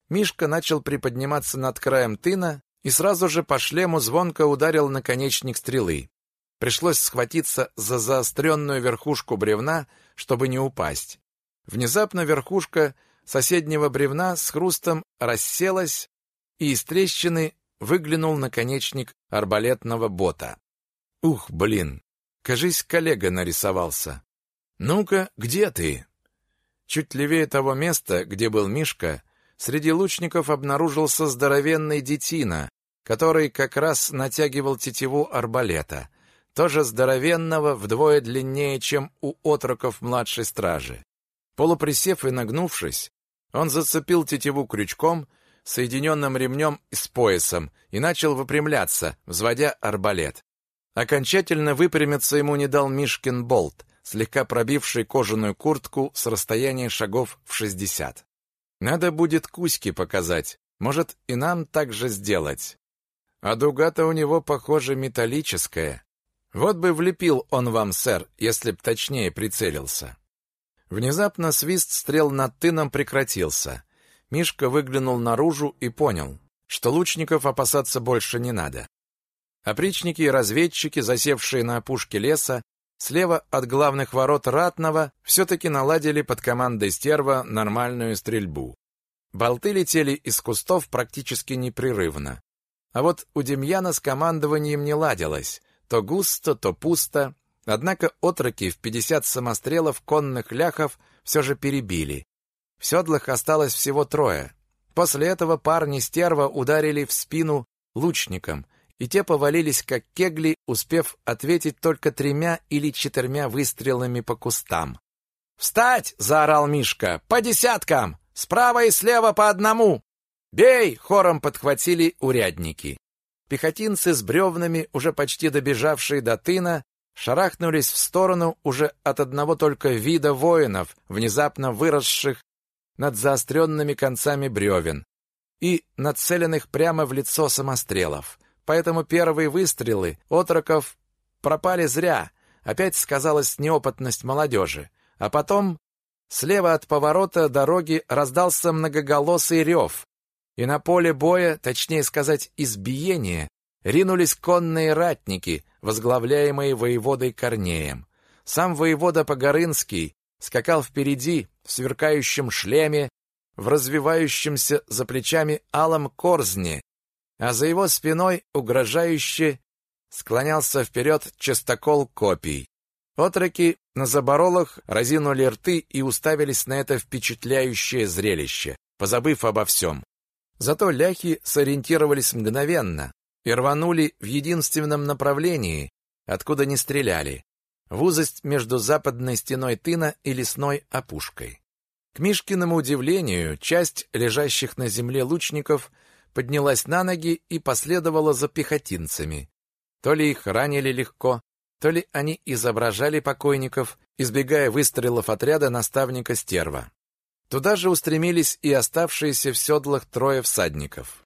Мишка начал приподниматься над краем тына и сразу же по шлему звонко ударил наконечник стрелы. Пришлось схватиться за заостренную верхушку бревна, чтобы не упасть. Внезапно верхушка соседнего бревна с хрустом расселась, и из трещины выглянул наконечник арбалетного бота. Ух, блин, кажись, коллега нарисовался. Ну-ка, где ты? Чуть левее того места, где был Мишка, среди лучников обнаружился здоровенный детина, который как раз натягивал тетиву арбалета, тоже здоровенного, вдвое длиннее, чем у отроков младшей стражи. Полуприсев и нагнувшись, он зацепил тетиву крючком, соединенным ремнем с поясом, и начал выпрямляться, взводя арбалет. Окончательно выпрямиться ему не дал Мишкин болт, слегка пробивший кожаную куртку с расстояния шагов в шестьдесят. Надо будет Кузьке показать, может, и нам так же сделать. А дуга-то у него, похоже, металлическая. Вот бы влепил он вам, сэр, если б точнее прицелился. Внезапно свист стрел над тыном прекратился. Мишка выглянул наружу и понял, что лучников опасаться больше не надо. Опричники и разведчики, засевшие на опушке леса, слева от главных ворот Ратного, все-таки наладили под командой стерва нормальную стрельбу. Болты летели из кустов практически непрерывно. А вот у Демьяна с командованием не ладилось. То густо, то пусто. Однако отроки в 50 самострелов конных ляхов все же перебили. В седлах осталось всего трое. После этого парни стерва ударили в спину лучникам, и те повалились как кегли, успев ответить только тремя или четырьмя выстрелами по кустам. «Встать!» — заорал Мишка. «По десяткам! Справа и слева по одному!» «Бей!» — хором подхватили урядники. Пехотинцы с бревнами, уже почти добежавшие до тына, шарахнулись в сторону уже от одного только вида воинов, внезапно выросших над заостренными концами бревен и нацеленных прямо в лицо самострелов поэтому первые выстрелы отроков пропали зря. Опять сказалась неопытность молодежи. А потом слева от поворота дороги раздался многоголосый рев, и на поле боя, точнее сказать, избиения, ринулись конные ратники, возглавляемые воеводой Корнеем. Сам воевода Погорынский скакал впереди в сверкающем шлеме, в развивающемся за плечами алом корзне, а за его спиной угрожающе склонялся вперед частокол копий. Отроки на заборолах разинули рты и уставились на это впечатляющее зрелище, позабыв обо всем. Зато ляхи сориентировались мгновенно и рванули в единственном направлении, откуда не стреляли, в узость между западной стеной тына и лесной опушкой. К Мишкиному удивлению, часть лежащих на земле лучников поднялась на ноги и последовала за пехотинцами. То ли их ранили легко, то ли они изображали покойников, избегая выстрелов отряда наставника Стерва. Туда же устремились и оставшиеся в седлах трое всадников.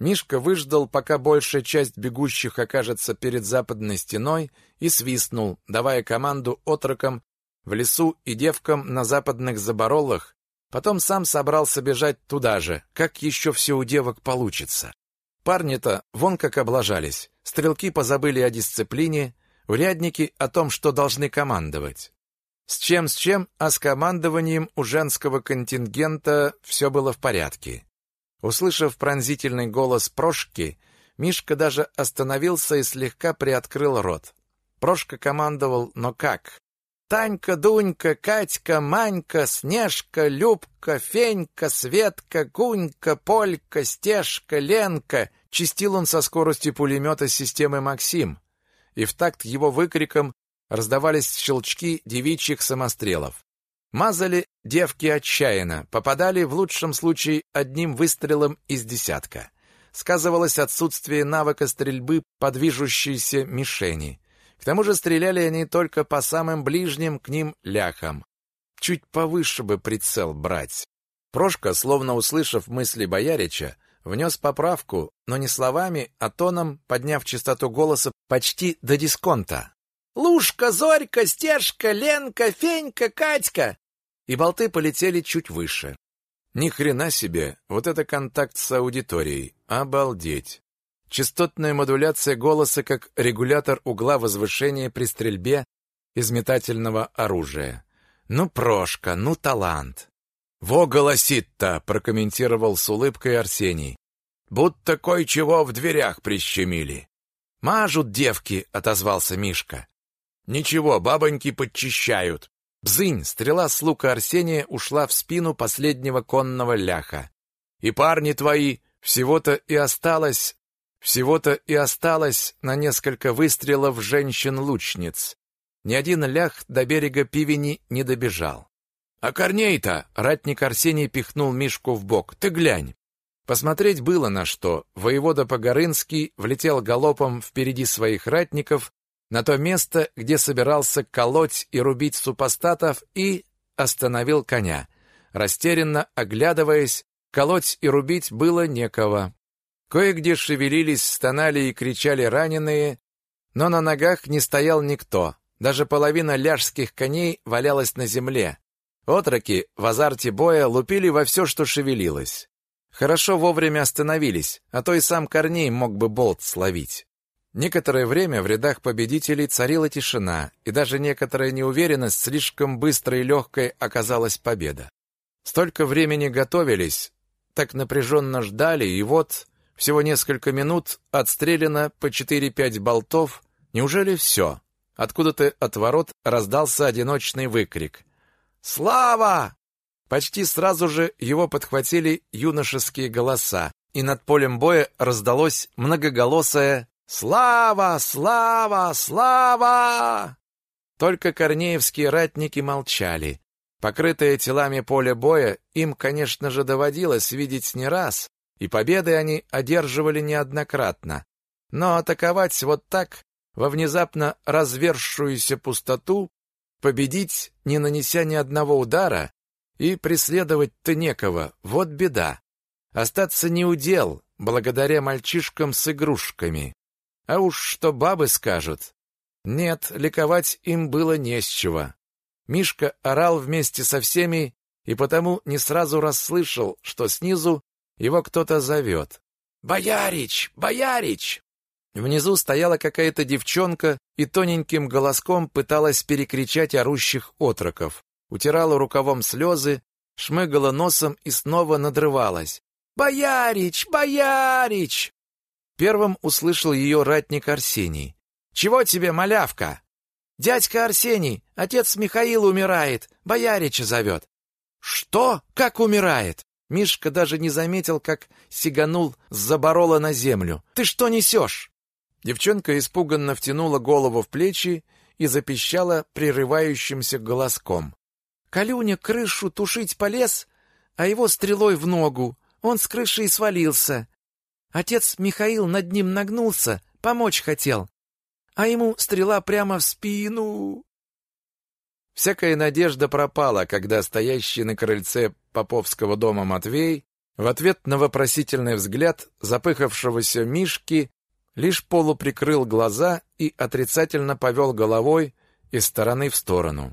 Мишка выждал, пока большая часть бегущих окажется перед западной стеной, и свистнул, давая команду отрокам в лесу и девкам на западных заборолах, потом сам собрался бежать туда же, как еще все у девок получится. Парни-то вон как облажались, стрелки позабыли о дисциплине, урядники о том, что должны командовать. С чем с чем, а с командованием у женского контингента все было в порядке. Услышав пронзительный голос Прошки, Мишка даже остановился и слегка приоткрыл рот. Прошка командовал, но как? Танька, Дунька, Катька, Манька, Снежка, Любка, Фенька, Светка, Гунька, Полька, Стежка, Ленка. Чистил он со скоростью пулемета системы «Максим». И в такт его выкриком раздавались щелчки девичьих самострелов. Мазали девки отчаянно, попадали в лучшем случае одним выстрелом из десятка. Сказывалось отсутствие навыка стрельбы по движущейся мишени. К тому же стреляли они только по самым ближним к ним ляхам. Чуть повыше бы прицел брать. Прошка, словно услышав мысли боярича, внес поправку, но не словами, а тоном, подняв частоту голоса почти до дисконта. Лушка, Зорька, Стежка, Ленка, Фенька, Катька. И болты полетели чуть выше. Ни хрена себе, вот это контакт с аудиторией. Обалдеть. Частотная модуляция голоса как регулятор угла возвышения при стрельбе из метательного оружия. Ну, Прошка, ну, талант. «Во голосит-то!» — прокомментировал с улыбкой Арсений. «Будто кое-чего в дверях прищемили». «Мажут девки!» — отозвался Мишка. Ничего, бабоньки подчищают. Бзынь, стрела с лука Арсения ушла в спину последнего конного ляха. И парни твои, всего-то и осталось, всего-то и осталось на несколько выстрелов женщин-лучниц. Ни один лях до берега Пивени не добежал. А Корней-то, ратник Арсений пихнул Мишку в бок. Ты глянь. Посмотреть было на что. Воевода Погорынский влетел галопом впереди своих ратников на то место, где собирался колоть и рубить супостатов, и остановил коня. Растерянно оглядываясь, колоть и рубить было некого. Кое-где шевелились, стонали и кричали раненые, но на ногах не стоял никто. Даже половина ляжских коней валялась на земле. Отроки в азарте боя лупили во все, что шевелилось. Хорошо вовремя остановились, а то и сам Корней мог бы болт словить. Некоторое время в рядах победителей царила тишина, и даже некоторая неуверенность, слишком быстрой и легкой оказалась победа. Столько времени готовились, так напряженно ждали, и вот всего несколько минут отстреляно по 4-5 болтов. Неужели все? Откуда-то от ворот раздался одиночный выкрик. «Слава!» Почти сразу же его подхватили юношеские голоса, и над полем боя раздалось многоголосое «Слава! Слава! Слава!» Только корнеевские ратники молчали. Покрытое телами поле боя им, конечно же, доводилось видеть не раз, и победы они одерживали неоднократно. Но атаковать вот так, во внезапно развершуюся пустоту, победить, не нанеся ни одного удара, и преследовать-то некого, вот беда. Остаться не удел, благодаря мальчишкам с игрушками. А уж что бабы скажут. Нет, ликовать им было не с чего. Мишка орал вместе со всеми и потому не сразу расслышал, что снизу его кто-то зовет. «Боярич! Боярич!» Внизу стояла какая-то девчонка и тоненьким голоском пыталась перекричать орущих отроков. Утирала рукавом слезы, шмыгала носом и снова надрывалась. «Боярич! Боярич!» Первым услышал ее ратник Арсений. «Чего тебе, малявка?» «Дядька Арсений, отец Михаил умирает, боярича зовет». «Что? Как умирает?» Мишка даже не заметил, как сиганул с заборола на землю. «Ты что несешь?» Девчонка испуганно втянула голову в плечи и запищала прерывающимся голоском. Калюня крышу тушить полез, а его стрелой в ногу. Он с крыши и свалился. Отец Михаил над ним нагнулся, помочь хотел. А ему стрела прямо в спину. Всякая надежда пропала, когда стоящий на крыльце Поповского дома Матвей в ответ на вопросительный взгляд запыхавшегося Мишки лишь полуприкрыл глаза и отрицательно повел головой из стороны в сторону.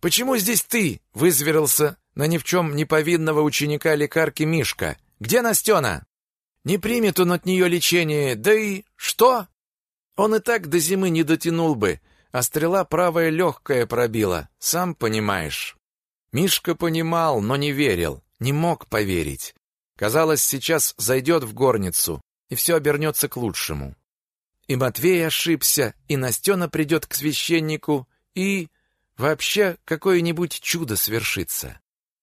«Почему здесь ты?» — вызверился на ни в чем не повинного ученика лекарки Мишка. «Где Настена?» «Не примет он от нее лечение, да и... что?» Он и так до зимы не дотянул бы, а стрела правая легкая пробила, сам понимаешь. Мишка понимал, но не верил, не мог поверить. Казалось, сейчас зайдет в горницу, и все обернется к лучшему. И Матвей ошибся, и Настена придет к священнику, и... Вообще, какое-нибудь чудо свершится.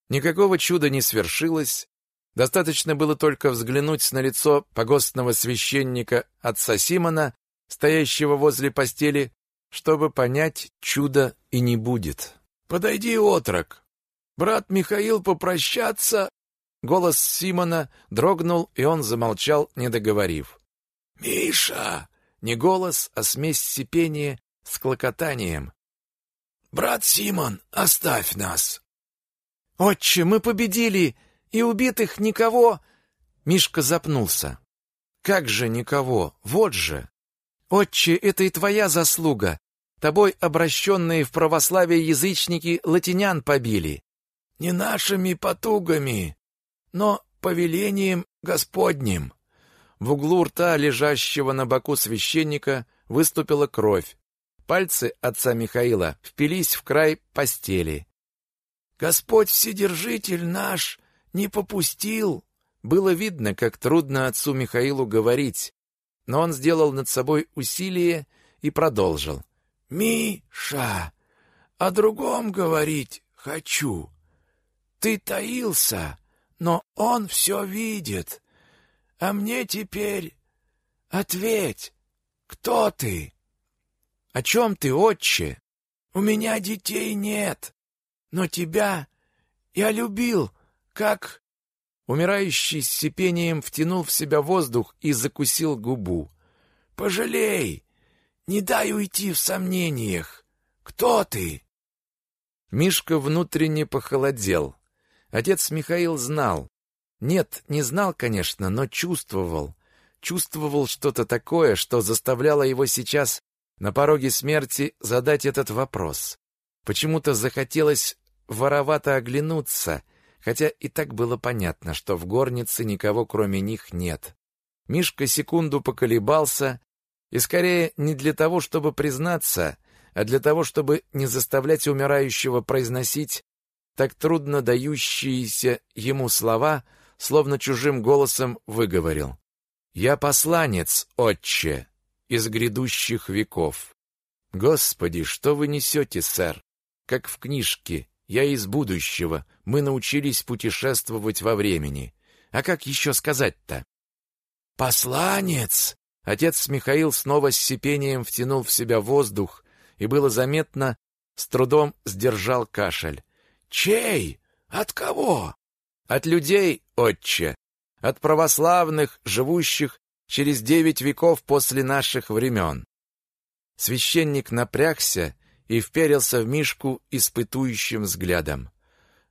Никакого чуда не свершилось. Достаточно было только взглянуть на лицо погостного священника отца Симона, стоящего возле постели, чтобы понять, чуда и не будет. «Подойди, отрок! Брат Михаил попрощаться!» Голос Симона дрогнул, и он замолчал, не договорив. «Миша!» Не голос, а смесь сипения с клокотанием. «Брат Симон, оставь нас!» «Отче, мы победили, и убитых никого...» Мишка запнулся. «Как же никого? Вот же!» «Отче, это и твоя заслуга. Тобой обращенные в православие язычники латинян побили». «Не нашими потугами, но повелением Господним». В углу рта, лежащего на боку священника, выступила кровь. Пальцы отца Михаила впились в край постели. «Господь Вседержитель наш не попустил!» Было видно, как трудно отцу Михаилу говорить, но он сделал над собой усилие и продолжил. «Миша, о другом говорить хочу. Ты таился, но он все видит. А мне теперь ответь, кто ты? О чем ты, отче? У меня детей нет, но тебя я любил, как... Умирающий с сипением втянул в себя воздух и закусил губу. «Пожалей! Не дай уйти в сомнениях! Кто ты?» Мишка внутренне похолодел. Отец Михаил знал, нет, не знал, конечно, но чувствовал. Чувствовал что-то такое, что заставляло его сейчас на пороге смерти задать этот вопрос. Почему-то захотелось воровато оглянуться, хотя и так было понятно, что в горнице никого кроме них нет. Мишка секунду поколебался, и скорее не для того, чтобы признаться, а для того, чтобы не заставлять умирающего произносить так трудно дающиеся ему слова, словно чужим голосом выговорил. «Я посланец, отче, из грядущих веков». «Господи, что вы несете, сэр? Как в книжке, я из будущего, мы научились путешествовать во времени. А как еще сказать-то?» «Посланец!» Отец Михаил снова с сипением втянул в себя воздух, и было заметно, с трудом сдержал кашель. «Чей? От кого?» От людей, отче, от православных, живущих через девять веков после наших времен. Священник напрягся и вперился в Мишку испытующим взглядом.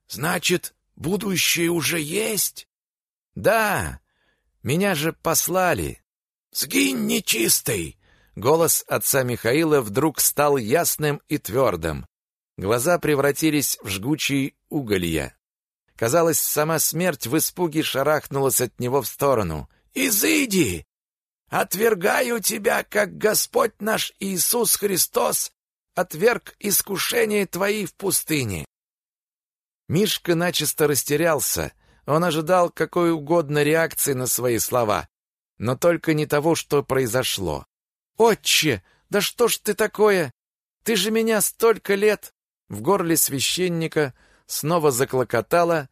«Значит, будущее уже есть?» «Да, меня же послали». «Сгинь, нечистый!» Голос отца Михаила вдруг стал ясным и твердым. Глаза превратились в жгучие уголья. Казалось, сама смерть в испуге шарахнулась от него в сторону. «Изыди! Отвергаю тебя, как Господь наш Иисус Христос отверг искушение твои в пустыне. Мишка начисто растерялся. Он ожидал какой угодно реакции на свои слова, но только не того, что произошло. «Отче, да что ж ты такое? Ты же меня столько лет!» В горле священника снова заклокотало,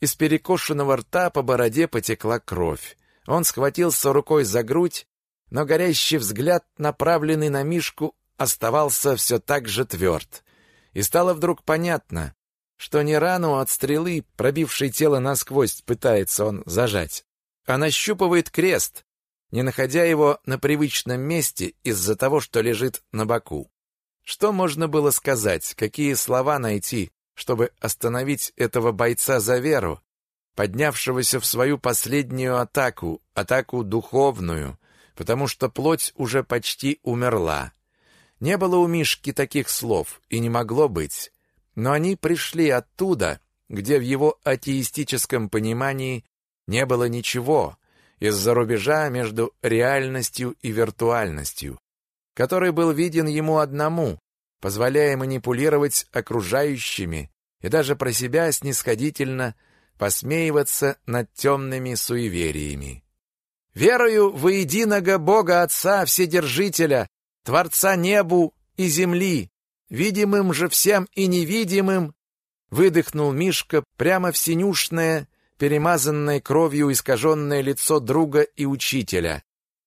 из перекошенного рта по бороде потекла кровь. Он схватился рукой за грудь, но горящий взгляд, направленный на Мишку, оставался все так же тверд. И стало вдруг понятно, что не рану от стрелы, пробившей тело насквозь, пытается он зажать, а нащупывает крест, не находя его на привычном месте из-за того, что лежит на боку. Что можно было сказать, какие слова найти, чтобы остановить этого бойца за веру, поднявшегося в свою последнюю атаку, атаку духовную, потому что плоть уже почти умерла. Не было у Мишки таких слов, и не могло быть, но они пришли оттуда, где в его атеистическом понимании не было ничего, из-за рубежа между реальностью и виртуальностью, который был виден ему одному, позволяя манипулировать окружающими и даже про себя снисходительно посмеиваться над темными суевериями. «Верую во единого Бога Отца Вседержителя, Творца небу и земли, видимым же всем и невидимым, выдохнул Мишка прямо в синюшное, перемазанное кровью искаженное лицо друга и учителя.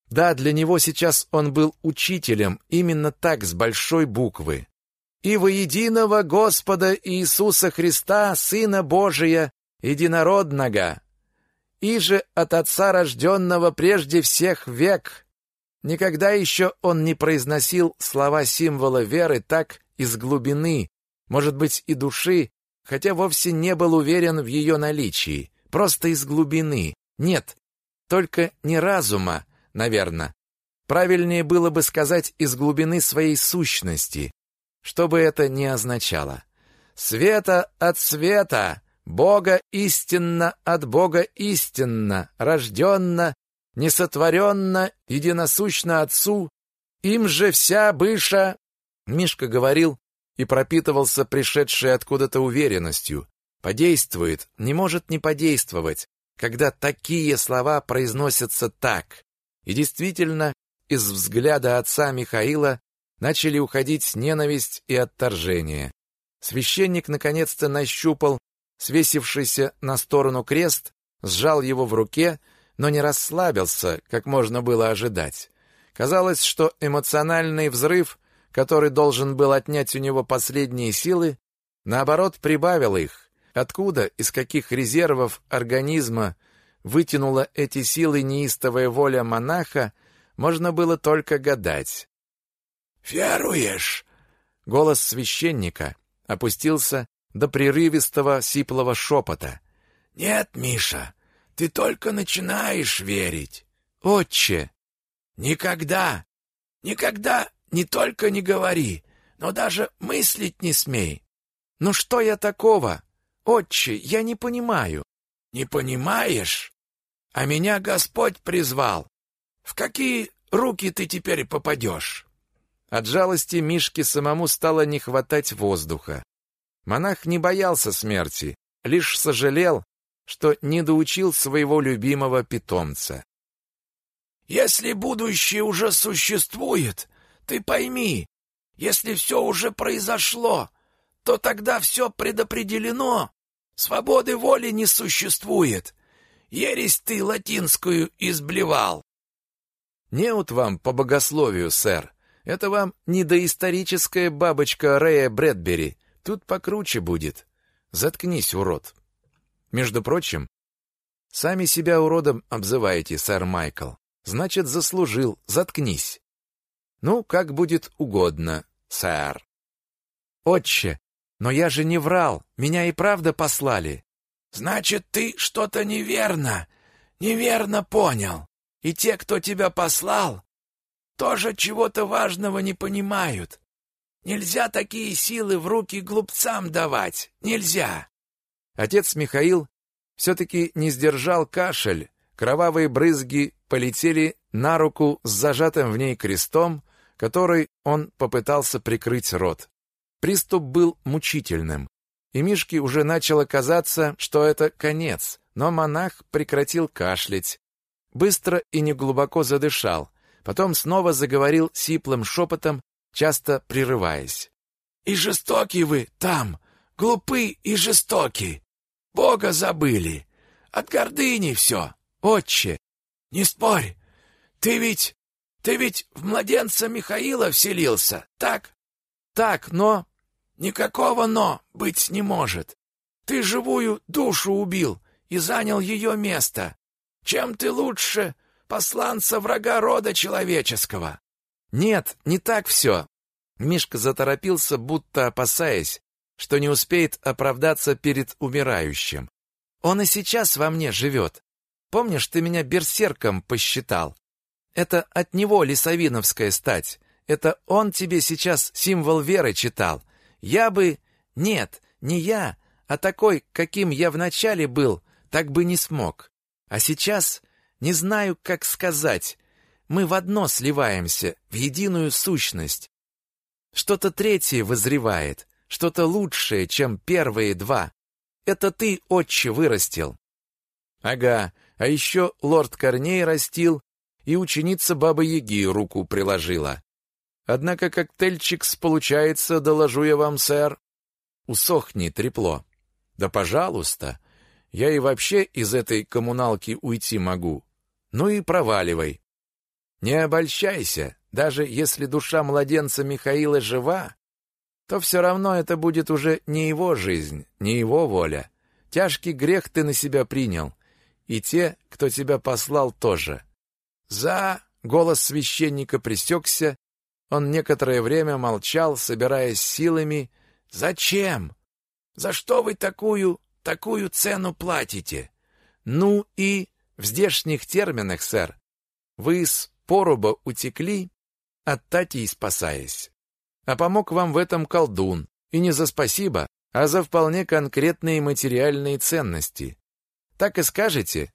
Да, для него сейчас он был учителем, именно так, с большой буквы. «И во единого Господа Иисуса Христа, Сына Божия, единородного, и же от Отца рожденного прежде всех век». Никогда еще он не произносил слова символа веры так из глубины, может быть, и души, хотя вовсе не был уверен в ее наличии, просто из глубины. Нет, только не разума, наверное. Правильнее было бы сказать из глубины своей сущности, что бы это ни означало. Света от света, Бога истинно от Бога истинно, рожденно, несотворенно, единосущно Отцу, им же вся быша Мишка говорил и пропитывался пришедшей откуда-то уверенностью. Подействует, не может не подействовать, когда такие слова произносятся так. И действительно, из взгляда отца Михаила начали уходить ненависть и отторжение. Священник наконец-то нащупал свесившийся на сторону крест, сжал его в руке, но не расслабился, как можно было ожидать. Казалось, что эмоциональный взрыв который должен был отнять у него последние силы, наоборот, прибавил их. Откуда, из каких резервов организма вытянула эти силы неистовая воля монаха, можно было только гадать. «Веруешь?» Голос священника опустился до прерывистого сиплого шепота. «Нет, Миша, ты только начинаешь верить». «Отче!» «Никогда, никогда не только не говори, но даже мыслить не смей. Ну что я такого? Отче, я не понимаю. Не понимаешь? А меня Господь призвал. В какие руки ты теперь попадешь?» От жалости Мишке самому стало не хватать воздуха. Монах не боялся смерти, лишь сожалел, что не доучил своего любимого питомца. «Если будущее уже существует, ты пойми, если все уже произошло, то тогда все предопределено. Свободы воли не существует. Ересь ты латинскую изблевал. Неут вам по богословию, сэр. Это вам не доисторическая бабочка Рэя Брэдбери. Тут покруче будет. Заткнись, урод. Между прочим, сами себя уродом обзываете, сэр Майкл. Значит, заслужил. Заткнись. Ну, как будет угодно, сэр. Отче, но я же не врал, меня и правда послали. Значит, ты что-то неверно, неверно понял. И те, кто тебя послал, тоже чего-то важного не понимают. Нельзя такие силы в руки глупцам давать, нельзя. Отец Михаил все-таки не сдержал кашель, кровавые брызги полетели на руку с зажатым в ней крестом, который он попытался прикрыть рот. Приступ был мучительным, и Мишке уже начало казаться, что это конец, но монах прекратил кашлять, быстро и неглубоко задышал, потом снова заговорил сиплым шепотом, часто прерываясь. «И жестоки вы там, глупы и жестоки! Бога забыли! От гордыни все, отче! Не спорь! Ты ведь... ты ведь в младенца Михаила вселился, так? Так, но... Никакого «но» быть не может. Ты живую душу убил и занял ее место. Чем ты лучше посланца врага рода человеческого? Нет, не так все. Мишка заторопился, будто опасаясь, что не успеет оправдаться перед умирающим. Он и сейчас во мне живет. Помнишь, ты меня берсерком посчитал? Это от него лесовиновская стать. Это он тебе сейчас символ веры читал. Я бы... Нет, не я, а такой, каким я вначале был, так бы не смог. А сейчас не знаю, как сказать. Мы в одно сливаемся, в единую сущность. Что-то третье вызревает, что-то лучшее, чем первые два. Это ты, отче, вырастил. Ага, а еще лорд Корней растил, и ученица Бабы-Яги руку приложила. Однако коктейльчик получается, доложу я вам, сэр. Усохни, трепло. Да пожалуйста. Я и вообще из этой коммуналки уйти могу. Ну и проваливай. Не обольщайся, даже если душа младенца Михаила жива, то все равно это будет уже не его жизнь, не его воля. Тяжкий грех ты на себя принял, и те, кто тебя послал, тоже. За голос священника пресекся, он некоторое время молчал, собираясь силами. Зачем? За что вы такую, такую цену платите? Ну и в здешних терминах, сэр, вы с поруба утекли, от Татьи спасаясь. А помог вам в этом колдун, и не за спасибо, а за вполне конкретные материальные ценности. Так и скажете?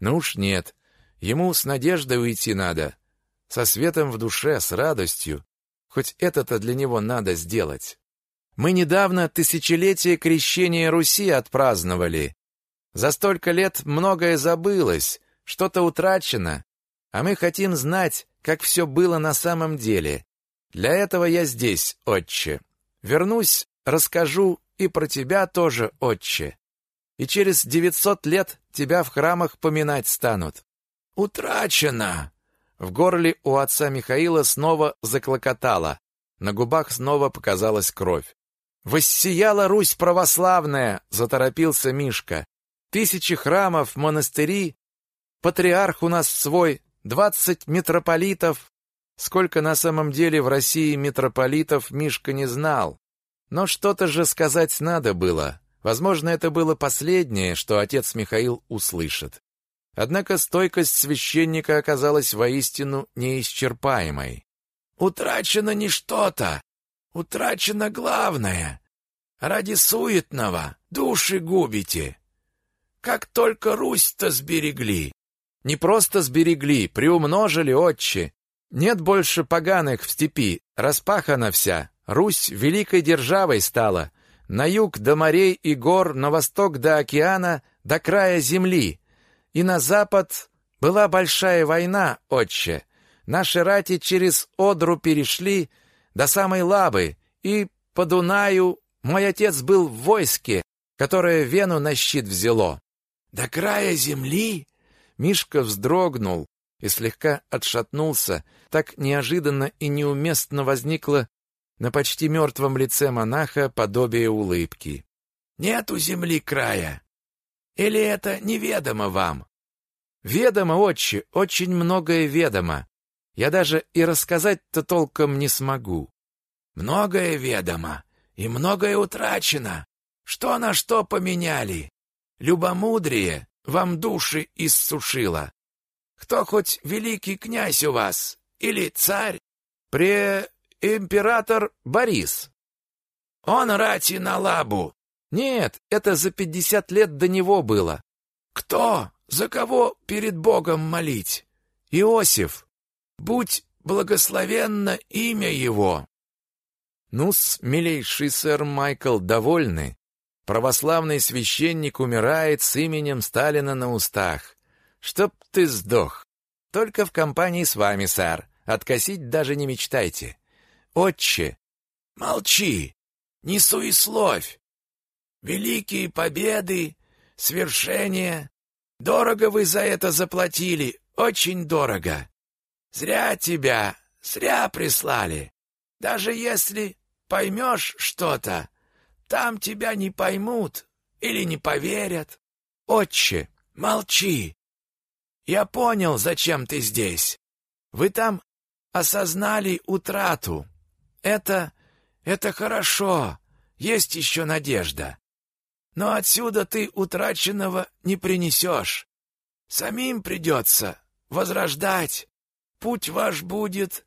Ну уж нет. Ему с надеждой уйти надо. Со светом в душе, с радостью. Хоть это-то для него надо сделать. Мы недавно тысячелетие крещения Руси отпраздновали. За столько лет многое забылось, что-то утрачено, а мы хотим знать, как все было на самом деле. Для этого я здесь, отче. Вернусь, расскажу и про тебя тоже, отче и через девятьсот лет тебя в храмах поминать станут. Утрачено! В горле у отца Михаила снова заклокотало, на губах снова показалась кровь. «Воссияла Русь православная!» — заторопился Мишка. «Тысячи храмов, монастыри, патриарх у нас свой, двадцать митрополитов». Сколько на самом деле в России митрополитов Мишка не знал. Но что-то же сказать надо было. Возможно, это было последнее, что отец Михаил услышит. Однако стойкость священника оказалась воистину неисчерпаемой. «Утрачено не что-то, утрачено главное. Ради суетного души губите. Как только Русь-то сберегли!» «Не просто сберегли, приумножили, отче. Нет больше поганых в степи, распахана вся. Русь великой державой стала, на юг до морей и гор, на восток до океана, до края земли. И на запад была большая война, отче. Наши рати через Одру перешли до самой Лабы, и по Дунаю мой отец был в войске, которое Вену на щит взяло. До края земли? Мишка вздрогнул и слегка отшатнулся. Так неожиданно и неуместно возникло на почти мертвом лице монаха подобие улыбки. «Нет у земли края. Или это неведомо вам?» «Ведомо, отче, очень многое ведомо. Я даже и рассказать-то толком не смогу». «Многое ведомо, и многое утрачено. Что на что поменяли? Любомудрие вам души иссушило. Кто хоть великий князь у вас? Или царь? Пре император Борис. Он рати на лабу. Нет, это за пятьдесят лет до него было. Кто? За кого перед Богом молить? Иосиф, будь благословенно имя его. Ну-с, милейший сэр Майкл, довольны. Православный священник умирает с именем Сталина на устах. Чтоб ты сдох. Только в компании с вами, сэр. Откосить даже не мечтайте. Отче, молчи, не суесловь. Великие победы, свершения. Дорого вы за это заплатили, очень дорого. Зря тебя, зря прислали. Даже если поймешь что-то, там тебя не поймут или не поверят. Отче, молчи. Я понял, зачем ты здесь. Вы там осознали утрату. Это... это хорошо. Есть еще надежда. Но отсюда ты утраченного не принесешь. Самим придется возрождать. Путь ваш будет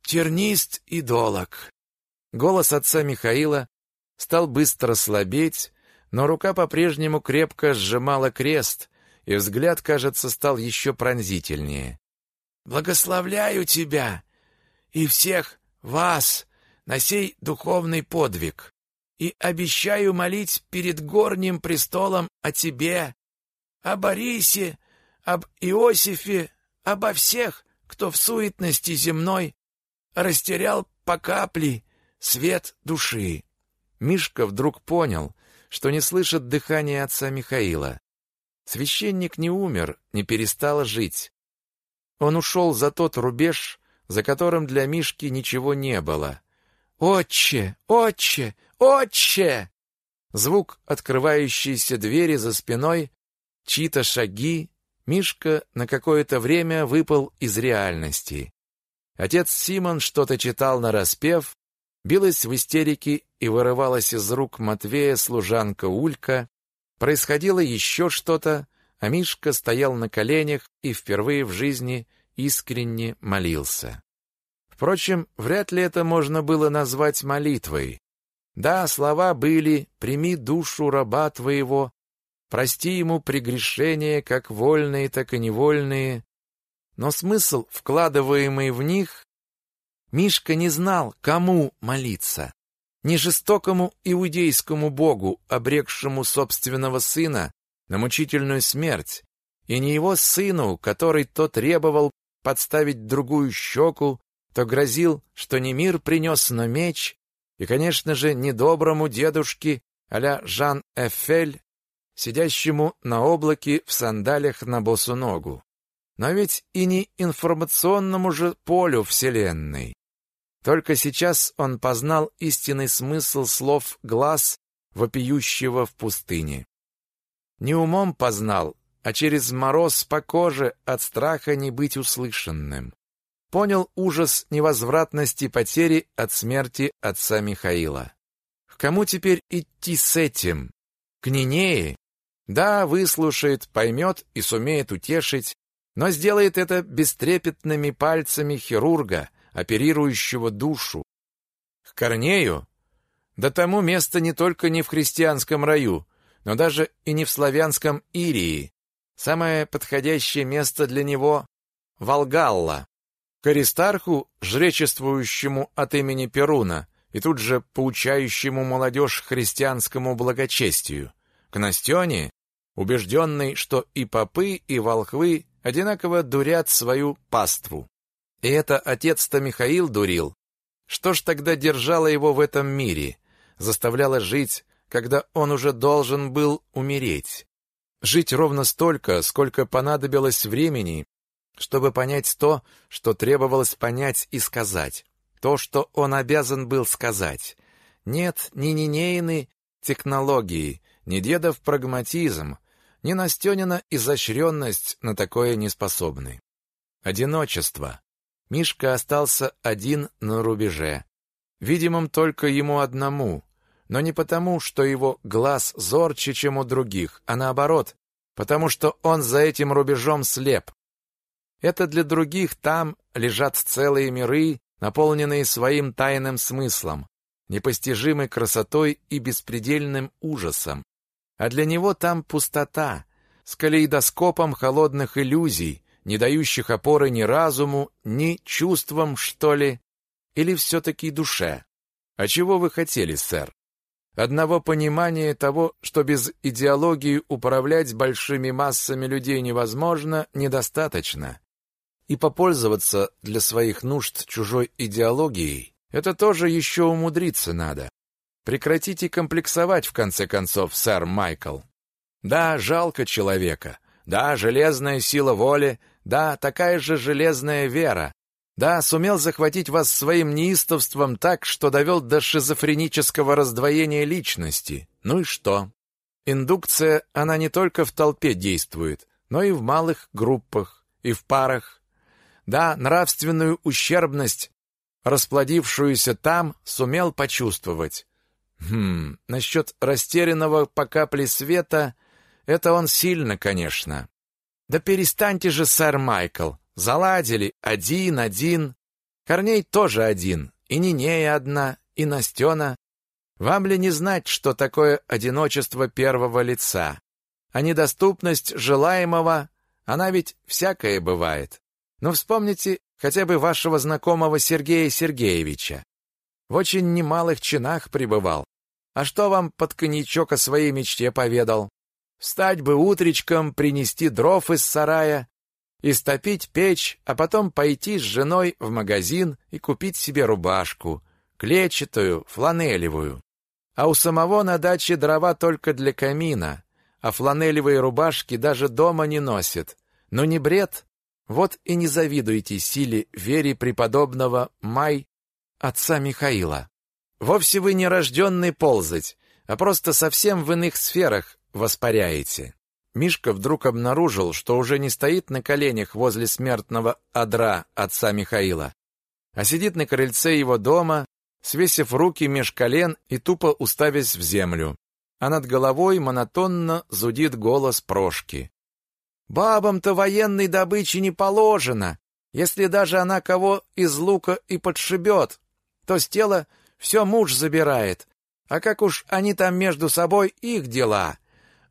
тернист и долог. Голос отца Михаила стал быстро слабеть, но рука по-прежнему крепко сжимала крест, и взгляд, кажется, стал еще пронзительнее. «Благословляю тебя и всех вас на сей духовный подвиг, и обещаю молить перед горним престолом о тебе, о Борисе, об Иосифе, обо всех, кто в суетности земной растерял по капле свет души. Мишка вдруг понял, что не слышит дыхания отца Михаила. Священник не умер, не перестал жить. Он ушел за тот рубеж, за которым для Мишки ничего не было. «Отче! Отче! Отче!» Звук открывающейся двери за спиной, чьи-то шаги, Мишка на какое-то время выпал из реальности. Отец Симон что-то читал на распев, билась в истерике и вырывалась из рук Матвея служанка Улька. Происходило еще что-то, а Мишка стоял на коленях и впервые в жизни искренне молился. Впрочем, вряд ли это можно было назвать молитвой. Да, слова были «прими душу раба твоего», «прости ему прегрешения, как вольные, так и невольные», но смысл, вкладываемый в них, Мишка не знал, кому молиться. Не жестокому иудейскому богу, обрекшему собственного сына на мучительную смерть, и не его сыну, который то требовал подставить другую щеку, то грозил, что не мир принес, но меч, и, конечно же, недоброму дедушке а-ля Жан Эфель, сидящему на облаке в сандалях на босу ногу но ведь и не информационному же полю Вселенной. Только сейчас он познал истинный смысл слов глаз, вопиющего в пустыне. Не умом познал, а через мороз по коже от страха не быть услышанным. Понял ужас невозвратности потери от смерти отца Михаила. К кому теперь идти с этим? К Нинее? Да, выслушает, поймет и сумеет утешить, но сделает это бестрепетными пальцами хирурга, оперирующего душу. К Корнею? Да тому место не только не в христианском раю, но даже и не в славянском Ирии. Самое подходящее место для него — Волгалла. К Аристарху, жречествующему от имени Перуна, и тут же поучающему молодежь христианскому благочестию. К Настене, убежденный, что и попы, и волхвы одинаково дурят свою паству. И это отец-то Михаил дурил. Что ж тогда держало его в этом мире, заставляло жить, когда он уже должен был умереть? Жить ровно столько, сколько понадобилось времени, чтобы понять то, что требовалось понять и сказать, то, что он обязан был сказать. Нет ни нинейной технологии, ни дедов прагматизм, ни Настенина изощренность на такое не способны. Одиночество. Мишка остался один на рубеже. Видимым только ему одному, но не потому, что его глаз зорче, чем у других, а наоборот, потому что он за этим рубежом слеп. Это для других там лежат целые миры, наполненные своим тайным смыслом, непостижимой красотой и беспредельным ужасом. А для него там пустота, с калейдоскопом холодных иллюзий, не дающих опоры ни разуму, ни чувствам, что ли, или все-таки душе. А чего вы хотели, сэр? Одного понимания того, что без идеологии управлять большими массами людей невозможно, недостаточно. И попользоваться для своих нужд чужой идеологией – это тоже еще умудриться надо. Прекратите комплексовать, в конце концов, сэр Майкл. Да, жалко человека. Да, железная сила воли. Да, такая же железная вера. Да, сумел захватить вас своим неистовством так, что довел до шизофренического раздвоения личности. Ну и что? Индукция, она не только в толпе действует, но и в малых группах, и в парах. Да, нравственную ущербность, расплодившуюся там, сумел почувствовать. Хм, насчет растерянного по капле света, это он сильно, конечно. Да перестаньте же, сэр Майкл, Заладили один-один. Корней тоже один, и Нинея одна, и Настена. Вам ли не знать, что такое одиночество первого лица? А недоступность желаемого, она ведь всякое бывает. Но вспомните хотя бы вашего знакомого Сергея Сергеевича. В очень немалых чинах пребывал. А что вам под коньячок о своей мечте поведал? Встать бы утречком, принести дров из сарая, истопить печь, а потом пойти с женой в магазин и купить себе рубашку, клетчатую, фланелевую. А у самого на даче дрова только для камина, а фланелевые рубашки даже дома не носит. Но не бред? Вот и не завидуйте силе вере преподобного Май, отца Михаила. Вовсе вы не рожденный ползать, а просто совсем в иных сферах воспаряете. Мишка вдруг обнаружил, что уже не стоит на коленях возле смертного одра отца Михаила, а сидит на крыльце его дома, свесив руки меж колен и тупо уставясь в землю. А над головой монотонно зудит голос Прошки. «Бабам-то военной добычи не положено. Если даже она кого из лука и подшибет, то с тела все муж забирает. А как уж они там между собой, их дела.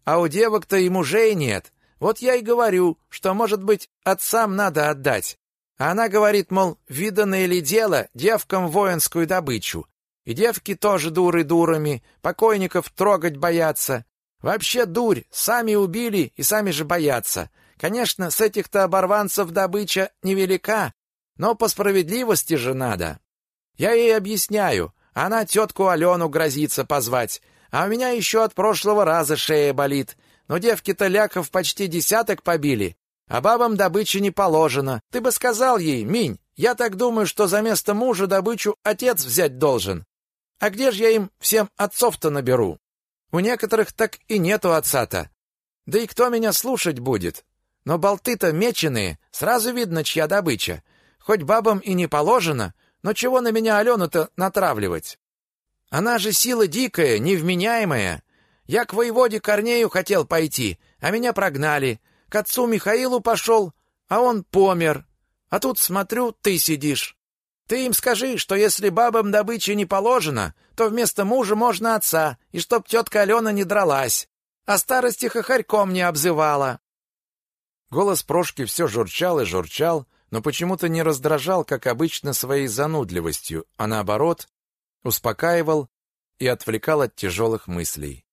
А у девок-то и мужей нет. Вот я и говорю, что, может быть, отцам надо отдать. А она говорит, мол, виданное ли дело девкам воинскую добычу. И девки тоже дуры дурами, покойников трогать боятся. Вообще дурь, сами убили и сами же боятся. Конечно, с этих-то оборванцев добыча невелика, но по справедливости же надо. Я ей объясняю, она тетку Алену грозится позвать, а у меня еще от прошлого раза шея болит. Но девки-то ляков почти десяток побили, а бабам добычи не положено. Ты бы сказал ей, Минь, я так думаю, что за место мужа добычу отец взять должен. А где же я им всем отцов-то наберу? У некоторых так и нету отца-то. Да и кто меня слушать будет? Но болты-то меченые, сразу видно, чья добыча. Хоть бабам и не положено, но чего на меня Алену-то натравливать? Она же сила дикая, невменяемая. Я к воеводе Корнею хотел пойти, а меня прогнали. К отцу Михаилу пошел, а он помер. А тут, смотрю, ты сидишь. Ты им скажи, что если бабам добычи не положено, то вместо мужа можно отца, и чтоб тетка Алена не дралась, а старости хохарьком не обзывала. Голос Прошки все журчал и журчал, но почему-то не раздражал, как обычно, своей занудливостью, а наоборот, успокаивал и отвлекал от тяжелых мыслей.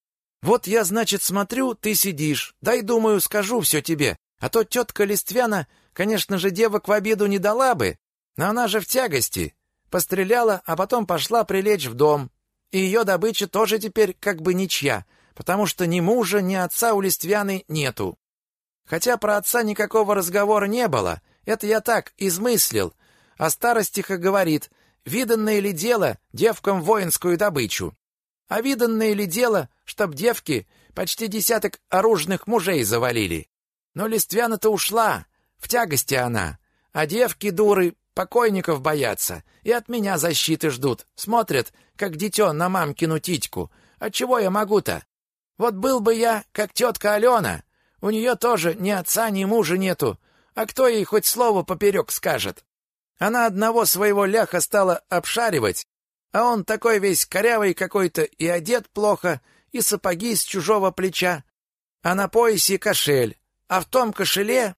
«Вот я, значит, смотрю, ты сидишь. Дай, думаю, скажу все тебе. А то тетка Листвяна, конечно же, девок в обиду не дала бы, но она же в тягости. Постреляла, а потом пошла прилечь в дом. И ее добыча тоже теперь как бы ничья, потому что ни мужа, ни отца у Листвяны нету. Хотя про отца никакого разговора не было, это я так измыслил. А старостиха говорит, Виданное ли дело девкам воинскую добычу? А виданное ли дело, чтоб девки почти десяток оружных мужей завалили? Но Листвяна-то ушла, в тягости она, а девки, дуры, покойников боятся и от меня защиты ждут, смотрят, как дитё на мамкину титьку. А чего я могу-то? Вот был бы я, как тетка Алена, у нее тоже ни отца, ни мужа нету, а кто ей хоть слово поперек скажет? Она одного своего ляха стала обшаривать, а он такой весь корявый какой-то и одет плохо, и сапоги с чужого плеча, а на поясе кошель, а в том кошеле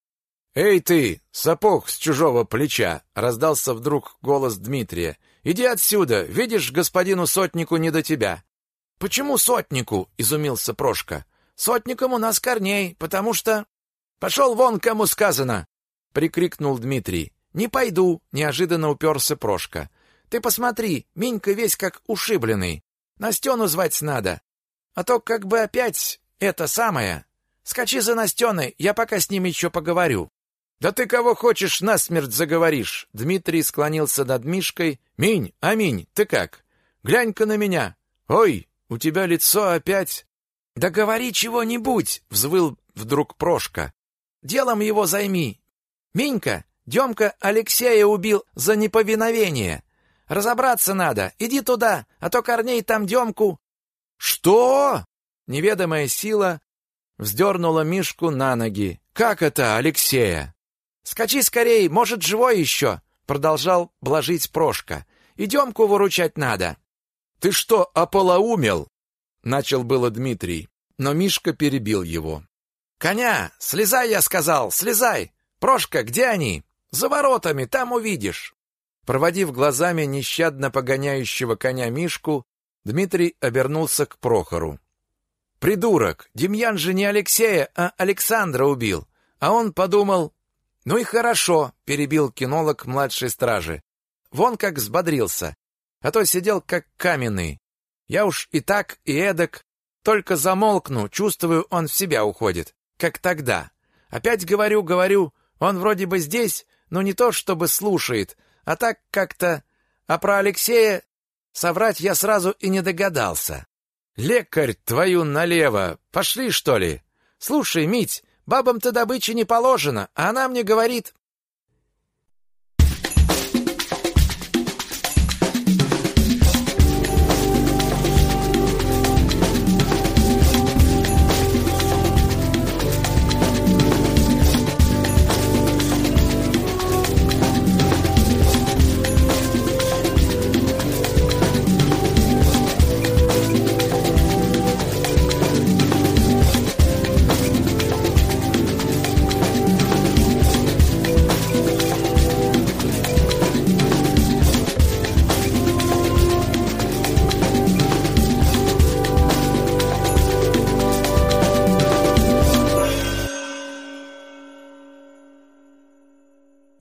«Эй ты, сапог с чужого плеча!» — раздался вдруг голос Дмитрия. «Иди отсюда! Видишь, господину сотнику не до тебя!» «Почему сотнику?» — изумился Прошка. «Сотником у нас Корней, потому что...» «Пошел вон, кому сказано!» — прикрикнул Дмитрий. «Не пойду!» — неожиданно уперся Прошка. «Ты посмотри, Минька весь как ушибленный. Настену звать надо. А то как бы опять это самое. Скачи за Настеной, я пока с ним еще поговорю». «Да ты кого хочешь насмерть заговоришь!» Дмитрий склонился над Мишкой. «Минь, Аминь, ты как? Глянь-ка на меня! Ой, у тебя лицо опять...» «Да говори чего-нибудь!» — взвыл вдруг Прошка. «Делом его займи! Минька, Демка Алексея убил за неповиновение! Разобраться надо! Иди туда, а то Корней там Демку...» «Что?» Неведомая сила вздернула Мишку на ноги. «Как это, Алексея?» «Скачи скорей, может, живой еще!» Продолжал блажить Прошка. «Идемку выручать надо!» «Ты что, ополоумел?» Начал было Дмитрий, но Мишка перебил его. «Коня! Слезай, я сказал! Слезай! Прошка, где они? За воротами, там увидишь!» Проводив глазами нещадно погоняющего коня Мишку, Дмитрий обернулся к Прохору. «Придурок! Демьян же не Алексея, а Александра убил!» А он подумал, «Ну и хорошо», — перебил кинолог младшей стражи. «Вон как взбодрился. А то сидел как каменный. Я уж и так, и эдак. Только замолкну, чувствую, он в себя уходит. Как тогда. Опять говорю, говорю, он вроде бы здесь, но не то чтобы слушает, а так как-то... А про Алексея соврать я сразу и не догадался. Лекарь твою налево! Пошли, что ли? Слушай, Мить, Бабам-то добычи не положено, а она мне говорит,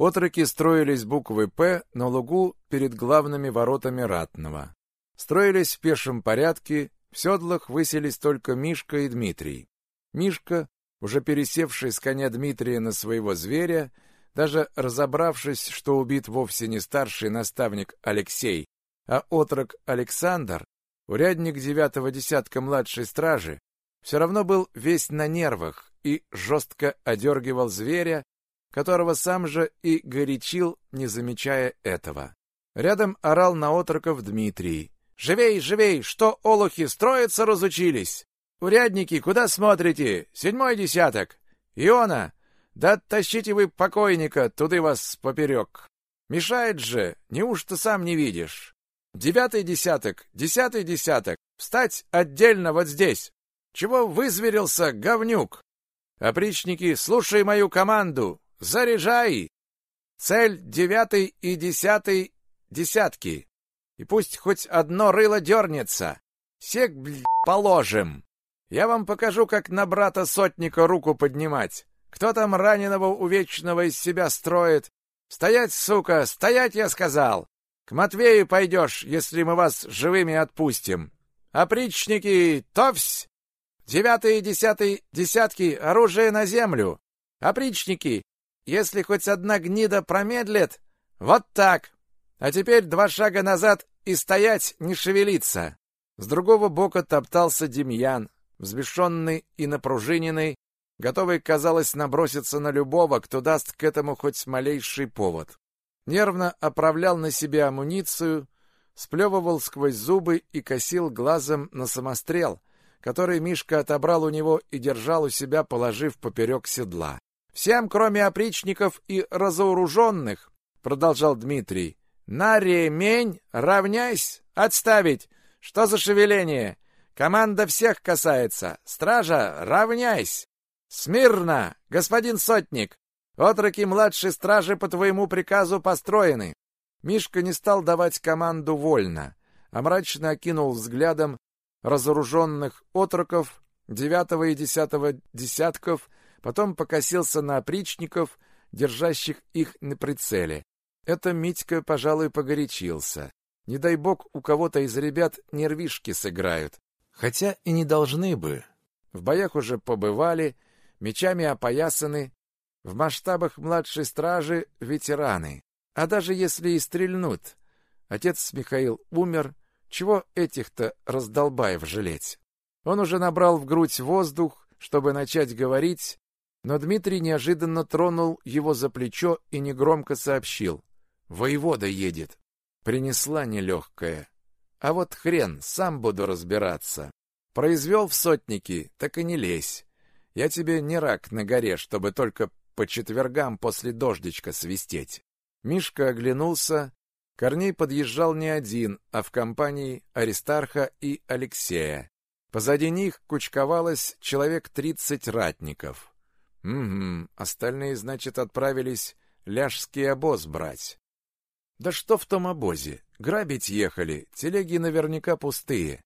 Отроки строились буквой «П» на лугу перед главными воротами Ратного. Строились в пешем порядке, в седлах выселись только Мишка и Дмитрий. Мишка, уже пересевший с коня Дмитрия на своего зверя, даже разобравшись, что убит вовсе не старший наставник Алексей, а отрок Александр, урядник девятого десятка младшей стражи, все равно был весь на нервах и жестко одергивал зверя, которого сам же и горячил, не замечая этого. Рядом орал на отроков Дмитрий. «Живей, живей! Что, олухи, строиться разучились? Урядники, куда смотрите? Седьмой десяток! Иона! Да тащите вы покойника, туды вас поперек! Мешает же, неужто сам не видишь? Девятый десяток, десятый десяток! Встать отдельно вот здесь! Чего вызверился, говнюк? Опричники, слушай мою команду! Заряжай! Цель девятый и десятый десятки. И пусть хоть одно рыло дернется. Сек, блядь, положим. Я вам покажу, как на брата сотника руку поднимать. Кто там раненого увечного из себя строит? Стоять, сука, стоять, я сказал. К Матвею пойдешь, если мы вас живыми отпустим. Опричники, товсь! Девятый и десятый десятки, оружие на землю. Опричники, если хоть одна гнида промедлит, вот так. А теперь два шага назад и стоять, не шевелиться. С другого бока топтался Демьян, взбешенный и напружиненный, готовый, казалось, наброситься на любого, кто даст к этому хоть малейший повод. Нервно оправлял на себе амуницию, сплевывал сквозь зубы и косил глазом на самострел, который Мишка отобрал у него и держал у себя, положив поперек седла. Всем, кроме опричников и разоруженных, продолжал Дмитрий, на ремень равняйсь, отставить. Что за шевеление? Команда всех касается. Стража, равняйсь. Смирно, господин сотник. Отроки младшей стражи по твоему приказу построены. Мишка не стал давать команду вольно, а мрачно окинул взглядом разоруженных отроков девятого и десятого десятков, потом покосился на опричников, держащих их на прицеле. Это Митька, пожалуй, погорячился. Не дай бог, у кого-то из ребят нервишки сыграют. Хотя и не должны бы. В боях уже побывали, мечами опоясаны, в масштабах младшей стражи ветераны. А даже если и стрельнут, отец Михаил умер, чего этих-то раздолбаев жалеть? Он уже набрал в грудь воздух, чтобы начать говорить, но Дмитрий неожиданно тронул его за плечо и негромко сообщил. «Воевода едет». Принесла нелегкая. А вот хрен, сам буду разбираться. Произвел в сотники, так и не лезь. Я тебе не рак на горе, чтобы только по четвергам после дождичка свистеть. Мишка оглянулся. Корней подъезжал не один, а в компании Аристарха и Алексея. Позади них кучковалось человек тридцать ратников. Угу, остальные, значит, отправились ляжский обоз брать. Да что в том обозе? Грабить ехали, телеги наверняка пустые.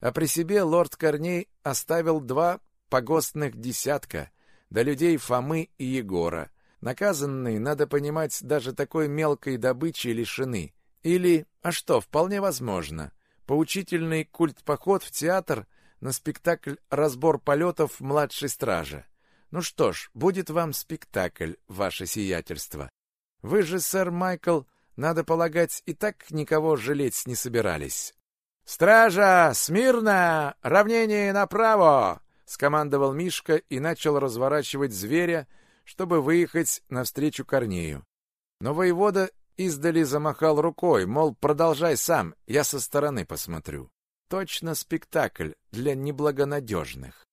А при себе лорд Корней оставил два погостных десятка, да людей Фомы и Егора. Наказанные, надо понимать, даже такой мелкой добычи лишены. Или, а что, вполне возможно, поучительный культ-поход в театр на спектакль «Разбор полетов младшей стражи». Ну что ж, будет вам спектакль, ваше сиятельство. Вы же, сэр Майкл, надо полагать, и так никого жалеть не собирались. «Стража! Смирно! Равнение направо!» — скомандовал Мишка и начал разворачивать зверя, чтобы выехать навстречу Корнею. Но воевода издали замахал рукой, мол, продолжай сам, я со стороны посмотрю. Точно спектакль для неблагонадежных.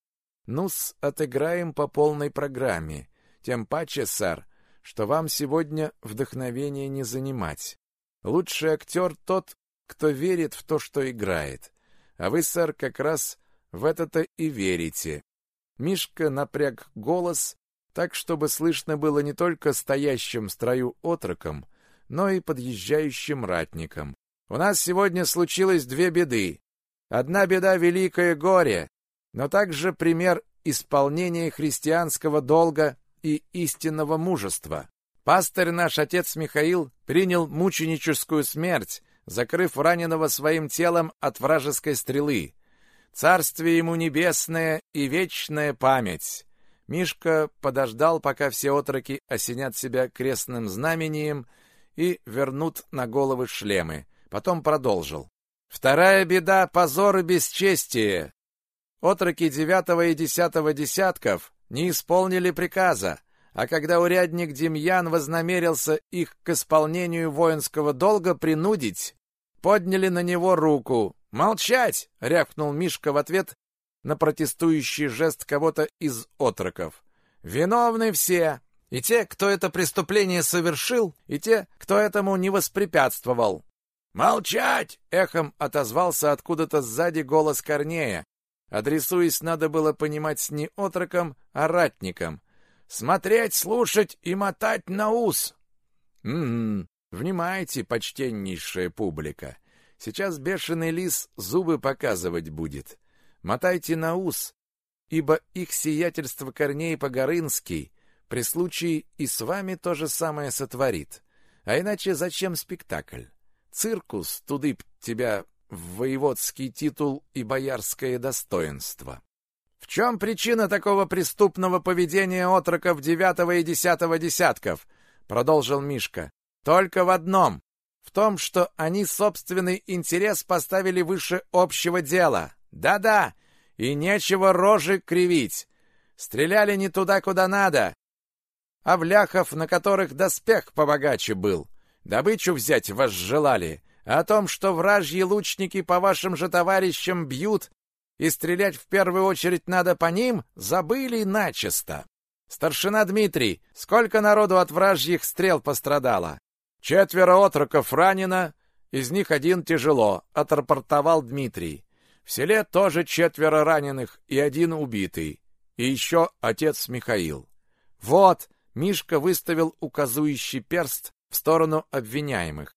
Ну-с, отыграем по полной программе. Тем паче, сэр, что вам сегодня вдохновение не занимать. Лучший актер тот, кто верит в то, что играет. А вы, сэр, как раз в это-то и верите. Мишка напряг голос, так, чтобы слышно было не только стоящим в строю отроком, но и подъезжающим ратникам. У нас сегодня случилось две беды. Одна беда — великое горе, но также пример исполнения христианского долга и истинного мужества. Пастырь наш отец Михаил принял мученическую смерть, закрыв раненого своим телом от вражеской стрелы. Царствие ему небесное и вечная память. Мишка подождал, пока все отроки осенят себя крестным знамением и вернут на головы шлемы. Потом продолжил. Вторая беда — позор и бесчестие. Отроки девятого и десятого десятков не исполнили приказа, а когда урядник Демьян вознамерился их к исполнению воинского долга принудить, подняли на него руку. «Молчать!» — рявкнул Мишка в ответ на протестующий жест кого-то из отроков. «Виновны все! И те, кто это преступление совершил, и те, кто этому не воспрепятствовал. «Молчать!» — эхом отозвался откуда-то сзади голос Корнея. Адресуясь, надо было понимать не отроком, а ратником. «Смотреть, слушать и мотать на ус!» «М-м, внимайте, почтеннейшая публика. Сейчас бешеный лис зубы показывать будет. Мотайте на ус, ибо их сиятельство Корней Погорынский при случае и с вами то же самое сотворит. А иначе зачем спектакль? Циркус, туды тебя в воеводский титул и боярское достоинство. В чем причина такого преступного поведения отроков девятого и десятого десятков? Продолжил Мишка. Только в одном. В том, что они собственный интерес поставили выше общего дела. Да-да, и нечего рожи кривить. Стреляли не туда, куда надо, а в ляхов, на которых доспех побогаче был. Добычу взять вас желали, о том, что вражьи лучники по вашим же товарищам бьют, и стрелять в первую очередь надо по ним, забыли начисто. Старшина Дмитрий, сколько народу от вражьих стрел пострадало? Четверо отроков ранено, из них один тяжело, отрапортовал Дмитрий. В селе тоже четверо раненых и один убитый. И еще отец Михаил. Вот, Мишка выставил указующий перст в сторону обвиняемых.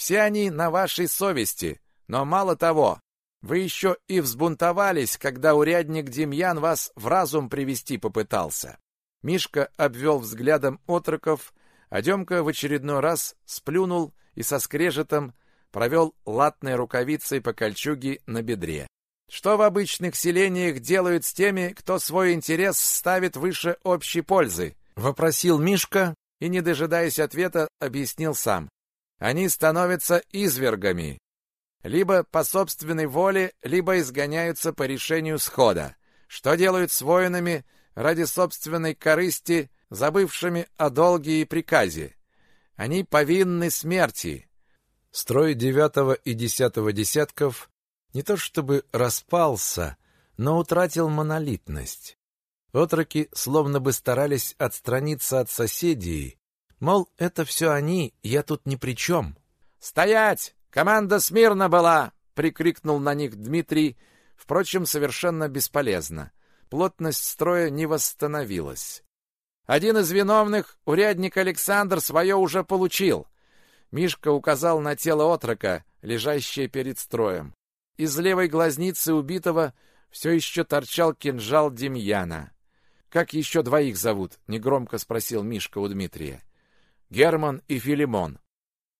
Все они на вашей совести, но мало того, вы еще и взбунтовались, когда урядник Демьян вас в разум привести попытался. Мишка обвел взглядом отроков, а Демка в очередной раз сплюнул и со скрежетом провел латной рукавицей по кольчуге на бедре. Что в обычных селениях делают с теми, кто свой интерес ставит выше общей пользы? Вопросил Мишка и, не дожидаясь ответа, объяснил сам. Они становятся извергами. Либо по собственной воле, либо изгоняются по решению схода. Что делают с воинами ради собственной корысти, забывшими о долге и приказе? Они повинны смерти. Строй девятого и десятого десятков не то чтобы распался, но утратил монолитность. Отроки словно бы старались отстраниться от соседей, мол, это все они, я тут ни при чем. «Стоять! Команда смирно была!» — прикрикнул на них Дмитрий, впрочем, совершенно бесполезно. Плотность строя не восстановилась. Один из виновных, урядник Александр, свое уже получил. Мишка указал на тело отрока, лежащее перед строем. Из левой глазницы убитого все еще торчал кинжал Демьяна. «Как еще двоих зовут?» — негромко спросил Мишка у Дмитрия. «Герман и Филимон».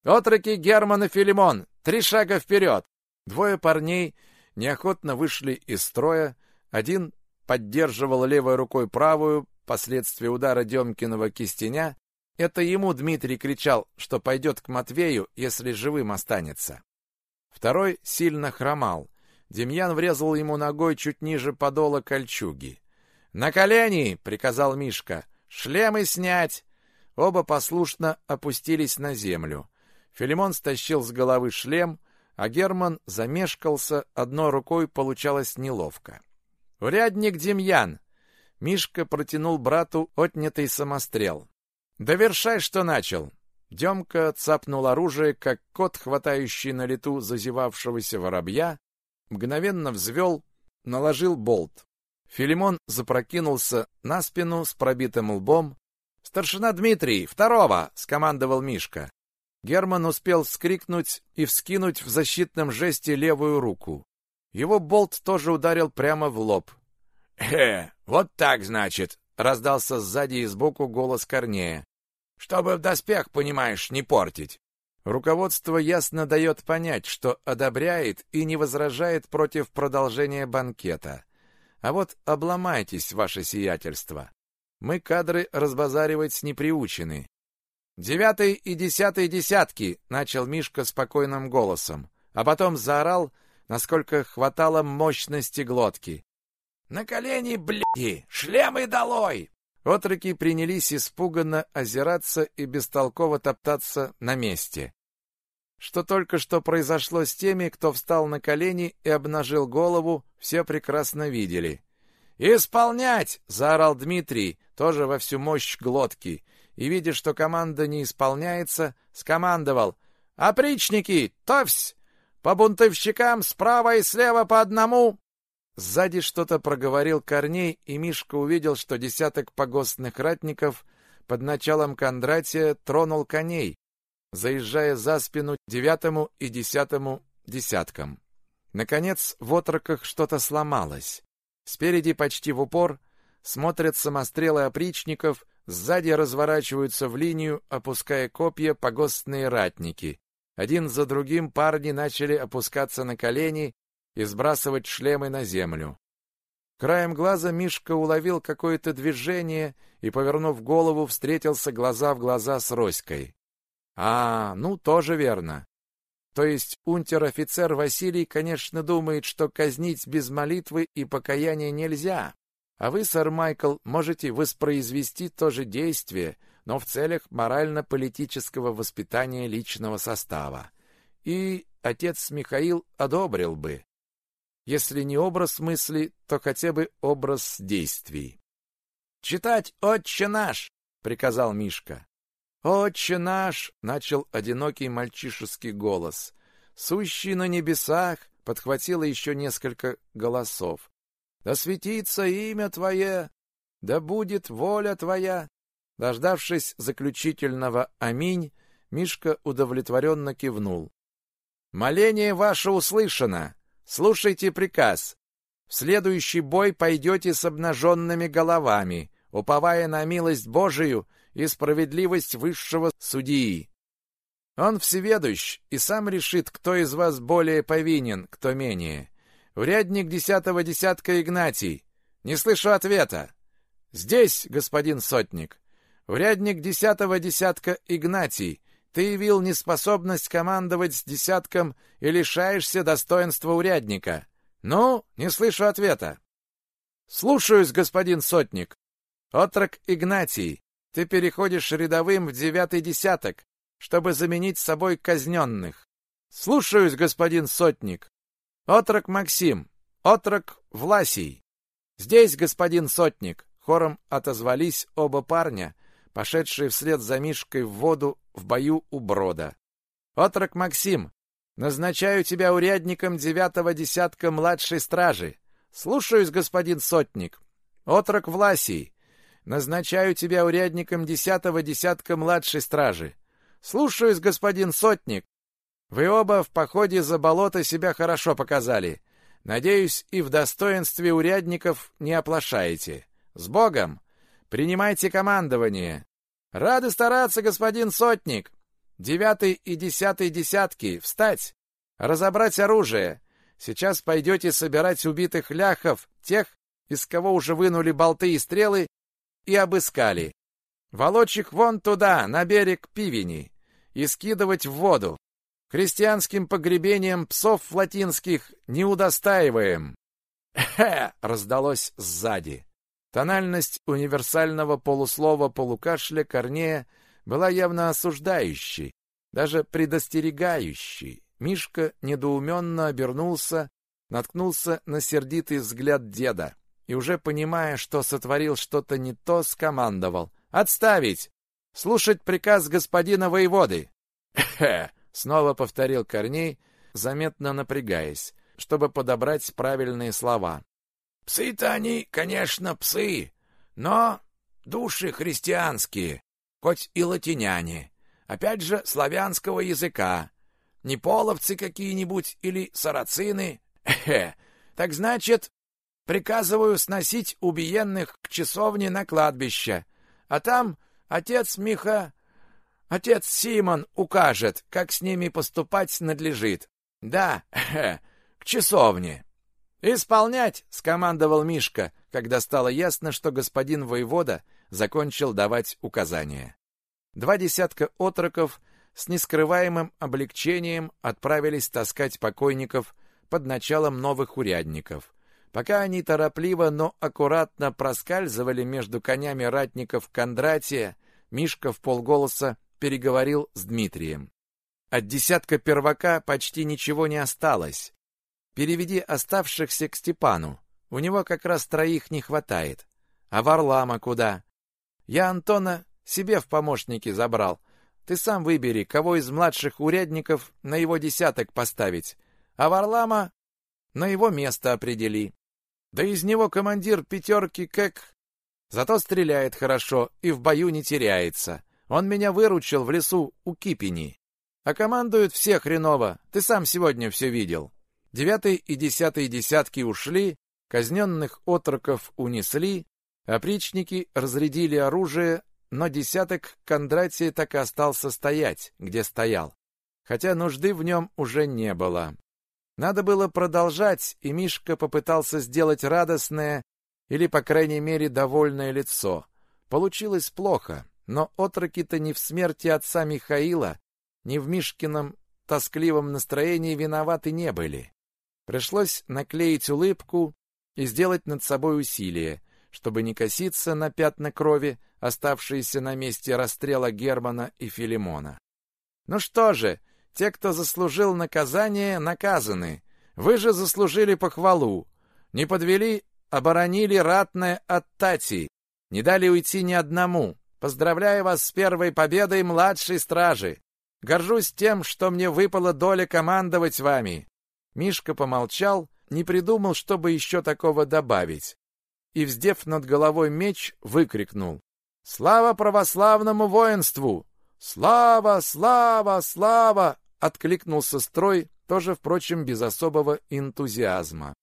«Отроки Герман и Филимон! Три шага вперед!» Двое парней неохотно вышли из строя. Один поддерживал левой рукой правую, последствия удара Демкиного кистеня. Это ему Дмитрий кричал, что пойдет к Матвею, если живым останется. Второй сильно хромал. Демьян врезал ему ногой чуть ниже подола кольчуги. «На колени!» — приказал Мишка. «Шлемы снять!» Оба послушно опустились на землю. Филимон стащил с головы шлем, а Герман замешкался, одной рукой получалось неловко. «Урядник Демьян!» Мишка протянул брату отнятый самострел. «Довершай, что начал!» Демка цапнул оружие, как кот, хватающий на лету зазевавшегося воробья, мгновенно взвел, наложил болт. Филимон запрокинулся на спину с пробитым лбом. «Старшина Дмитрий! Второго!» — скомандовал Мишка. Герман успел вскрикнуть и вскинуть в защитном жесте левую руку. Его болт тоже ударил прямо в лоб. «Э, вот так, значит!» — раздался сзади и сбоку голос Корнея. «Чтобы в доспех, понимаешь, не портить!» Руководство ясно дает понять, что одобряет и не возражает против продолжения банкета. А вот обломайтесь, ваше сиятельство. Мы кадры разбазаривать не приучены. «Девятый и десятый десятки!» — начал Мишка спокойным голосом, а потом заорал, насколько хватало мощности глотки. «На колени, бляди! Шлемы долой!» Отроки принялись испуганно озираться и бестолково топтаться на месте. Что только что произошло с теми, кто встал на колени и обнажил голову, все прекрасно видели. «Исполнять!» — заорал Дмитрий, тоже во всю мощь глотки, и, видя, что команда не исполняется, скомандовал «Опричники! Товсь! По бунтовщикам справа и слева по одному!» Сзади что-то проговорил Корней, и Мишка увидел, что десяток погостных ратников под началом Кондратия тронул коней, заезжая за спину девятому и десятому десяткам. Наконец, в отроках что-то сломалось. Спереди почти в упор смотрят самострелы опричников, сзади разворачиваются в линию, опуская копья погостные ратники. Один за другим парни начали опускаться на колени и сбрасывать шлемы на землю. Краем глаза Мишка уловил какое-то движение и, повернув голову, встретился глаза в глаза с Роськой. А, ну, тоже верно. То есть унтер-офицер Василий, конечно, думает, что казнить без молитвы и покаяния нельзя. А вы, сэр Майкл, можете воспроизвести то же действие, но в целях морально-политического воспитания личного состава. И отец Михаил одобрил бы. Если не образ мысли, то хотя бы образ действий. «Читать «Отче наш!» — приказал Мишка. «Отче наш!» — начал одинокий мальчишеский голос. «Сущий на небесах!» — подхватило еще несколько голосов. «Да светится имя Твое! Да будет воля Твоя! Дождавшись заключительного «Аминь», Мишка удовлетворенно кивнул. «Моление ваше услышано. Слушайте приказ. В следующий бой пойдете с обнаженными головами, уповая на милость Божию и справедливость высшего судьи. Он всеведущ и сам решит, кто из вас более повинен, кто менее. Урядник десятого десятка Игнатий. Не слышу ответа. Здесь, господин сотник. Урядник десятого десятка Игнатий. Ты явил неспособность командовать с десятком и лишаешься достоинства урядника. Ну, не слышу ответа. Слушаюсь, господин сотник. Отрок Игнатий, ты переходишь рядовым в девятый десяток, чтобы заменить собой казненных. Слушаюсь, господин сотник. Отрок Максим, отрок Власий. Здесь, господин сотник. Хором отозвались оба парня, пошедшие вслед за Мишкой в воду в бою у брода. Отрок Максим, назначаю тебя урядником девятого десятка младшей стражи. Слушаюсь, господин сотник. Отрок Власий, назначаю тебя урядником десятого десятка младшей стражи. Слушаюсь, господин сотник. Вы оба в походе за болото себя хорошо показали. Надеюсь, и в достоинстве урядников не оплошаете. С Богом! Принимайте командование. Рады стараться, господин сотник. Девятый и десятый десятки. Встать! Разобрать оружие. Сейчас пойдете собирать убитых ляхов, тех, из кого уже вынули болты и стрелы, и обыскали. Волочь вон туда, на берег Пивени, и скидывать в воду. Христианским погребением псов латинских не удостаиваем. «Хе!» — раздалось сзади. Тональность универсального полуслова полукашля Корнея была явно осуждающей, даже предостерегающей. Мишка недоуменно обернулся, наткнулся на сердитый взгляд деда и, уже понимая, что сотворил что-то не то, скомандовал. «Отставить! Слушать приказ господина воеводы!» «Хе!» — снова повторил Корней, заметно напрягаясь, чтобы подобрать правильные слова. «Псы-то они, конечно, псы, но души христианские, хоть и латиняне, опять же, славянского языка, не половцы какие-нибудь или сарацины. Хе, так значит, приказываю сносить убиенных к часовне на кладбище, а там отец Миха, отец Симон укажет, как с ними поступать надлежит. Да, к часовне. «Исполнять!» — скомандовал Мишка, когда стало ясно, что господин воевода закончил давать указания. Два десятка отроков с нескрываемым облегчением отправились таскать покойников под началом новых урядников. Пока они торопливо, но аккуратно проскальзывали между конями ратников Кондратия, Мишка в полголоса переговорил с Дмитрием. От десятка первака почти ничего не осталось. Переведи оставшихся к Степану. У него как раз троих не хватает. А Варлама куда? Я Антона себе в помощники забрал. Ты сам выбери, кого из младших урядников на его десяток поставить. А Варлама на его место определи. Да из него командир пятерки как... Зато стреляет хорошо и в бою не теряется. Он меня выручил в лесу у Кипени. А командуют все хреново. Ты сам сегодня все видел. Девятый и десятый десятки ушли, казненных отроков унесли, опричники разрядили оружие, но десяток Кондратий так и остался стоять, где стоял, хотя нужды в нем уже не было. Надо было продолжать, и Мишка попытался сделать радостное или, по крайней мере, довольное лицо. Получилось плохо, но отроки-то не в смерти отца Михаила, ни в Мишкином тоскливом настроении виноваты не были. Пришлось наклеить улыбку и сделать над собой усилие, чтобы не коситься на пятна крови, оставшиеся на месте расстрела Германа и Филимона. Ну что же, те, кто заслужил наказание, наказаны. Вы же заслужили похвалу. Не подвели, оборонили ратное от Тати. Не дали уйти ни одному. Поздравляю вас с первой победой младшей стражи. Горжусь тем, что мне выпала доля командовать вами. Мишка помолчал, не придумал, чтобы еще такого добавить. И, вздев над головой меч, выкрикнул. Слава православному воинству! Слава, слава, слава! Откликнулся строй, тоже, впрочем, без особого энтузиазма.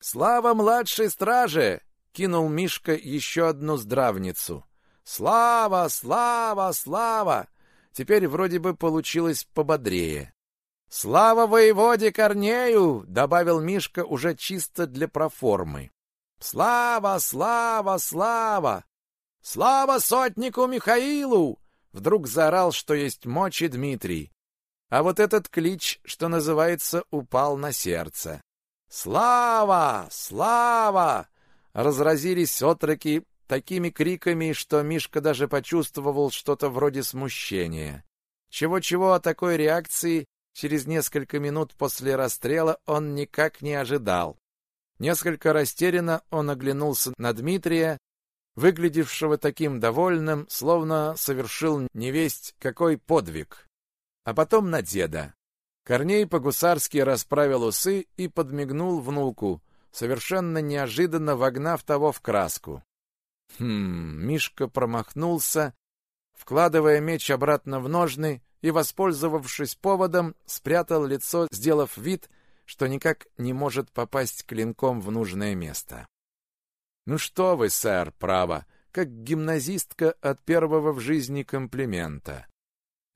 Слава младшей страже! Кинул Мишка еще одну здравницу. Слава, слава, слава! Теперь вроде бы получилось пободрее. «Слава воеводе Корнею!» — добавил Мишка уже чисто для проформы. «Слава, слава, слава! Слава сотнику Михаилу!» Вдруг заорал, что есть мочи Дмитрий. А вот этот клич, что называется, упал на сердце. «Слава! Слава!» Разразились отроки такими криками, что Мишка даже почувствовал что-то вроде смущения. Чего-чего о такой реакции Через несколько минут после расстрела он никак не ожидал. Несколько растерянно он оглянулся на Дмитрия, выглядевшего таким довольным, словно совершил невесть какой подвиг. А потом на деда. Корней по-гусарски расправил усы и подмигнул внуку, совершенно неожиданно вогнав того в краску. Хм, Мишка промахнулся, вкладывая меч обратно в ножны и, воспользовавшись поводом, спрятал лицо, сделав вид, что никак не может попасть клинком в нужное место. «Ну что вы, сэр, право, как гимназистка от первого в жизни комплимента.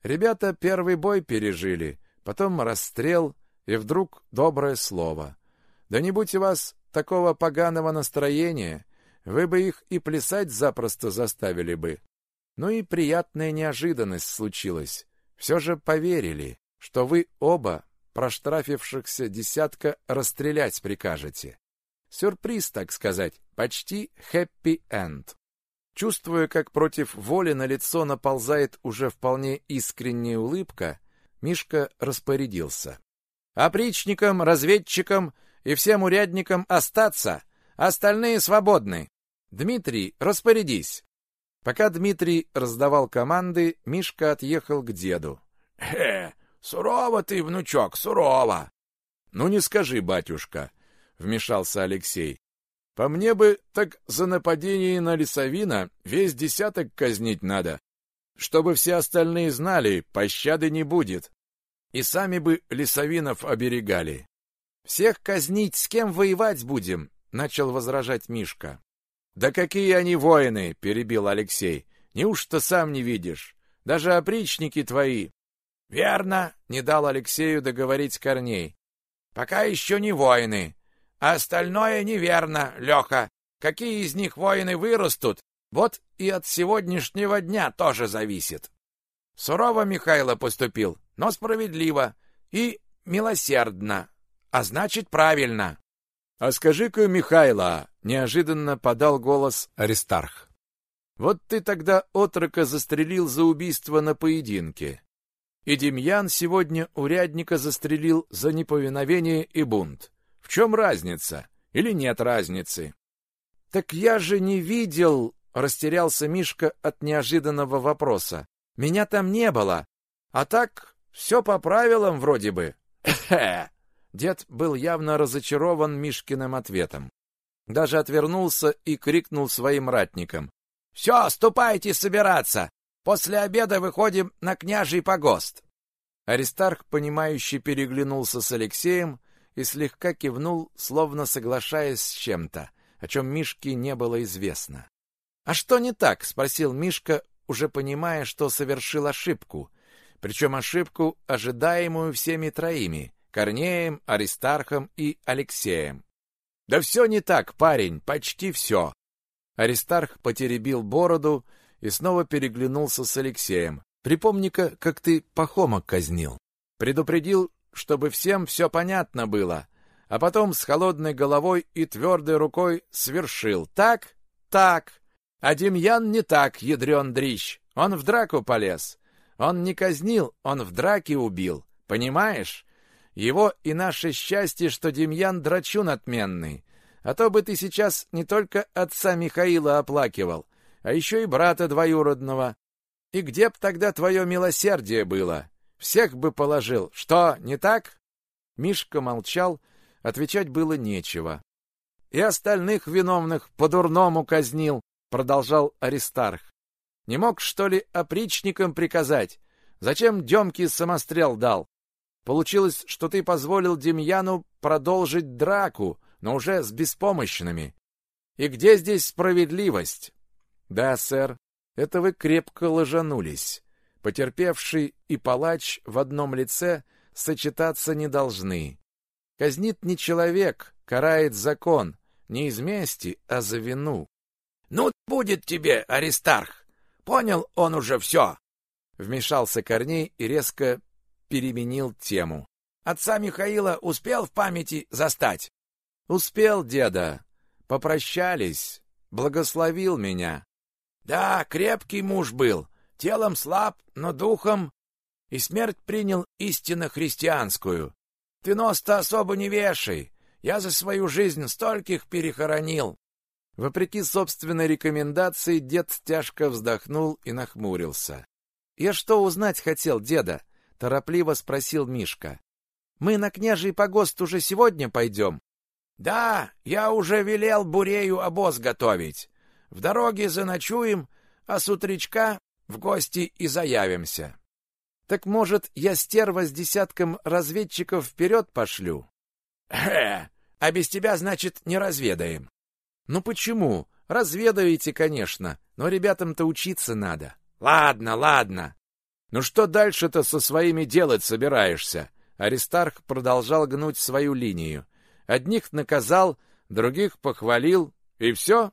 Ребята первый бой пережили, потом расстрел, и вдруг доброе слово. Да не будь у вас такого поганого настроения, вы бы их и плясать запросто заставили бы. Ну и приятная неожиданность случилась. Все же поверили, что вы оба проштрафившихся десятка расстрелять прикажете. Сюрприз, так сказать, почти хэппи-энд. Чувствуя, как против воли на лицо наползает уже вполне искренняя улыбка, Мишка распорядился. «Опричникам, разведчикам и всем урядникам остаться, остальные свободны. Дмитрий, распорядись. Пока Дмитрий раздавал команды, Мишка отъехал к деду. «Э, сурово ты, внучок, сурово!» «Ну не скажи, батюшка», — вмешался Алексей. «По мне бы так за нападение на лесовина весь десяток казнить надо, чтобы все остальные знали, пощады не будет. И сами бы лесовинов оберегали». «Всех казнить, с кем воевать будем?» — начал возражать Мишка. «Да какие они воины!» — перебил Алексей. «Неужто сам не видишь? Даже опричники твои!» «Верно!» — не дал Алексею договорить Корней. «Пока еще не воины. А остальное неверно, Леха. Какие из них воины вырастут, вот и от сегодняшнего дня тоже зависит. Сурово Михайло поступил, но справедливо и милосердно, а значит правильно. А скажи-ка, Михайло, неожиданно подал голос Аристарх. Вот ты тогда отрока застрелил за убийство на поединке. И Демьян сегодня урядника застрелил за неповиновение и бунт. В чем разница? Или нет разницы? Так я же не видел, растерялся Мишка от неожиданного вопроса. Меня там не было. А так все по правилам вроде бы. Дед был явно разочарован Мишкиным ответом. Даже отвернулся и крикнул своим ратникам. «Все, ступайте собираться! После обеда выходим на княжий погост!» Аристарх, понимающе переглянулся с Алексеем и слегка кивнул, словно соглашаясь с чем-то, о чем Мишке не было известно. «А что не так?» — спросил Мишка, уже понимая, что совершил ошибку, причем ошибку, ожидаемую всеми троими, Корнеем, Аристархом и Алексеем. Да все не так, парень, почти все. Аристарх потеребил бороду и снова переглянулся с Алексеем. Припомни-ка, как ты Пахомок казнил. Предупредил, чтобы всем все понятно было, а потом с холодной головой и твердой рукой свершил. Так? Так. А Демьян не так, ядрен дрищ. Он в драку полез. Он не казнил, он в драке убил. Понимаешь? Его и наше счастье, что Демьян драчун отменный. А то бы ты сейчас не только отца Михаила оплакивал, а еще и брата двоюродного. И где б тогда твое милосердие было? Всех бы положил. Что, не так? Мишка молчал, отвечать было нечего. И остальных виновных по-дурному казнил, продолжал Аристарх. Не мог, что ли, опричникам приказать? Зачем Демке самострел дал? Получилось, что ты позволил Демьяну продолжить драку, но уже с беспомощными. И где здесь справедливость? Да, сэр, это вы крепко ложанулись. Потерпевший и палач в одном лице сочетаться не должны. Казнит не человек, карает закон, не из мести, а за вину. Ну, будет тебе, Аристарх. Понял он уже все. Вмешался Корней и резко переменил тему. Отца Михаила успел в памяти застать? Успел, деда. Попрощались. Благословил меня. Да, крепкий муж был. Телом слаб, но духом. И смерть принял истинно христианскую. Ты нос-то особо не вешай. Я за свою жизнь стольких перехоронил. Вопреки собственной рекомендации, дед тяжко вздохнул и нахмурился. «Я что узнать хотел, деда?» — торопливо спросил Мишка. «Мы на княжий погост уже сегодня пойдем?» «Да, я уже велел Бурею обоз готовить. В дороге заночуем, а с утречка в гости и заявимся». «Так, может, я стерва с десятком разведчиков вперед пошлю?» «Э, а без тебя, значит, не разведаем». «Ну почему? Разведаете, конечно, но ребятам-то учиться надо». «Ладно, ладно». «Ну что дальше-то со своими делать собираешься?» Аристарх продолжал гнуть свою линию. Одних наказал, других похвалил, и все?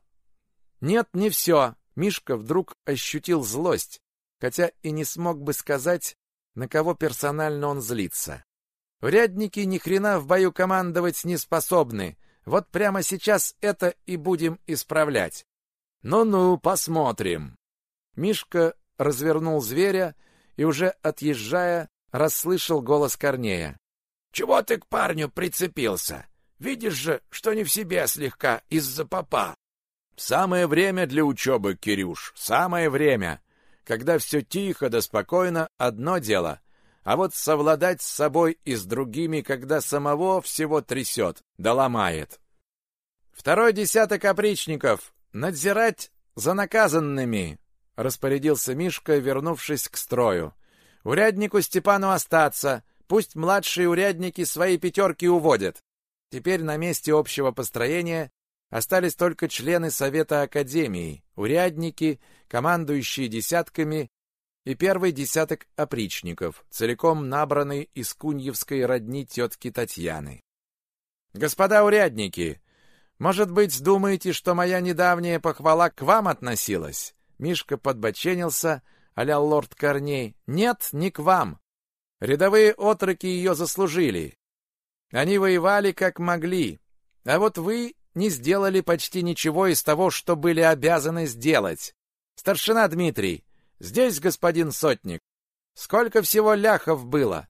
Нет, не все. Мишка вдруг ощутил злость, хотя и не смог бы сказать, на кого персонально он злится. Урядники ни хрена в бою командовать не способны. Вот прямо сейчас это и будем исправлять. Ну-ну, посмотрим. Мишка развернул зверя и уже отъезжая, расслышал голос Корнея. Чего ты к парню прицепился? Видишь же, что не в себе слегка из-за попа. Самое время для учебы, Кирюш, самое время. Когда все тихо да спокойно, одно дело — а вот совладать с собой и с другими, когда самого всего трясет, да ломает. Второй десяток опричников надзирать за наказанными, распорядился Мишка, вернувшись к строю. Уряднику Степану остаться, пусть младшие урядники свои пятерки уводят. Теперь на месте общего построения остались только члены Совета Академии, урядники, командующие десятками и первый десяток опричников, целиком набранный из куньевской родни тетки Татьяны. «Господа урядники, может быть, думаете, что моя недавняя похвала к вам относилась?» Мишка подбоченился, а лорд Корней. «Нет, не к вам. Рядовые отроки ее заслужили. Они воевали как могли, а вот вы не сделали почти ничего из того, что были обязаны сделать. Старшина Дмитрий, Здесь, господин сотник. Сколько всего ляхов было?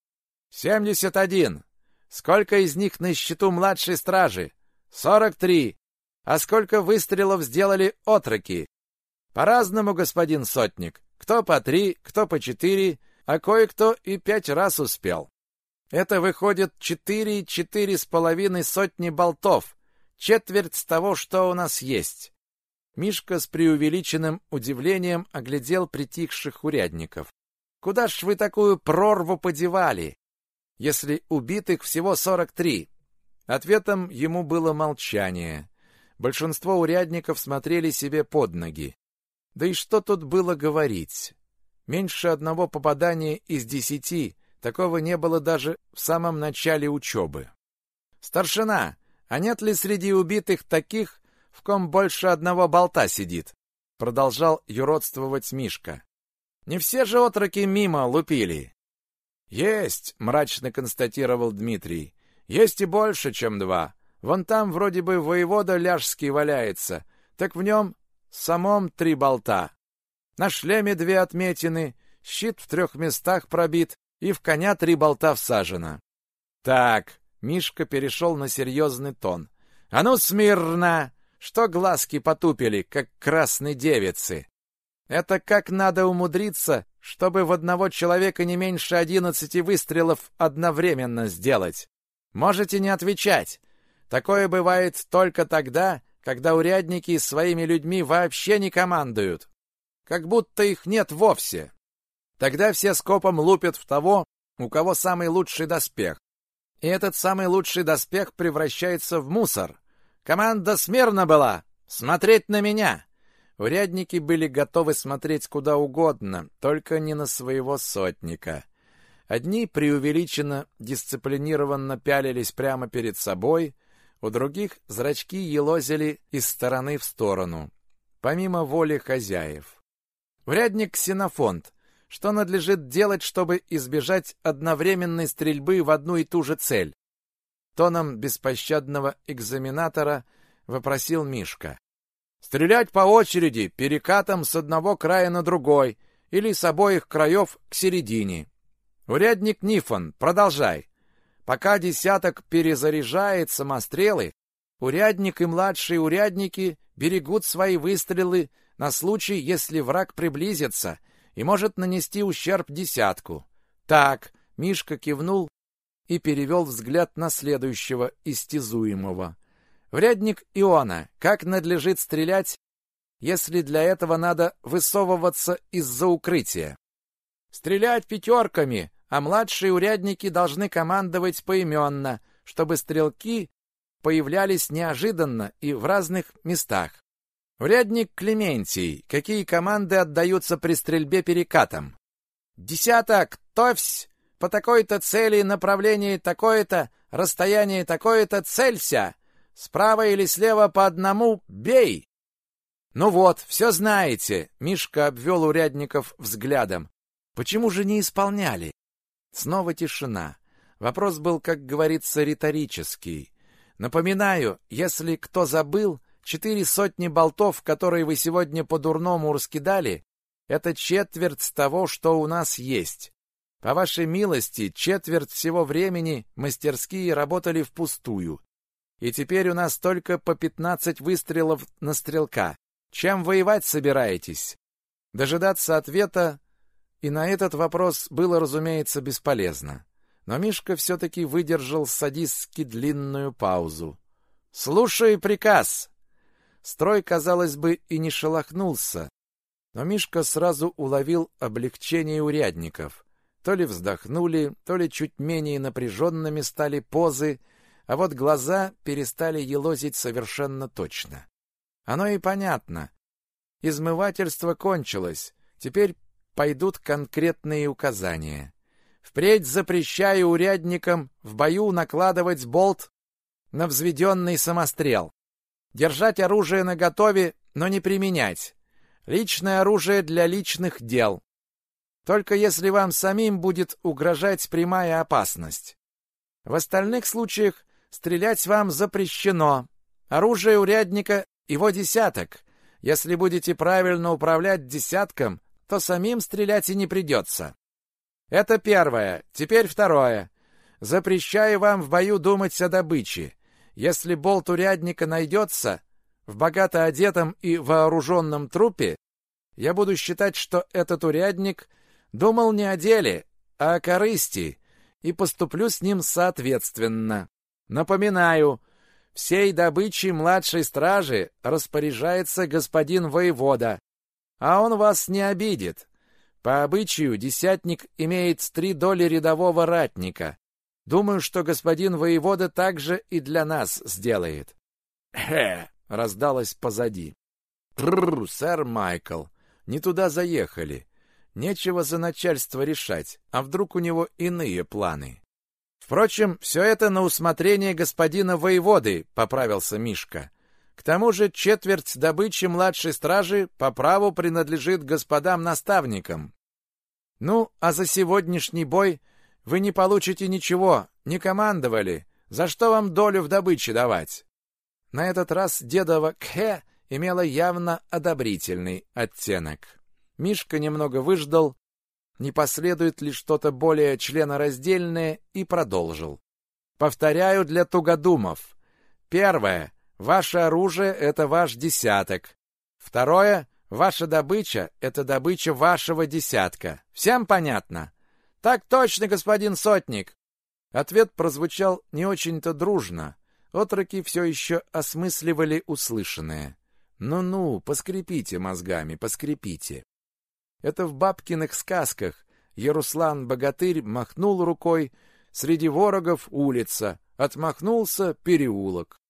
Семьдесят один. Сколько из них на счету младшей стражи? Сорок три. А сколько выстрелов сделали отроки? По-разному, господин сотник. Кто по три, кто по четыре, а кое-кто и пять раз успел. Это выходит четыре, четыре с половиной сотни болтов, четверть того, что у нас есть. Мишка с преувеличенным удивлением оглядел притихших урядников. «Куда ж вы такую прорву подевали, если убитых всего сорок три?» Ответом ему было молчание. Большинство урядников смотрели себе под ноги. Да и что тут было говорить? Меньше одного попадания из десяти, такого не было даже в самом начале учебы. «Старшина, а нет ли среди убитых таких, в ком больше одного болта сидит, продолжал юродствовать Мишка. Не все же отроки мимо лупили. Есть, мрачно констатировал Дмитрий. Есть и больше, чем два. Вон там вроде бы воевода ляжский валяется, так в нем самом три болта. На шлеме две отметины, щит в трех местах пробит и в коня три болта всажено. Так, Мишка перешел на серьезный тон. А ну смирно! Что глазки потупили, как красные девицы? Это как надо умудриться, чтобы в одного человека не меньше одиннадцати выстрелов одновременно сделать? Можете не отвечать. Такое бывает только тогда, когда урядники своими людьми вообще не командуют. как будто их нет вовсе. Тогда все скопом лупят в того, у кого самый лучший доспех. И этот самый лучший доспех превращается в мусор. Команда смирно была! Смотреть на меня! Урядники были готовы смотреть куда угодно, только не на своего сотника. Одни преувеличенно дисциплинированно пялились прямо перед собой, у других зрачки елозили из стороны в сторону, помимо воли хозяев. Урядник Ксенофонт, что надлежит делать, чтобы избежать одновременной стрельбы в одну и ту же цель? Тоном беспощадного экзаменатора вопросил Мишка. Стрелять по очереди, перекатом с одного края на другой или с обоих краев к середине. Урядник Нифон, продолжай. Пока десяток перезаряжает самострелы, урядник и младшие урядники берегут свои выстрелы на случай, если враг приблизится и может нанести ущерб десятку. Так, Мишка кивнул и перевел взгляд на следующего истязуемого. Врядник Иона, как надлежит стрелять, если для этого надо высовываться из-за укрытия? Стрелять пятерками, а младшие урядники должны командовать поименно, чтобы стрелки появлялись неожиданно и в разных местах. Урядник Клементий, какие команды отдаются при стрельбе перекатом? Десяток, товсь, по такой-то цели, направлении такое-то, расстояние такое-то, целься. Справа или слева по одному бей! Ну вот, все знаете, Мишка обвел урядников взглядом. Почему же не исполняли? Снова тишина. Вопрос был, как говорится, риторический. Напоминаю, если кто забыл, четыре сотни болтов, которые вы сегодня по-дурному раскидали, это четверть того, что у нас есть. По вашей милости, четверть всего времени мастерские работали впустую и теперь у нас только по пятнадцать выстрелов на стрелка. Чем воевать собираетесь? Дожидаться ответа и на этот вопрос было, разумеется, бесполезно. Но Мишка все-таки выдержал садистски длинную паузу. «Слушай приказ!» Строй, казалось бы, и не шелохнулся, но Мишка сразу уловил облегчение урядников. То ли вздохнули, то ли чуть менее напряженными стали позы, а вот глаза перестали елозить совершенно точно. Оно и понятно. Измывательство кончилось. Теперь пойдут конкретные указания. Впредь запрещаю урядникам в бою накладывать болт на взведенный самострел. Держать оружие наготове, но не применять. Личное оружие для личных дел. Только если вам самим будет угрожать прямая опасность. В остальных случаях Стрелять вам запрещено. Оружие урядника его десяток. Если будете правильно управлять десятком, то самим стрелять и не придется. Это первое. Теперь второе. Запрещаю вам в бою думать о добыче. Если болт урядника найдется в богато одетом и вооруженном трупе, я буду считать, что этот урядник думал не о деле, а о корысти, и поступлю с ним соответственно. Напоминаю, всей добычей младшей стражи распоряжается господин воевода, а он вас не обидит. По обычаю десятник имеет три доли рядового ратника. Думаю, что господин воевода также и для нас сделает. Хе, раздалось позади. Тррр, сэр Майкл, не туда заехали. Нечего за начальство решать, а вдруг у него иные планы. Впрочем, все это на усмотрение господина воеводы, поправился Мишка. К тому же четверть добычи младшей стражи по праву принадлежит господам-наставникам. Ну, а за сегодняшний бой вы не получите ничего, не командовали. За что вам долю в добыче давать? На этот раз дедова «кхе» имела явно одобрительный оттенок. Мишка немного выждал, не последует ли что-то более членораздельное, и продолжил. Повторяю для тугодумов. Первое. Ваше оружие — это ваш десяток. Второе. Ваша добыча — это добыча вашего десятка. Всем понятно? Так точно, господин сотник. Ответ прозвучал не очень-то дружно. Отроки все еще осмысливали услышанное. Ну-ну, поскрипите мозгами, поскрипите. Это в бабкиных сказках. Яруслан-богатырь махнул рукой, среди ворогов улица, отмахнулся переулок.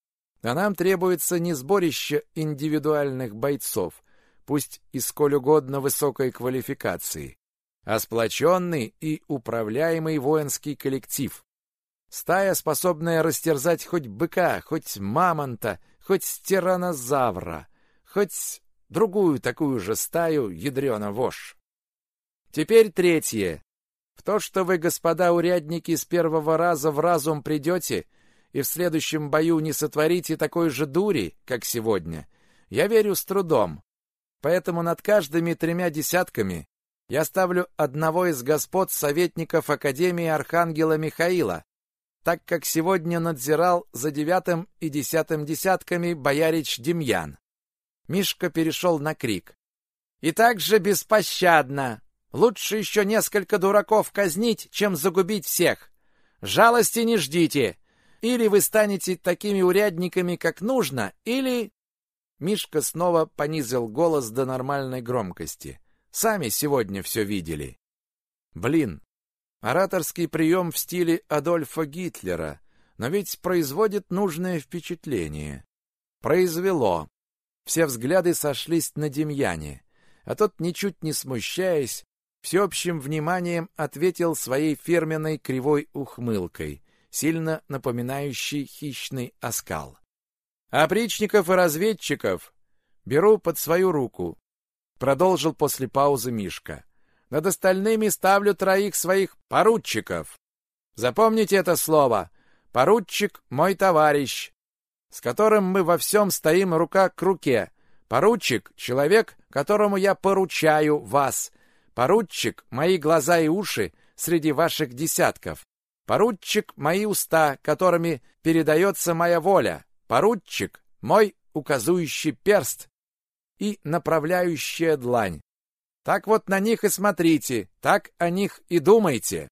А нам требуется не сборище индивидуальных бойцов, пусть и сколь угодно высокой квалификации, а сплоченный и управляемый воинский коллектив. Стая, способная растерзать хоть быка, хоть мамонта, хоть тиранозавра, хоть другую такую же стаю ядрена вошь. Теперь третье. В то, что вы, господа урядники, с первого раза в разум придете и в следующем бою не сотворите такой же дури, как сегодня, я верю с трудом. Поэтому над каждыми тремя десятками я ставлю одного из господ советников Академии Архангела Михаила, так как сегодня надзирал за девятым и десятым десятками боярич Демьян. Мишка перешел на крик. «И так же беспощадно! Лучше еще несколько дураков казнить, чем загубить всех! Жалости не ждите! Или вы станете такими урядниками, как нужно, или...» Мишка снова понизил голос до нормальной громкости. «Сами сегодня все видели». «Блин, ораторский прием в стиле Адольфа Гитлера, но ведь производит нужное впечатление». «Произвело. Все взгляды сошлись на Демьяне, а тот, ничуть не смущаясь, всеобщим вниманием ответил своей фирменной кривой ухмылкой, сильно напоминающей хищный оскал. «Опричников и разведчиков беру под свою руку», — продолжил после паузы Мишка. «Над остальными ставлю троих своих поручиков. Запомните это слово. Поручик — мой товарищ, с которым мы во всем стоим рука к руке. Поручик — человек, которому я поручаю вас. Поручик — мои глаза и уши среди ваших десятков. Поручик — мои уста, которыми передается моя воля. Поручик — мой указующий перст и направляющая длань. Так вот на них и смотрите, так о них и думайте.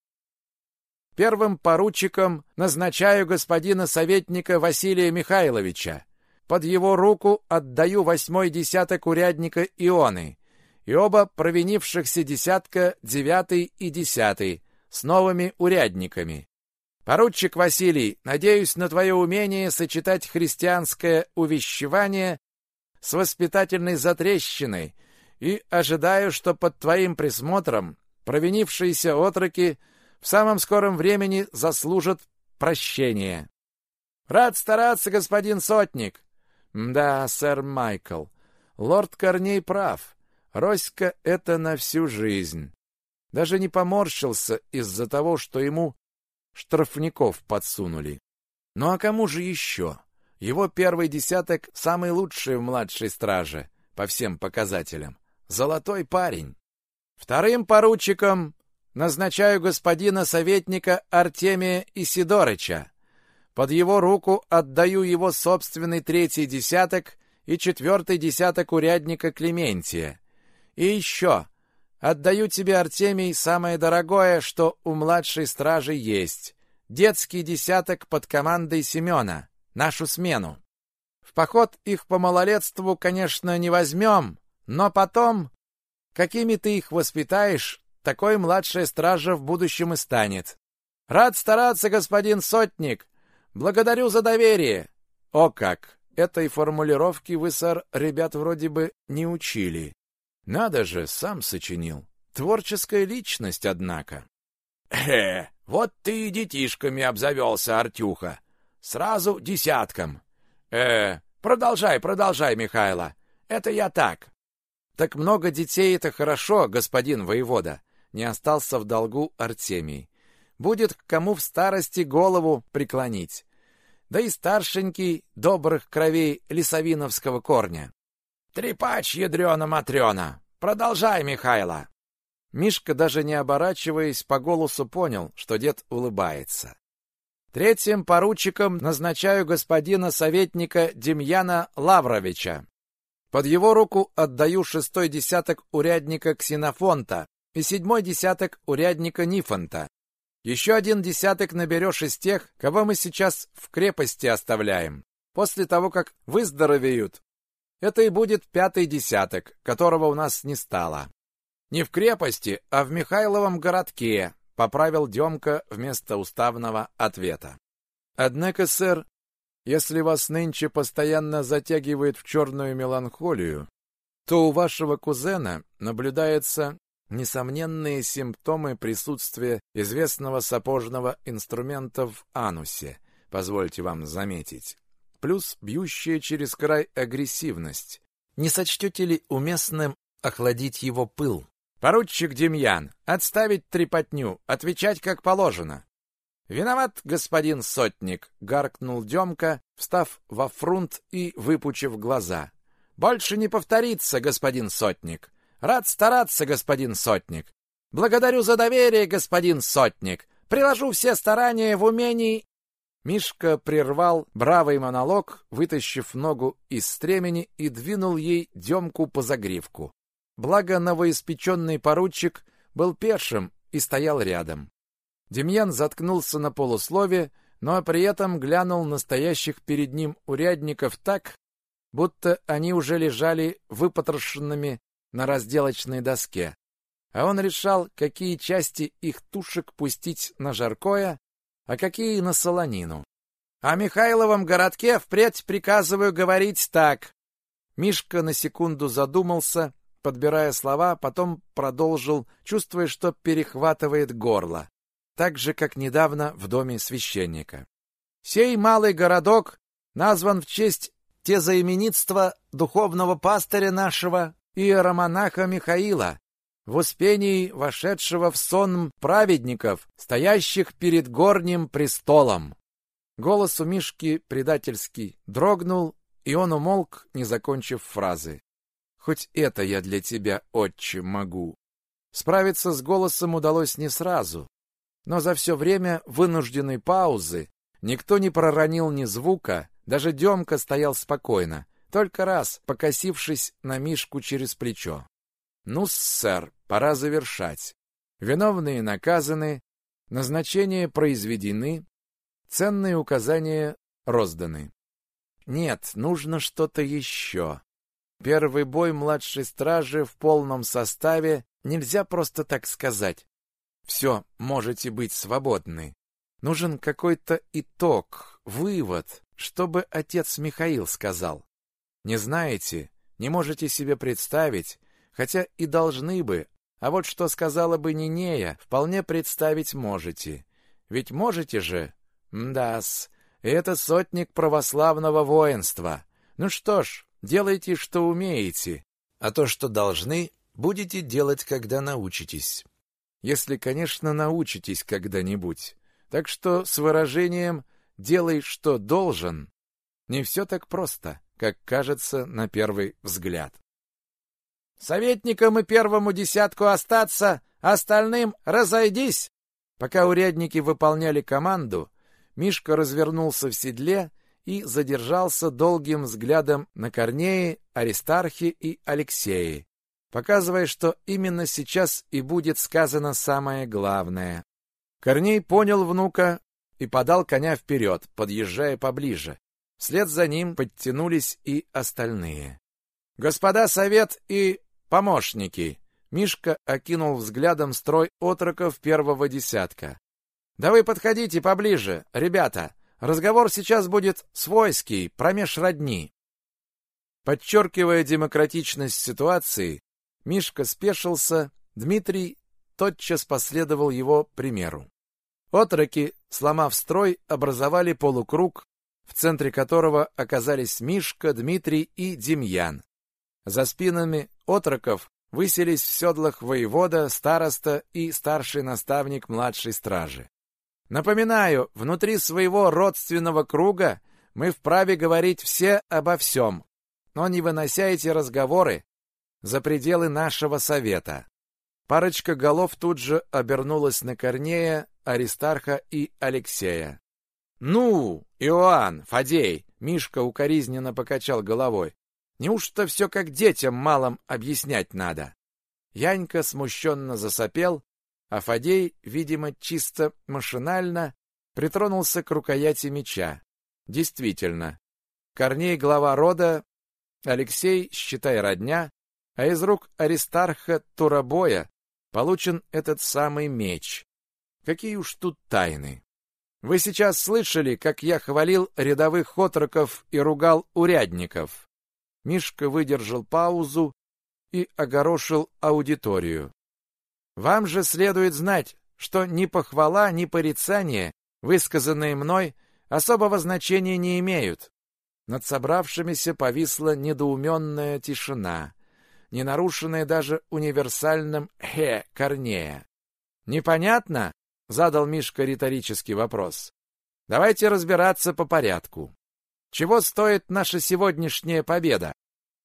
Первым поручиком назначаю господина советника Василия Михайловича. Под его руку отдаю восьмой десяток урядника Ионы и оба провинившихся десятка девятый и десятый с новыми урядниками. Поручик Василий, надеюсь на твое умение сочетать христианское увещевание с воспитательной затрещиной и ожидаю, что под твоим присмотром провинившиеся отроки в самом скором времени заслужат прощения. Рад стараться, господин сотник. Да, сэр Майкл. Лорд Корней прав. Роська — это на всю жизнь. Даже не поморщился из-за того, что ему штрафников подсунули. Ну а кому же еще? Его первый десяток самый лучший в младшей страже, по всем показателям. Золотой парень. Вторым поручиком назначаю господина советника Артемия Исидорыча. Под его руку отдаю его собственный третий десяток и четвертый десяток урядника Клементия. И еще, отдаю тебе, Артемий, самое дорогое, что у младшей стражи есть. Детский десяток под командой Семена, нашу смену. В поход их по малолетству, конечно, не возьмем, но потом, какими ты их воспитаешь, такой младшая стража в будущем и станет. Рад стараться, господин сотник. Благодарю за доверие. О как! Этой формулировки вы, сэр, ребят вроде бы не учили. Надо же, сам сочинил. Творческая личность, однако. Э, вот ты и детишками обзавелся, Артюха. Сразу десятком. Э, продолжай, продолжай, Михайло. Это я так. Так много детей это хорошо, господин воевода не остался в долгу Артемий. Будет к кому в старости голову преклонить. Да и старшенький добрых кровей лесовиновского корня. Трепач ядрена-матрена! Продолжай, Михайло!» Мишка, даже не оборачиваясь, по голосу понял, что дед улыбается. Третьим поручиком назначаю господина советника Демьяна Лавровича. Под его руку отдаю шестой десяток урядника Ксенофонта, и седьмой десяток урядника Нифонта. Еще один десяток наберешь из тех, кого мы сейчас в крепости оставляем. После того, как выздоровеют, это и будет пятый десяток, которого у нас не стало. Не в крепости, а в Михайловом городке, поправил Демка вместо уставного ответа. Однако, сэр, если вас нынче постоянно затягивает в черную меланхолию, то у вашего кузена наблюдаются несомненные симптомы присутствия известного сапожного инструмента в анусе, позвольте вам заметить, плюс бьющая через край агрессивность. Не сочтете ли уместным охладить его пыл? Поручик Демьян, отставить трепотню, отвечать как положено. Виноват, господин сотник, гаркнул Демка, встав во фрунт и выпучив глаза. Больше не повторится, господин сотник. Рад стараться, господин сотник. Благодарю за доверие, господин сотник. Приложу все старания в умении Мишка прервал бравый монолог, вытащив ногу из стремени и двинул ей Демку по загривку. Благо новоиспеченный поручик был першим и стоял рядом. Демьян заткнулся на полуслове, но при этом глянул настоящих перед ним урядников так, будто они уже лежали выпотрошенными на разделочной доске. А он решал, какие части их тушек пустить на жаркое, а какие на солонину. О Михайловом городке впредь приказываю говорить так. Мишка на секунду задумался, подбирая слова, потом продолжил, чувствуя, что перехватывает горло, так же, как недавно в доме священника. «Сей малый городок назван в честь тезаименитства духовного пастыря нашего иеромонаха Михаила, в успении вошедшего в сон праведников, стоящих перед горним престолом». Голос у Мишки предательский дрогнул, и он умолк, не закончив фразы. Хоть это я для тебя, отче, могу. Справиться с голосом удалось не сразу, но за все время вынужденной паузы никто не проронил ни звука, даже Демка стоял спокойно, только раз покосившись на Мишку через плечо. Ну сэр, пора завершать. Виновные наказаны, назначения произведены, ценные указания розданы. Нет, нужно что-то еще. Первый бой младшей стражи в полном составе нельзя просто так сказать. Все, можете быть свободны. Нужен какой-то итог, вывод, чтобы отец Михаил сказал. Не знаете, не можете себе представить, хотя и должны бы, а вот что сказала бы Нинея, вполне представить можете. Ведь можете же? Мдас, это сотник православного воинства. Ну что ж, Делайте, что умеете, а то, что должны, будете делать, когда научитесь. Если, конечно, научитесь когда-нибудь. Так что с выражением «делай, что должен» не все так просто, как кажется на первый взгляд. «Советникам и первому десятку остаться, остальным разойдись!» Пока урядники выполняли команду, Мишка развернулся в седле и задержался долгим взглядом на Корнее, Аристархе и Алексее, показывая, что именно сейчас и будет сказано самое главное. Корней понял внука и подал коня вперед, подъезжая поближе. Вслед за ним подтянулись и остальные. «Господа совет и помощники!» Мишка окинул взглядом строй отроков первого десятка. «Да вы подходите поближе, ребята! Разговор сейчас будет свойский, промеж родни. Подчеркивая демократичность ситуации, Мишка спешился, Дмитрий тотчас последовал его примеру. Отроки, сломав строй, образовали полукруг, в центре которого оказались Мишка, Дмитрий и Демьян. За спинами отроков высились в седлах воевода, староста и старший наставник младшей стражи. Напоминаю, внутри своего родственного круга мы вправе говорить все обо всем, но не вынося эти разговоры за пределы нашего совета. Парочка голов тут же обернулась на Корнея, Аристарха и Алексея. «Ну, Иоанн, Фадей!» — Мишка укоризненно покачал головой. «Неужто все как детям малым объяснять надо?» Янька смущенно засопел, а Фадей, видимо, чисто машинально притронулся к рукояти меча. Действительно, Корней глава рода, Алексей, считай родня, а из рук Аристарха Турабоя получен этот самый меч. Какие уж тут тайны. Вы сейчас слышали, как я хвалил рядовых отроков и ругал урядников. Мишка выдержал паузу и огорошил аудиторию. Вам же следует знать, что ни похвала, ни порицание, высказанные мной, особого значения не имеют. Над собравшимися повисла недоуменная тишина, не нарушенная даже универсальным «хе» Корнея. «Непонятно?» — задал Мишка риторический вопрос. «Давайте разбираться по порядку. Чего стоит наша сегодняшняя победа?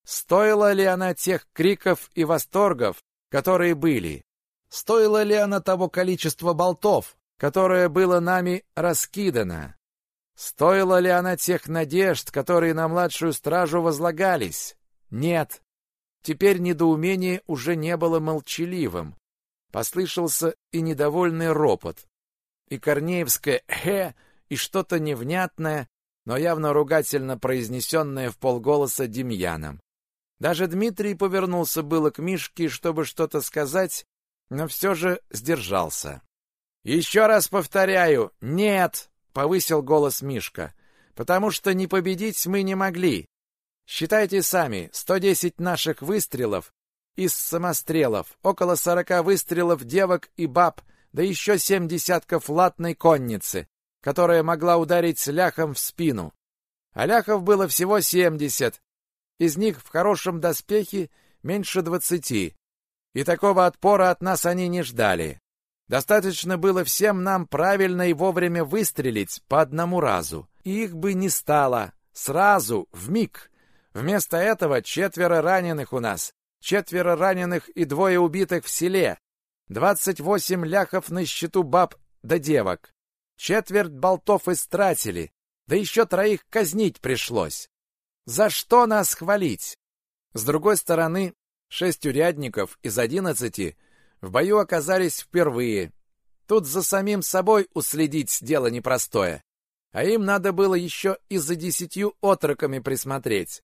Стоила ли она тех криков и восторгов, которые были? Стоила ли она того количества болтов, которое было нами раскидано? Стоила ли она тех надежд, которые на младшую стражу возлагались? Нет. Теперь недоумение уже не было молчаливым. Послышался и недовольный ропот. И Корнеевское «хе» и что-то невнятное, но явно ругательно произнесенное в полголоса Демьяном. Даже Дмитрий повернулся было к Мишке, чтобы что-то сказать, но все же сдержался. «Еще раз повторяю, нет!» — повысил голос Мишка. «Потому что не победить мы не могли. Считайте сами, 110 наших выстрелов из самострелов, около 40 выстрелов девок и баб, да еще семь десятков латной конницы, которая могла ударить ляхом в спину. А ляхов было всего 70, из них в хорошем доспехе меньше двадцати, и такого отпора от нас они не ждали. Достаточно было всем нам правильно и вовремя выстрелить по одному разу, и их бы не стало. Сразу, в миг. Вместо этого четверо раненых у нас, четверо раненых и двое убитых в селе, двадцать восемь ляхов на счету баб да девок. Четверть болтов истратили, да еще троих казнить пришлось. За что нас хвалить? С другой стороны, шесть урядников из одиннадцати в бою оказались впервые. Тут за самим собой уследить дело непростое. А им надо было еще и за десятью отроками присмотреть.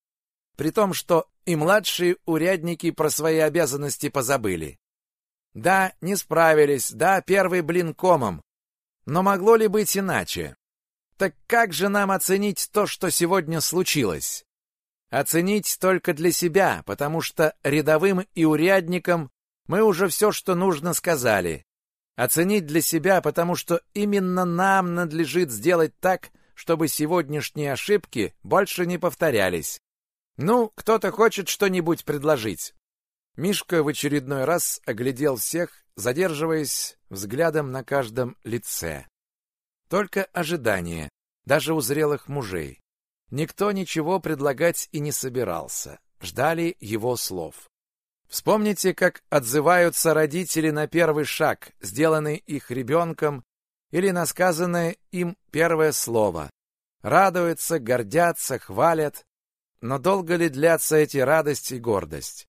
При том, что и младшие урядники про свои обязанности позабыли. Да, не справились, да, первый блин комом. Но могло ли быть иначе? Так как же нам оценить то, что сегодня случилось? Оценить только для себя, потому что рядовым и урядникам мы уже все, что нужно, сказали. Оценить для себя, потому что именно нам надлежит сделать так, чтобы сегодняшние ошибки больше не повторялись. Ну, кто-то хочет что-нибудь предложить. Мишка в очередной раз оглядел всех, задерживаясь взглядом на каждом лице. Только ожидание, даже у зрелых мужей. Никто ничего предлагать и не собирался. Ждали его слов. Вспомните, как отзываются родители на первый шаг, сделанный их ребенком, или на сказанное им первое слово. Радуются, гордятся, хвалят. Но долго ли длятся эти радость и гордость?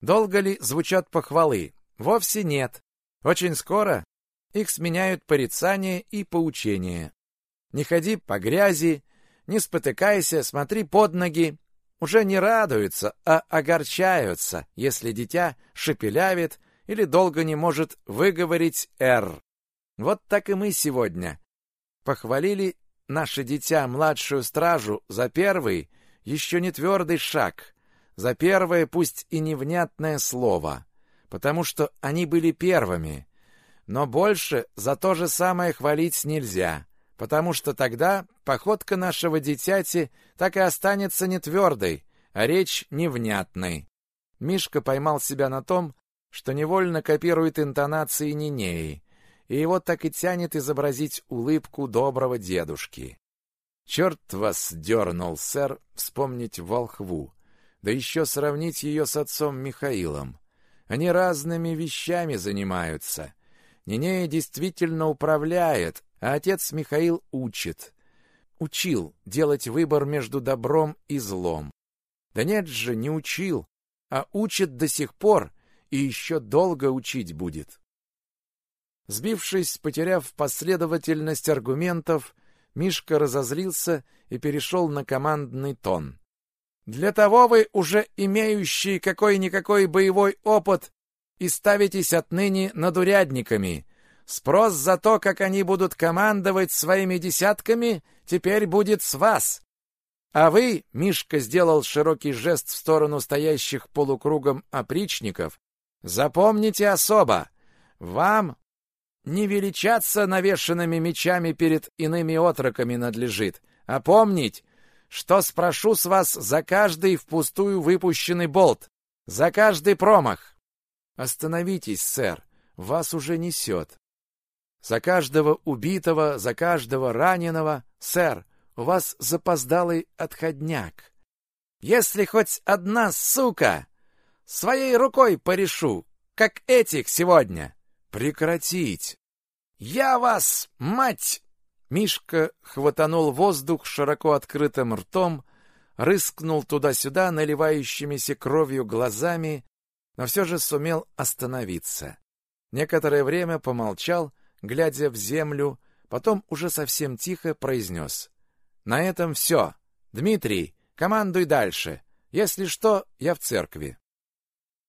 Долго ли звучат похвалы? Вовсе нет. Очень скоро их сменяют порицания и поучения. Не ходи по грязи, не спотыкайся, смотри под ноги. Уже не радуются, а огорчаются, если дитя шепелявит или долго не может выговорить «р». Вот так и мы сегодня. Похвалили наше дитя младшую стражу за первый, еще не твердый шаг, за первое, пусть и невнятное слово, потому что они были первыми. Но больше за то же самое хвалить нельзя потому что тогда походка нашего дитяти так и останется не твердой, а речь невнятной. Мишка поймал себя на том, что невольно копирует интонации Нинеи, и его так и тянет изобразить улыбку доброго дедушки. Черт вас дернул, сэр, вспомнить волхву, да еще сравнить ее с отцом Михаилом. Они разными вещами занимаются. Нинея действительно управляет, а отец Михаил учит. Учил делать выбор между добром и злом. Да нет же, не учил, а учит до сих пор и еще долго учить будет. Сбившись, потеряв последовательность аргументов, Мишка разозлился и перешел на командный тон. Для того вы, уже имеющие какой-никакой боевой опыт, и ставитесь отныне над урядниками. Спрос за то, как они будут командовать своими десятками, теперь будет с вас. А вы, Мишка сделал широкий жест в сторону стоящих полукругом опричников, запомните особо, вам не величаться навешанными мечами перед иными отроками надлежит, а помнить, что спрошу с вас за каждый впустую выпущенный болт, за каждый промах. Остановитесь, сэр, вас уже несет. За каждого убитого, за каждого раненого, сэр, у вас запоздалый отходняк. Если хоть одна сука своей рукой порешу, как этих сегодня, прекратить. Я вас, мать, Мишка хватанул воздух широко открытым ртом, рыскнул туда-сюда наливающимися кровью глазами, но все же сумел остановиться. Некоторое время помолчал, глядя в землю, потом уже совсем тихо произнес. «На этом все. Дмитрий, командуй дальше. Если что, я в церкви».